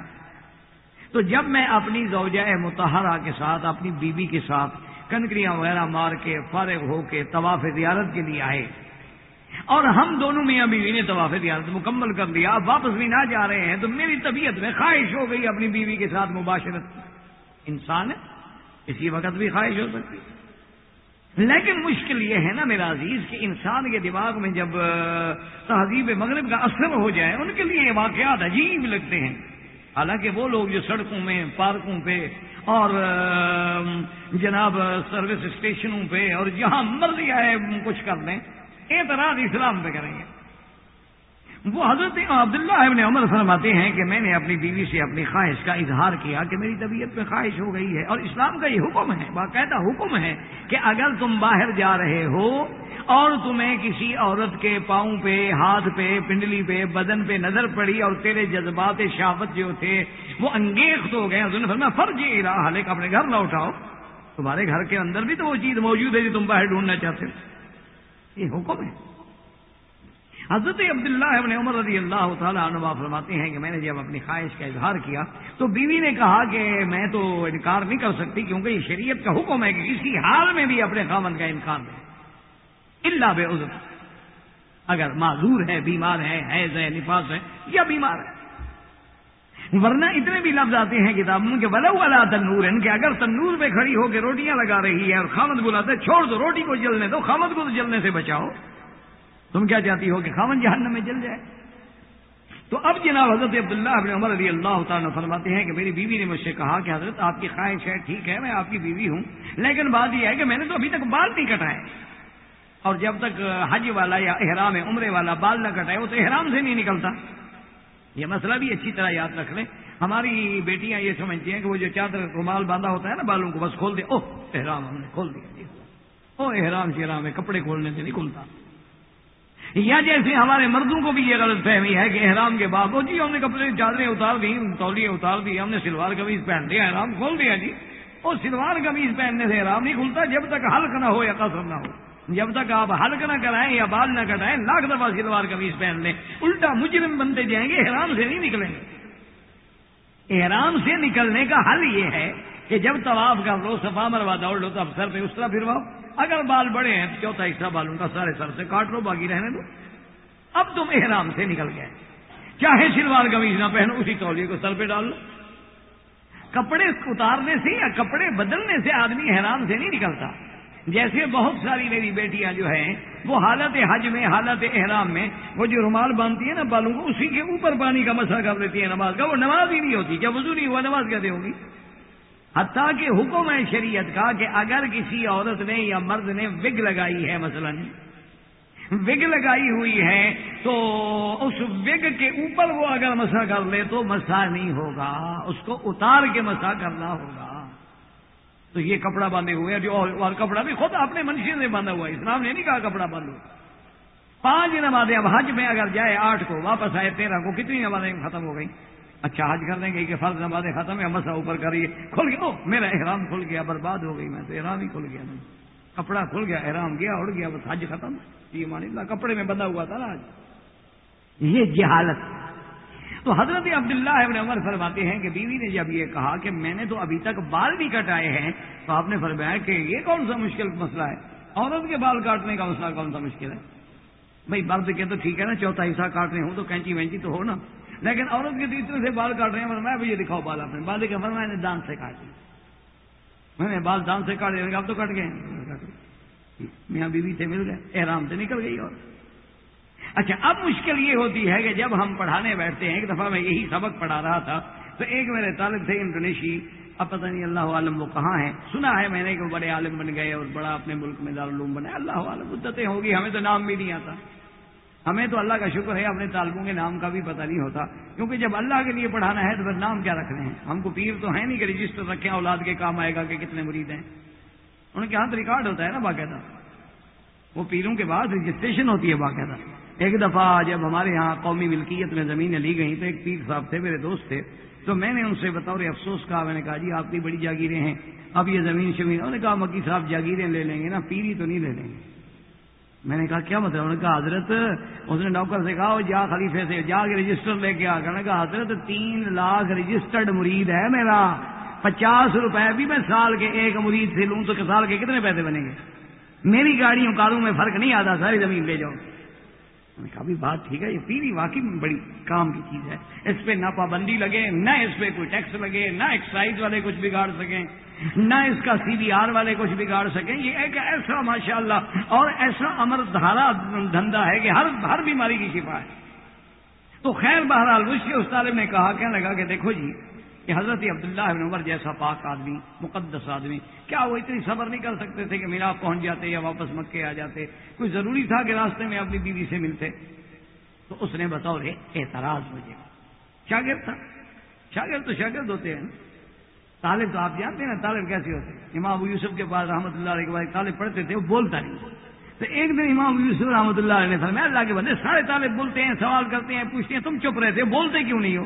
تو جب میں اپنی زوجہ متحرہ کے ساتھ، اپنی بیوی کے ساتھ کنکریاں وغیرہ مار کے، فارغ ہو کے طواف زیارت کے لیے آئے، اور ہم دونوں میاں بیوی نے طواف زیارت مکمل کر لیا آپ واپس بھی نہ جا رہے ہیں، تو میری طبیعت میں خواہش ہو گئی اپنی بیوی کے ساتھ مباشرت۔ انسان اسی وقت بھی خواہش ہو سکتی۔ لیکن مشکل یہ ہے نا میرا عزیز کہ انسان کے دماغ میں جب تہذیب مغرب کا اثر ہو جائے، ان کے لیے واقعات عجیب لگتے ہیں۔ حالانکہ وہ لوگ جو سڑکوں میں، پارکوں پہ اور جناب، سروس اسٹیشنوں پہ اور جہاں مرضی آئے، کچھ کر دیں اعتراض اسلام پہ کریں گے۔ وہ حضرت عبداللہ ابن عمر فرماتے ہیں کہ میں نے اپنی بیوی سے اپنی خواہش کا اظہار کیا کہ میری طبیعت میں خواہش ہو گئی ہے اور اسلام کا یہ حکم ہے، باقاعدہ حکم ہے کہ اگر تم باہر جا رہے ہو اور تمہیں کسی عورت کے پاؤں پہ، ہاتھ پہ، پنڈلی پہ، بدن پہ نظر پڑی اور تیرے جذبات شہابت جو تھے وہ انگیخت ہو گئے حضرت فرما فرض رہا لے اپنے گھر نہ اٹھاؤ۔ تمہارے گھر کے اندر بھی تو وہ چیز موجود ہے جو تم باہر ڈھونڈنا چاہتے ہو۔ یہ حکم ہے۔ حضرت عبداللہ ابن عمر رضی اللہ تعالیٰ عنہ فرماتے ہیں کہ میں نے جب اپنی خواہش کا اظہار کیا تو بیوی نے کہا کہ میں تو انکار نہیں کر سکتی کیونکہ یہ شریعت کا حکم ہے کہ کسی حال میں بھی اپنے خامن کا انکار دے اللہ بے عزت اگر معذور ہے، بیمار ہے، حیض ہے، نفاس ہے یا بیمار ہے۔ ورنہ اتنے بھی لفظ آتے ہیں کتابوں کے بلا والا تنور ان کہ اگر تنور پہ کھڑی ہو کے روٹیاں لگا رہی ہے اور خامد بلاتے چھوڑ دو، روٹی کو جلنے دو، خامد کو تو جلنے سے بچاؤ۔ تم کیا چاہتی ہو کہ خامن جہنم میں جل جائے؟ تو اب جناب حضرت عبداللہ ابن عمر علی اللہ تعالیٰ فرماتے ہیں کہ میری بیوی نے مجھ سے کہا کہ حضرت آپ کی خواہش ہے، ٹھیک ہے، میں آپ کی بیوی ہوں، لیکن بات یہ ہے کہ میں نے تو ابھی تک بال نہیں کٹائے۔ اور جب تک حج والا یا احرام عمرے والا بال نہ کٹائے، وہ تو احرام سے نہیں نکلتا۔ یہ مسئلہ بھی اچھی طرح یاد رکھ لیں۔ ہماری بیٹیاں یہ سمجھتی ہیں کہ وہ جو چادر رومال باندھا ہوتا ہے نا بالوں کو، بس کھول دے، اوہ، احرام ہم نے کھول دیا۔ او احرام شیرام ہے کپڑے کھولنے سے نہیں کھلتا۔ یا جیسے ہمارے مردوں کو بھی یہ غلط فہمی ہے کہ احرام کے بعد وہ جی ہم نے کپڑے چادریں اتار دی تولیے اتار دی ہم نے سلوار قمیض پہن دیا احرام کھول دیا جی۔ اور سلوار قمیض پہننے سے احرام نہیں کھلتا جب تک حلق نہ ہو یا قصر نہ ہو۔ جب تک آپ حلق نہ کرائیں یا بال نہ کٹائیں، لاکھ دفعہ سلوار قمیض پہن لیں۔ الٹا مجرم بنتے جائیں گے، احرام سے نہیں نکلیں گے۔ احرام سے نکلنے کا حل یہ ہے کہ جب طواف کر لو صفا مروا دوڑ لو تو اب سر پہ اس طرح پھرواؤ۔ اگر بال بڑے ہیں تو چوتھا حصہ بالوں کا سارے سر سے کاٹ لو باقی رہنے دو۔ اب تم احرام سے نکل گئے۔ چاہے شلوار قمیض نہ پہنو، اسی تولیے کو سر پہ ڈال لو۔ کپڑے اتارنے سے یا کپڑے بدلنے سے آدمی احرام سے نہیں نکلتا۔ جیسے بہت ساری میری بیٹیاں جو ہیں، وہ حالت حج میں، حالت احرام میں، وہ جو رومال باندھتی ہے نا بالوں کو، اسی کے اوپر پانی کا مسئلہ کر دیتی ہے نماز کا۔ وہ نماز ہی نہیں ہوتی۔ کیا وضو نہیں ہوا؟ نماز کیسے ہوگی حتیٰ کہ حکم ہے شریعت کا کہ اگر کسی عورت نے یا مرد نے وگ لگائی ہے مثلا، وگ لگائی ہوئی ہے تو اس وگ کے اوپر وہ اگر مسا کر لے تو مسا نہیں ہوگا، اس کو اتار کے مسا کرنا ہوگا۔ تو یہ کپڑا باندھے ہوئے جو اور کپڑا بھی خود اپنے منشی سے باندھا ہوا ہے، اسلام نے نہیں کہا کپڑا باندھو۔ پانچ نمازیں اب حج میں اگر جائے، آٹھ کو واپس آئے، تیرہ کو، کتنی نمازیں ختم ہو گئی اچھا حج کر دیں گے کہ فرض نمازیں ختم ہے، مسا اوپر کریے کھل گیا میرا احرام کھل گیا، برباد ہو گئی میں تو احرام ہی کھل گیا۔ میں کپڑا کھل گیا، احرام گیا، اڑ گیا، بس حج ختم۔ یہ مان اللہ، کپڑے میں بندھا ہوا تھا نا آج۔ یہ جہالت۔ تو حضرت عبداللہ ابن عمر فرماتے ہیں کہ بیوی نے جب یہ کہا کہ میں نے تو ابھی تک بال بھی کٹائے ہیں، تو آپ نے فرمایا کہ یہ کون سا مشکل مسئلہ ہے؟ عورت کے بال کاٹنے کا مسئلہ کون سا مشکل ہے؟ بھائی، مرد کے تو ٹھیک ہے نا چوتھا حصہ کاٹنے ہوں تو کینچی وینچی تو ہو نا۔ لیکن عورت کے تیسرے سے بال کاٹ رہے ہیں میں بھی یہ دکھاؤ بال اپنے۔ بال کے فرمایا نے دان سے کاٹ میں نے بال دان سے کاٹ یعنی اب تو کٹ گئے۔ میاں بیوی سے مل گئے، احرام سے نکل گئی اور۔ اچھا اب مشکل یہ ہوتی ہے کہ جب ہم پڑھانے بیٹھتے ہیں، ایک دفعہ میں یہی سبق پڑھا رہا تھا۔ تو ایک میرے طالب تھے انڈونیشی، اب پتہ نہیں اللہ عالم وہ کہاں ہے سنا ہے میں نے کہ وہ بڑے عالم بن گئے اور بڑا اپنے ملک میں دارالعلوم بنے اللہ عالم مدتیں ہوگی، ہمیں تو نام بھی نہیں آتا۔ ہمیں تو اللہ کا شکر ہے، اپنے طالبوں کے نام کا بھی پتہ نہیں ہوتا۔ کیونکہ جب اللہ کے لیے پڑھانا ہے تو پھر نام کیا رکھنے ہیں؟ ہم کو پیر تو ہے نہیں کہ رجسٹر رکھیں، اولاد کے کام آئے گا کہ کتنے مرید ہیں۔ ان کے ہاتھ ریکارڈ ہوتا ہے نا باقاعدہ۔ وہ پیروں کے بعد رجسٹریشن ہوتی ہے باقاعدہ۔ ایک دفعہ جب ہمارے یہاں قومی ملکیت میں زمینیں لی گئیں تو ایک پیر صاحب تھے، میرے دوست تھے۔ تو میں نے ان سے بطور افسوس کہا، میں نے کہا جی آپ کی بڑی جاگیریں ہیں، اب یہ زمین شمین انہوں نے کہا، مکی صاحب جاگیریں لے لیں گے نا پیری تو نہیں لے لیں گے۔ میں نے کہا، کیا مطلب؟ انہوں نے کہا، حضرت، اس نے نوکر سے کہا جا خلیفے سے، جا کے رجسٹر لے کے آ کر کہا، حضرت، تین لاکھ رجسٹرڈ مرید ہے میرا۔ پچاس روپے بھی میں سال کے ایک مرید سے لوں تو سال کے کتنے پیسے بنیں گے؟ میری گاڑیوں کاروں میں فرق نہیں آتا، ساری زمین لے جاؤ۔ نے کہا بھی بات ٹھیک ہے، یہ پیری واقعی بڑی کام کی چیز ہے۔ اس پہ نہ پابندی لگے، نہ اس پہ کوئی ٹیکس لگے، نہ ایکسائز والے کچھ بگاڑ سکیں، نہ اس کا سی بی آر والے کچھ بگاڑ سکیں۔ یہ ایک ایسا ماشاء اللہ اور ایسا امر دھارا دھندا ہے کہ ہر ہر بیماری کی شفا ہے۔ تو خیر بہرحال، مجھ سے اس طالب نے کہا، کہنے لگا کہ دیکھو جی کہ حضرت عبداللہ بن عمر جیسا پاک آدمی، مقدس آدمی، کیا وہ اتنی صبر نہیں کر سکتے تھے کہ میرا پہنچ جاتے یا واپس مکے آ جاتے؟ کوئی ضروری تھا کہ راستے میں اپنی بیوی سے ملتے؟ تو اس نے بطور اعتراض مجھے شاگرد تھا۔ شاگرد تو شاگرد ہوتے ہیں۔ طالب تو آپ جانتے ہیں نا، طالب کیسے ہوتے ہیں؟ امام ابو یوسف کے پاس رحمۃ اللہ علیہ کے بعد طالب پڑھتے تھے، وہ بولتا نہیں۔ تو ایک دن امام ابو یوسف رحمۃ اللہ علیہ نے فرمایا، اللہ کے بندے، سارے طالب بولتے ہیں، سوال کرتے ہیں، پوچھتے ہیں، تم چپ رہتے بولتے کیوں نہیں ہو؟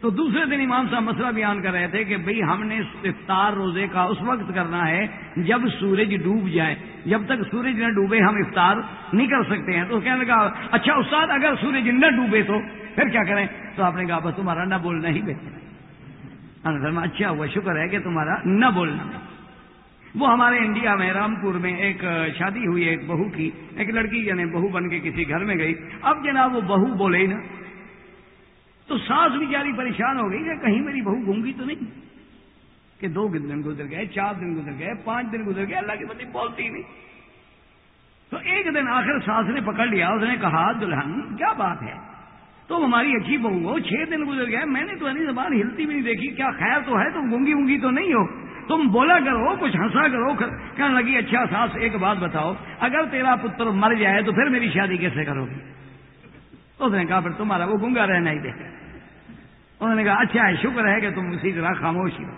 تو دوسرے دن امام صاحب مسئلہ بیان کر رہے تھے کہ بھئی ہم نے افطار روزے کا اس وقت کرنا ہے جب سورج ڈوب جائے۔ جب تک سورج نہ ڈوبے ہم افطار نہیں کر سکتے ہیں۔ تو کہنے لگا اچھا استاد، اگر سورج نہ ڈوبے تو پھر کیا کریں؟ تو آپ نے کہا، بس تمہارا نہ بولنا ہی بہتر ہے۔ اچھا ہوا شکر ہے کہ تمہارا نہ بولنا۔ وہ ہمارے انڈیا میں، رامپور میں ایک شادی ہوئی ایک بہو کی۔ ایک لڑکی یعنی بہو بن کے کسی گھر میں گئی۔ اب جناب، وہ بہو بولے نا تو ساس بیچاری پریشان ہو گئی کہ کہیں میری بہو گونگی تو نہیں؟ کہ دو دن گزر گئے، چار دن گزر گئے، پانچ دن گزر گئے، اللہ کی بندی بولتی نہیں۔ تو ایک دن آخر ساس نے پکڑ لیا، اس نے کہا، دلہن، کیا بات ہے؟ تم ہماری اچھی بہو ہو، چھ دن گزر گئے، میں نے تو انی زبان ہلتی بھی نہیں دیکھی، کیا خیر تو ہے، تم گونگی وونگی تو نہیں ہو؟ تم بولا کرو، کچھ ہنسا کرو، کہنے لگی اچھا ساس، ایک بات بتاؤ، اگر تیرا پتر مر جائے تو پھر میری شادی کیسے کرو گی اس نے کہا، پھر تمہارا وہ گنگا رہنا ہی دے انہوں نے کہا اچھا ہے، شکر ہے کہ تم اسی طرح خاموش ہی ہو۔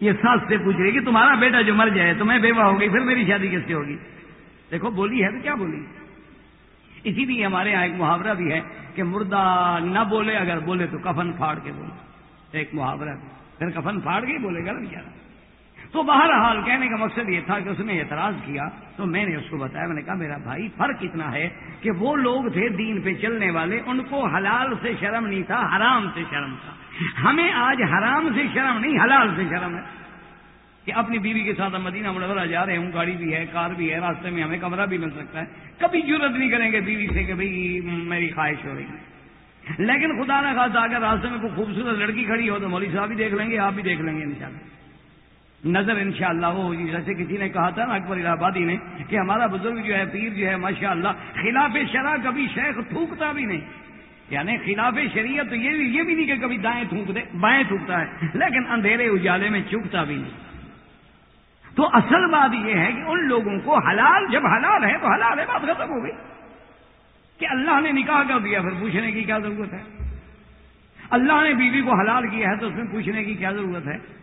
یہ ساس سے پوچھ رہی کہ تمہارا بیٹا جو مر جائے تو میں بیوہ ہو گئی پھر میری شادی کس سے ہوگی؟ دیکھو، بولی ہے تو کیا بولی؟ اسی لیے ہمارے یہاں ایک محاورہ بھی ہے کہ مردہ نہ بولے، اگر بولے تو کفن پھاڑ کے بولے۔ ایک محاورہ بھی۔ پھر کفن پھاڑ کے ہی بولے گا نا بیچارا تو بہرحال کہنے کا مقصد یہ تھا کہ اس نے اعتراض کیا، تو میں نے اس کو بتایا، میں نے کہا میرا بھائی، فرق اتنا ہے کہ وہ لوگ تھے دین پہ چلنے والے، ان کو حلال سے شرم نہیں تھا، حرام سے شرم تھا۔ ہمیں آج حرام سے شرم نہیں، حلال سے شرم ہے۔ کہ اپنی بیوی کے ساتھ ہم مدینہ منورہ جا رہے ہوں، گاڑی بھی ہے، کار بھی ہے، راستے میں ہمیں کمرہ بھی مل سکتا ہے۔ کبھی ضرورت نہیں کریں گے بیوی سے کہ بھائی، میری خواہش ہو رہی ہے۔ لیکن خدا نہ خاصا اگر راستے میں کوئی خوبصورت لڑکی کھڑی ہو تو مولوی صاحب بھی دیکھ لیں گے، آپ بھی دیکھ لیں گے انشاءاللہ۔ نظر انشاءاللہ وہ ہوگی۔ جیسے کسی نے کہا تھا نا اکبر الہ آبادی نے کہ ہمارا بزرگ جو ہے، پیر جو ہے ماشاء اللہ خلاف شرح کبھی شیخ تھوکتا بھی نہیں۔ یعنی خلاف شریعت تو یہ بھی یہ بھی نہیں کہ کبھی دائیں تھوک دے، بائیں تھوکتا ہے۔ لیکن اندھیرے اجالے میں چکتا بھی نہیں۔ تو اصل بات یہ ہے کہ ان لوگوں کو حلال، جب حلال ہے تو حلال ہے، بات ختم ہو گئی۔ کہ اللہ نے نکاح کر دیا، پھر پوچھنے کی کیا ضرورت ہے؟ اللہ نے بیوی کو حلال کیا ہے تو اس میں پوچھنے کی کیا ضرورت ہے؟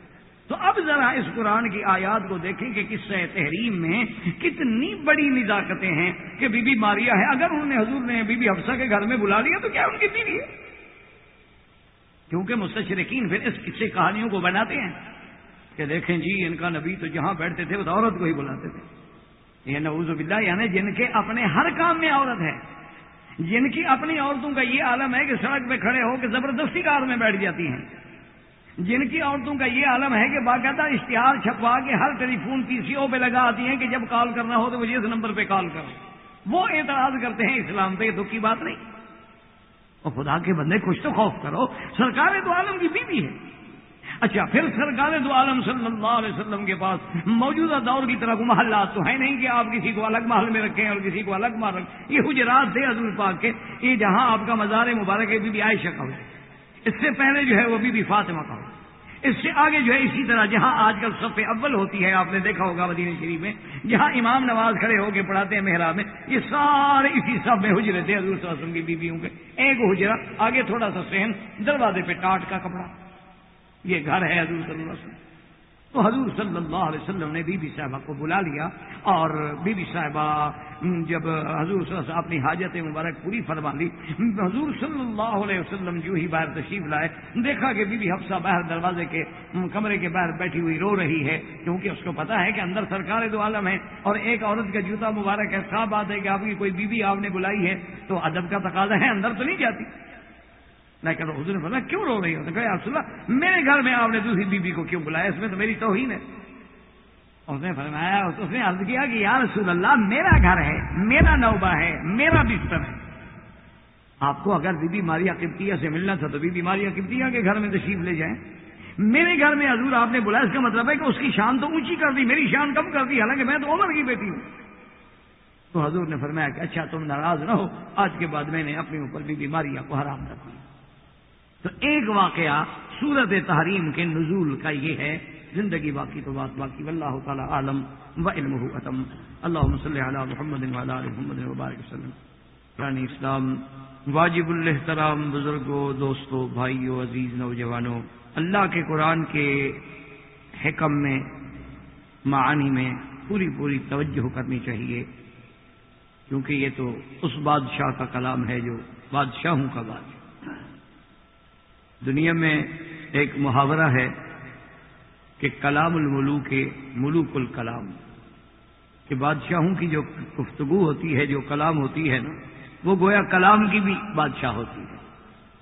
تو اب ذرا اس قرآن کی آیات کو دیکھیں کہ کس تحریم میں کتنی بڑی نزاکتیں ہیں کہ بی بی ماریا ہے۔ اگر انہوں نے حضور نے بی بی حفصہ کے گھر میں بلا لیا تو کیا ان کی بیوی ہے؟ کیونکہ مستشرقین پھر اس قصے کہانیوں کو بناتے ہیں کہ دیکھیں جی ان کا نبی تو جہاں بیٹھتے تھے، وہ عورت کو ہی بلاتے تھے۔ یہ نوز باللہ یعنی جن کے اپنے ہر کام میں عورت ہے۔ جن کی اپنی عورتوں کا یہ عالم ہے کہ سڑک پہ کھڑے ہو کے زبردستی کار میں بیٹھ جاتی ہیں۔ جن کی عورتوں کا یہ عالم ہے کہ باقاعدہ اشتہار چھپوا کے ہر ٹیلی فون پی سی او پہ لگا آتی ہیں کہ جب کال کرنا ہو تو مجھے اس نمبر پہ کال کرو۔ وہ اعتراض کرتے ہیں اسلام پہ یہ دکھ کی بات نہیں۔ اور خدا کے بندے، کچھ تو خوف کرو۔ سرکار دو عالم کی بیوی ہے۔ اچھا پھر سرکار دو عالم صلی اللہ علیہ وسلم کے پاس موجودہ دور کی طرح محلات تو ہے نہیں کہ آپ کسی کو الگ محل میں رکھیں اور کسی کو الگ محل رکھیں۔ یہ حجرات تھے حضور پاک کے، یہ جہاں آپ کا مزار مبارک ہے، بی بی عائشہ کا اس سے پہلے جو ہے وہ بی بی فاطمہ کا ہو اس سے آگے جو ہے اسی طرح جہاں آج کل سب اول ہوتی ہے، آپ نے دیکھا ہوگا مدینہ شریف میں، جہاں امام نواز کھڑے ہو کے پڑھاتے ہیں محراب میں، یہ سارے اسی سب میں حجرے تھے، حضور صلی اللہ علیہ وسلم کی بیویوں کے۔ ایک حجرا آگے تھوڑا سا سہن دروازے پہ ٹاٹ کا کپڑا۔ یہ گھر ہے حضور صلی اللہ علیہ وسلم۔ تو حضور صلی اللہ علیہ وسلم نے بی بی صاحبہ کو بلا لیا اور بی بی صاحبہ جب حضور صلی اللہ علیہ وسلم اپنی حاجت مبارک پوری فرما لی، حضور صلی اللہ علیہ وسلم جو ہی باہر تشریف لائے، دیکھا کہ بی بی حفصہ باہر دروازے کے کمرے کے باہر بیٹھی ہوئی رو رہی ہے، کیونکہ اس کو پتا ہے کہ اندر سرکار دو عالم ہے اور ایک عورت کا جوتا مبارک ہے صاف بات ہے کہ آپ کی کوئی بیوی آپ نے بلائی ہے، تو ادب کا تقاضا ہے، اندر تو نہیں جاتی۔ لیکن حضور نے بولا کیوں رو رہی ہو؟ تو کہ رسول اللہ، میرے گھر میں آپ نے دوسری بیوی کو کیوں بلایا؟ اس میں تو میری توہین ہے. اس نے فرمایا، اس نے عرض کیا کہ، یا رسول اللہ، میرا گھر ہے، میرا نوبہ ہے، میرا بستر ہے. آپ کو اگر بی بی ماریا قبطیہ سے ملنا تھا تو بی بی ماریا قبطیہ کے گھر میں تشریف لے جائیں۔ میرے گھر میں حضور آپ نے بلایا، اس کا مطلب ہے کہ اس کی شان تو اونچی کر دی، میری شان کم کر دی، حالانکہ میں تو عمر کی بیٹی ہوں۔ تو حضور نے فرمایا کہ اچھا تم ناراض نہ ہو، آج کے بعد میں نے اپنے اوپر بھی بیماریاں کو حرام رکھ تو ایک واقعہ صورت تحریم کے نزول کا یہ ہے، زندگی باقی تو بات باقی، واللہ تعالی عالم و علم اتم۔ اللہ صلی علی محمد محمد وبارک وسلم۔ پرانی اسلام واجب الحترام بزرگوں، دوستوں، بھائیوں، عزیز نوجوانوں، اللہ کے قرآن کے حکم میں، معانی میں پوری پوری توجہ کرنی چاہیے، کیونکہ یہ تو اس بادشاہ کا کلام ہے جو بادشاہوں کا بادشاہ۔ دنیا میں ایک محاورہ ہے کہ کلام الملوک ملوک الکلام۔ کہ بادشاہوں کی جو گفتگو ہوتی ہے، جو کلام ہوتی ہے نا، وہ گویا کلام کی بھی بادشاہ ہوتی ہے۔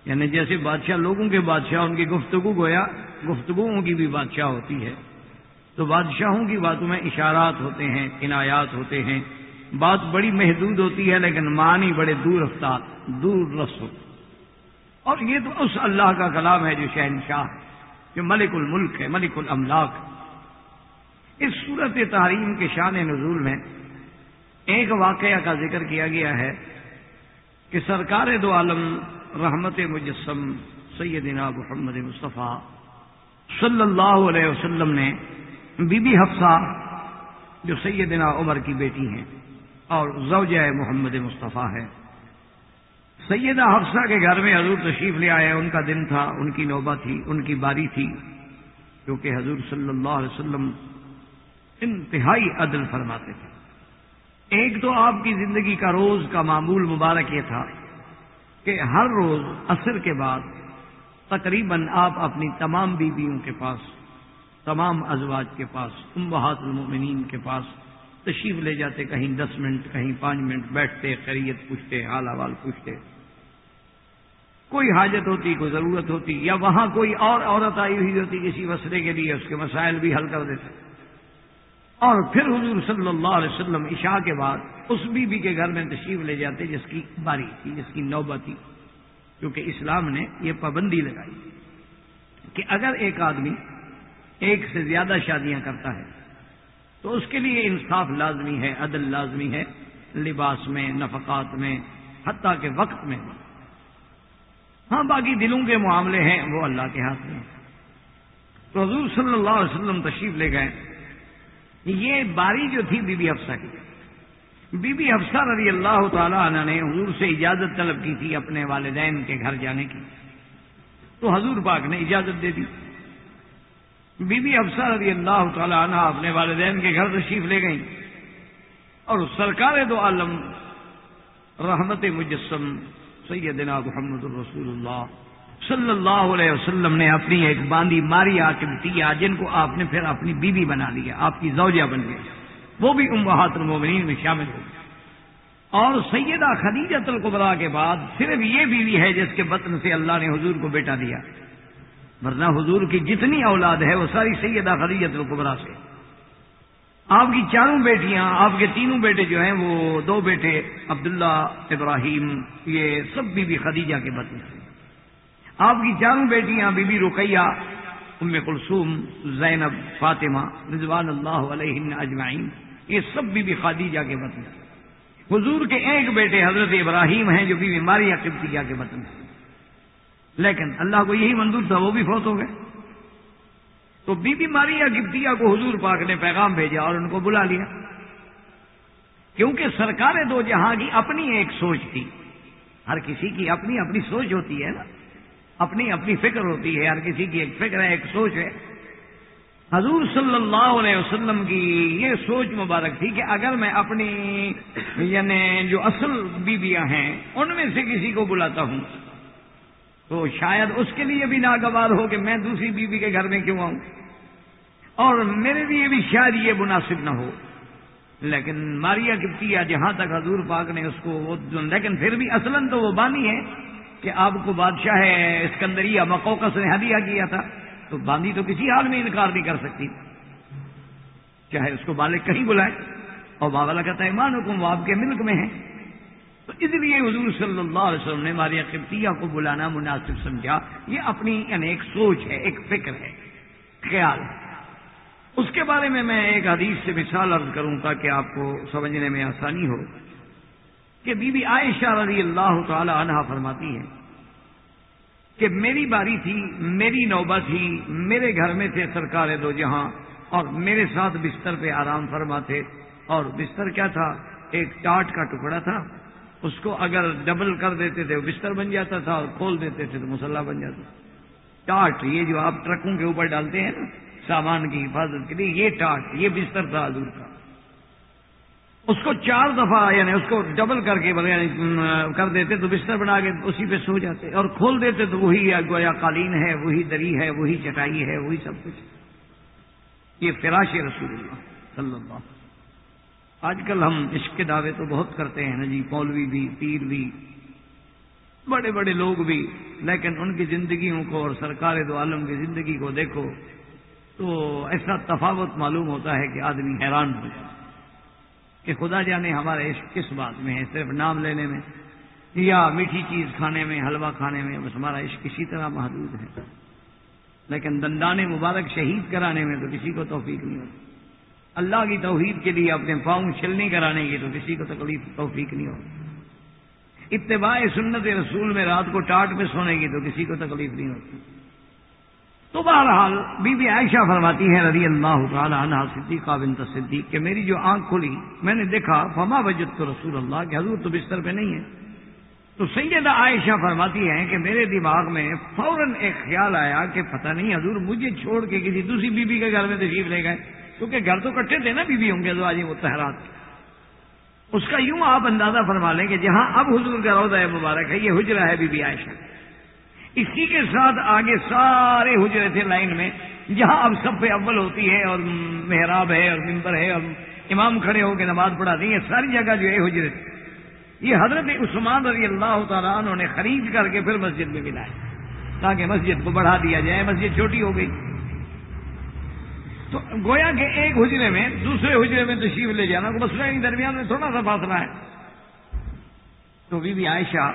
یعنی جیسے بادشاہ، لوگوں کے بادشاہ، ان کی گفتگو گویا گفتگوؤں کی بھی بادشاہ ہوتی ہے۔ تو بادشاہوں کی باتوں میں اشارات ہوتے ہیں، عنایات ہوتے ہیں۔ بات بڑی محدود ہوتی ہے، لیکن معنی بڑے دور رفتار، دور رسو اور یہ تو اس اللہ کا کلام ہے جو شہنشاہ جو ملک الملک ہے، ملک الاملاک اس صورت تحریم کے شان نزول میں ایک واقعہ کا ذکر کیا گیا ہے کہ سرکار دو عالم رحمت مجسم سیدنا محمد مصطفیٰ صلی اللہ علیہ وسلم نے بی بی حفصہ، جو سیدنا عمر کی بیٹی ہیں، اور زوجہ محمد مصطفیٰ ہے سیدہ حفصہ کے گھر میں حضور تشریف لے آئے، ان کا دن تھا، ان کی نوبہ تھی، ان کی باری تھی کیونکہ حضور صلی اللہ علیہ وسلم انتہائی عدل فرماتے تھے۔ ایک تو آپ کی زندگی کا روز کا معمول مبارک یہ تھا کہ ہر روز عصر کے بعد تقریباً آپ اپنی تمام بیویوں کے پاس، تمام ازواج کے پاس امبہات المؤمنین کے پاس تشریف لے جاتے، کہیں دس منٹ، کہیں پانچ منٹ بیٹھتے، خیریت پوچھتے، حال حوال پوچھتے۔ کوئی حاجت ہوتی، کوئی ضرورت ہوتی، یا وہاں کوئی اور عورت آئی ہوئی ہوتی کسی مسئلے کے لیے، اس کے مسائل بھی حل کر دیتے۔ اور پھر حضور صلی اللہ علیہ وسلم عشاء کے بعد اس بی بی کے گھر میں تشریف لے جاتے، جس کی باری تھی، جس کی نوبت تھی، کیونکہ اسلام نے یہ پابندی لگائی کہ اگر ایک آدمی ایک سے زیادہ شادیاں کرتا ہے، تو اس کے لیے انصاف لازمی ہے، عدل لازمی ہے، لباس میں، نفقات میں، حتیٰ کے وقت میں ہاں باقی دلوں کے معاملے ہیں، وہ اللہ کے ہاتھ میں تو حضور صلی اللہ علیہ وسلم تشریف لے گئے۔ یہ باری جو تھی بی بی حفصہ کی۔ بی بی حفصہ رضی اللہ تعالی عنہ نے حضور سے اجازت طلب کی تھی اپنے والدین کے گھر جانے کی۔ تو حضور پاک نے اجازت دے دی۔ بی بی افسر رضی اللہ تعالی عنہ اپنے والدین کے گھر تشریف لے گئیں۔ اور سرکار دو عالم رحمت مجسم سیدنا محمد الرسول اللہ صلی اللہ علیہ وسلم نے اپنی ایک باندھی ماری آ جن کو آپ نے پھر اپنی بیوی بنا لیا، آپ کی زوجہ بن گئی۔ وہ بھی امہات المومنین میں شامل ہو گئی اور سیدہ خدیجت القبرا کے بعد صرف یہ بیوی ہے جس کے بطن سے اللہ نے حضور کو بیٹا دیا۔ ورنہ حضور کی جتنی اولاد ہے وہ ساری سیدہ خدیجت القبرا سے۔ آپ کی چاروں بیٹیاں، آپ کے تینوں بیٹے جو ہیں، وہ دو بیٹے، عبداللہ، ابراہیم، یہ سب بی بی خدیجہ کے بطن سے آپ کی چاروں بیٹیاں، بی بی رقیہ، ام کلثوم، زینب، فاطمہ، رضوان اللہ علیہ اجمعین، یہ سب بی بی خدیجہ کے بطن سے حضور کے ایک بیٹے حضرت ابراہیم ہیں، جو بی بی ماریا قبطیہ کے بطن سے لیکن اللہ کو یہی منظور تھا، وہ بھی فوت ہو گئے۔ تو بی بی ماریا گپتیا کو حضور پاک نے پیغام بھیجا اور ان کو بلا لیا۔ کیونکہ سرکار دو جہاں کی اپنی ایک سوچ تھی۔ ہر کسی کی اپنی اپنی سوچ ہوتی ہے نا۔ اپنی اپنی فکر ہوتی ہے۔ ہر کسی کی ایک فکر ہے، ایک سوچ ہے۔ حضور صلی اللہ علیہ وسلم کی یہ سوچ مبارک تھی کہ اگر میں اپنی یعنی جو اصل بیویاں ہیں، ان میں سے کسی کو بلاتا ہوں۔ تو شاید اس کے لیے بھی ناگوار ہو کہ میں دوسری بیوی کے گھر میں کیوں آؤں؟ اور میرے لیے بھی شاید یہ مناسب نہ ہو۔ لیکن ماریا کیا جہاں تک حضور پاک نے اس کو لیکن پھر بھی اصلاً تو وہ باندھی ہے کہ آپ کو بادشاہ اسکندریہ مقوقس نے ہدیہ کیا تھا۔ تو باندھی تو کسی حال میں انکار نہیں کر سکتی۔ چاہے اس کو بالک کہیں بلائے۔ اور بابا کہتا ہے مان حکم وہ آپ کے ملک میں ہے تو اس لیے حضور صلی اللہ علیہ وسلم نے ماریا قبطیہ کو بلانا مناسب سمجھا۔ یہ اپنی یعنی ایک سوچ ہے، ایک فکر ہے، خیال ہے۔ اس کے بارے میں میں ایک حدیث سے مثال عرض کروں تاکہ آپ کو سمجھنے میں آسانی ہو کہ بی بی عائشہ رضی اللہ تعالی عنہ فرماتی ہے کہ میری باری تھی، میری نوبت تھی، میرے گھر میں تھے سرکار دو جہاں اور میرے ساتھ بستر پہ آرام فرما تھے۔ اور بستر کیا تھا؟ ایک ٹاٹ کا ٹکڑا تھا۔ اس کو اگر ڈبل کر دیتے تھے بستر بن جاتا تھا اور کھول دیتے تھے تو مسلح بن جاتا ٹاٹ، یہ جو آپ ٹرکوں کے اوپر ڈالتے ہیں نا، سامان کی حفاظت کے لیے، یہ ٹاٹ، یہ بستر تھا حضور کا۔ اس کو چار دفعہ یعنی اس کو ڈبل کر کے یعنی کر دیتے تو بستر بنا کے اسی پہ سو جاتے اور کھول دیتے تو وہی گویا قالین ہے، وہی دری ہے، وہی چٹائی ہے، وہی سب کچھ۔ یہ فراش رسول اللہ صلی اللہ آج کل ہم عشق کے دعوے تو بہت کرتے ہیں نا جی مولوی بھی، پیر بھی، بڑے بڑے لوگ بھی، لیکن ان کی زندگیوں کو اور سرکار دو عالم کی زندگی کو دیکھو تو ایسا تفاوت معلوم ہوتا ہے کہ آدمی حیران ہو جائے۔ کہ خدا جانے ہمارا عشق کس بات میں ہے، صرف نام لینے میں یا میٹھی چیز کھانے میں، حلوہ کھانے میں، بس ہمارا عشق کسی طرح محدود ہے۔ لیکن دندان مبارک شہید کرانے میں تو کسی کو توفیق نہیں ہوتی۔ اللہ کی توحید کے لیے اپنے پاؤں چھلنی کرانے کی تو کسی کو تکلیف توفیق نہیں ہوتی اتباع سنت رسول میں رات کو ٹاٹ میں سونے کی تو کسی کو تکلیف نہیں ہوتی تو بہرحال بی بی عائشہ فرماتی ہیں رضی اللہ تعالیٰ عنہ، صدیقہ بنت صدیق، کہ میری جو آنکھ کھلی، میں نے دیکھا، فما وجد تو رسول اللہ، کہ حضور تو بستر پہ نہیں ہے۔ تو سیدہ عائشہ فرماتی ہیں کہ میرے دماغ میں فوراً ایک خیال آیا کہ پتہ نہیں حضور مجھے چھوڑ کے کسی دوسری بیوی بی کے گھر میں تشریف لے گئے۔ کیونکہ گھر تو کٹھے تھے نا بیوی ہوں گے تو آج جی، وہ اس کا یوں آپ اندازہ فرما لیں کہ جہاں اب حضور کا روزہ مبارک ہے، یہ حجرہ ہے بی بی عائشہ۔ اسی کے ساتھ آگے سارے حجرے تھے لائن میں، جہاں اب سب پہ اول ہوتی ہے اور محراب ہے اور ممبر ہے اور امام کھڑے ہو کے نماز پڑھاتی ہیں ساری جگہ جو ہے حجرے تھے۔ یہ حضرت عثمان رضی اللہ تعالیٰ انہوں نے خرید کر کے پھر مسجد میں ملایا، تاکہ مسجد کو بڑھا دیا جائے، مسجد چھوٹی ہو گئی۔ تو گویا کہ ایک حجرے میں، دوسرے حجرے میں تشریف لے جانا کو مسئلہ درمیان میں تھوڑا سا فاصلہ ہے۔ تو بی بی عائشہ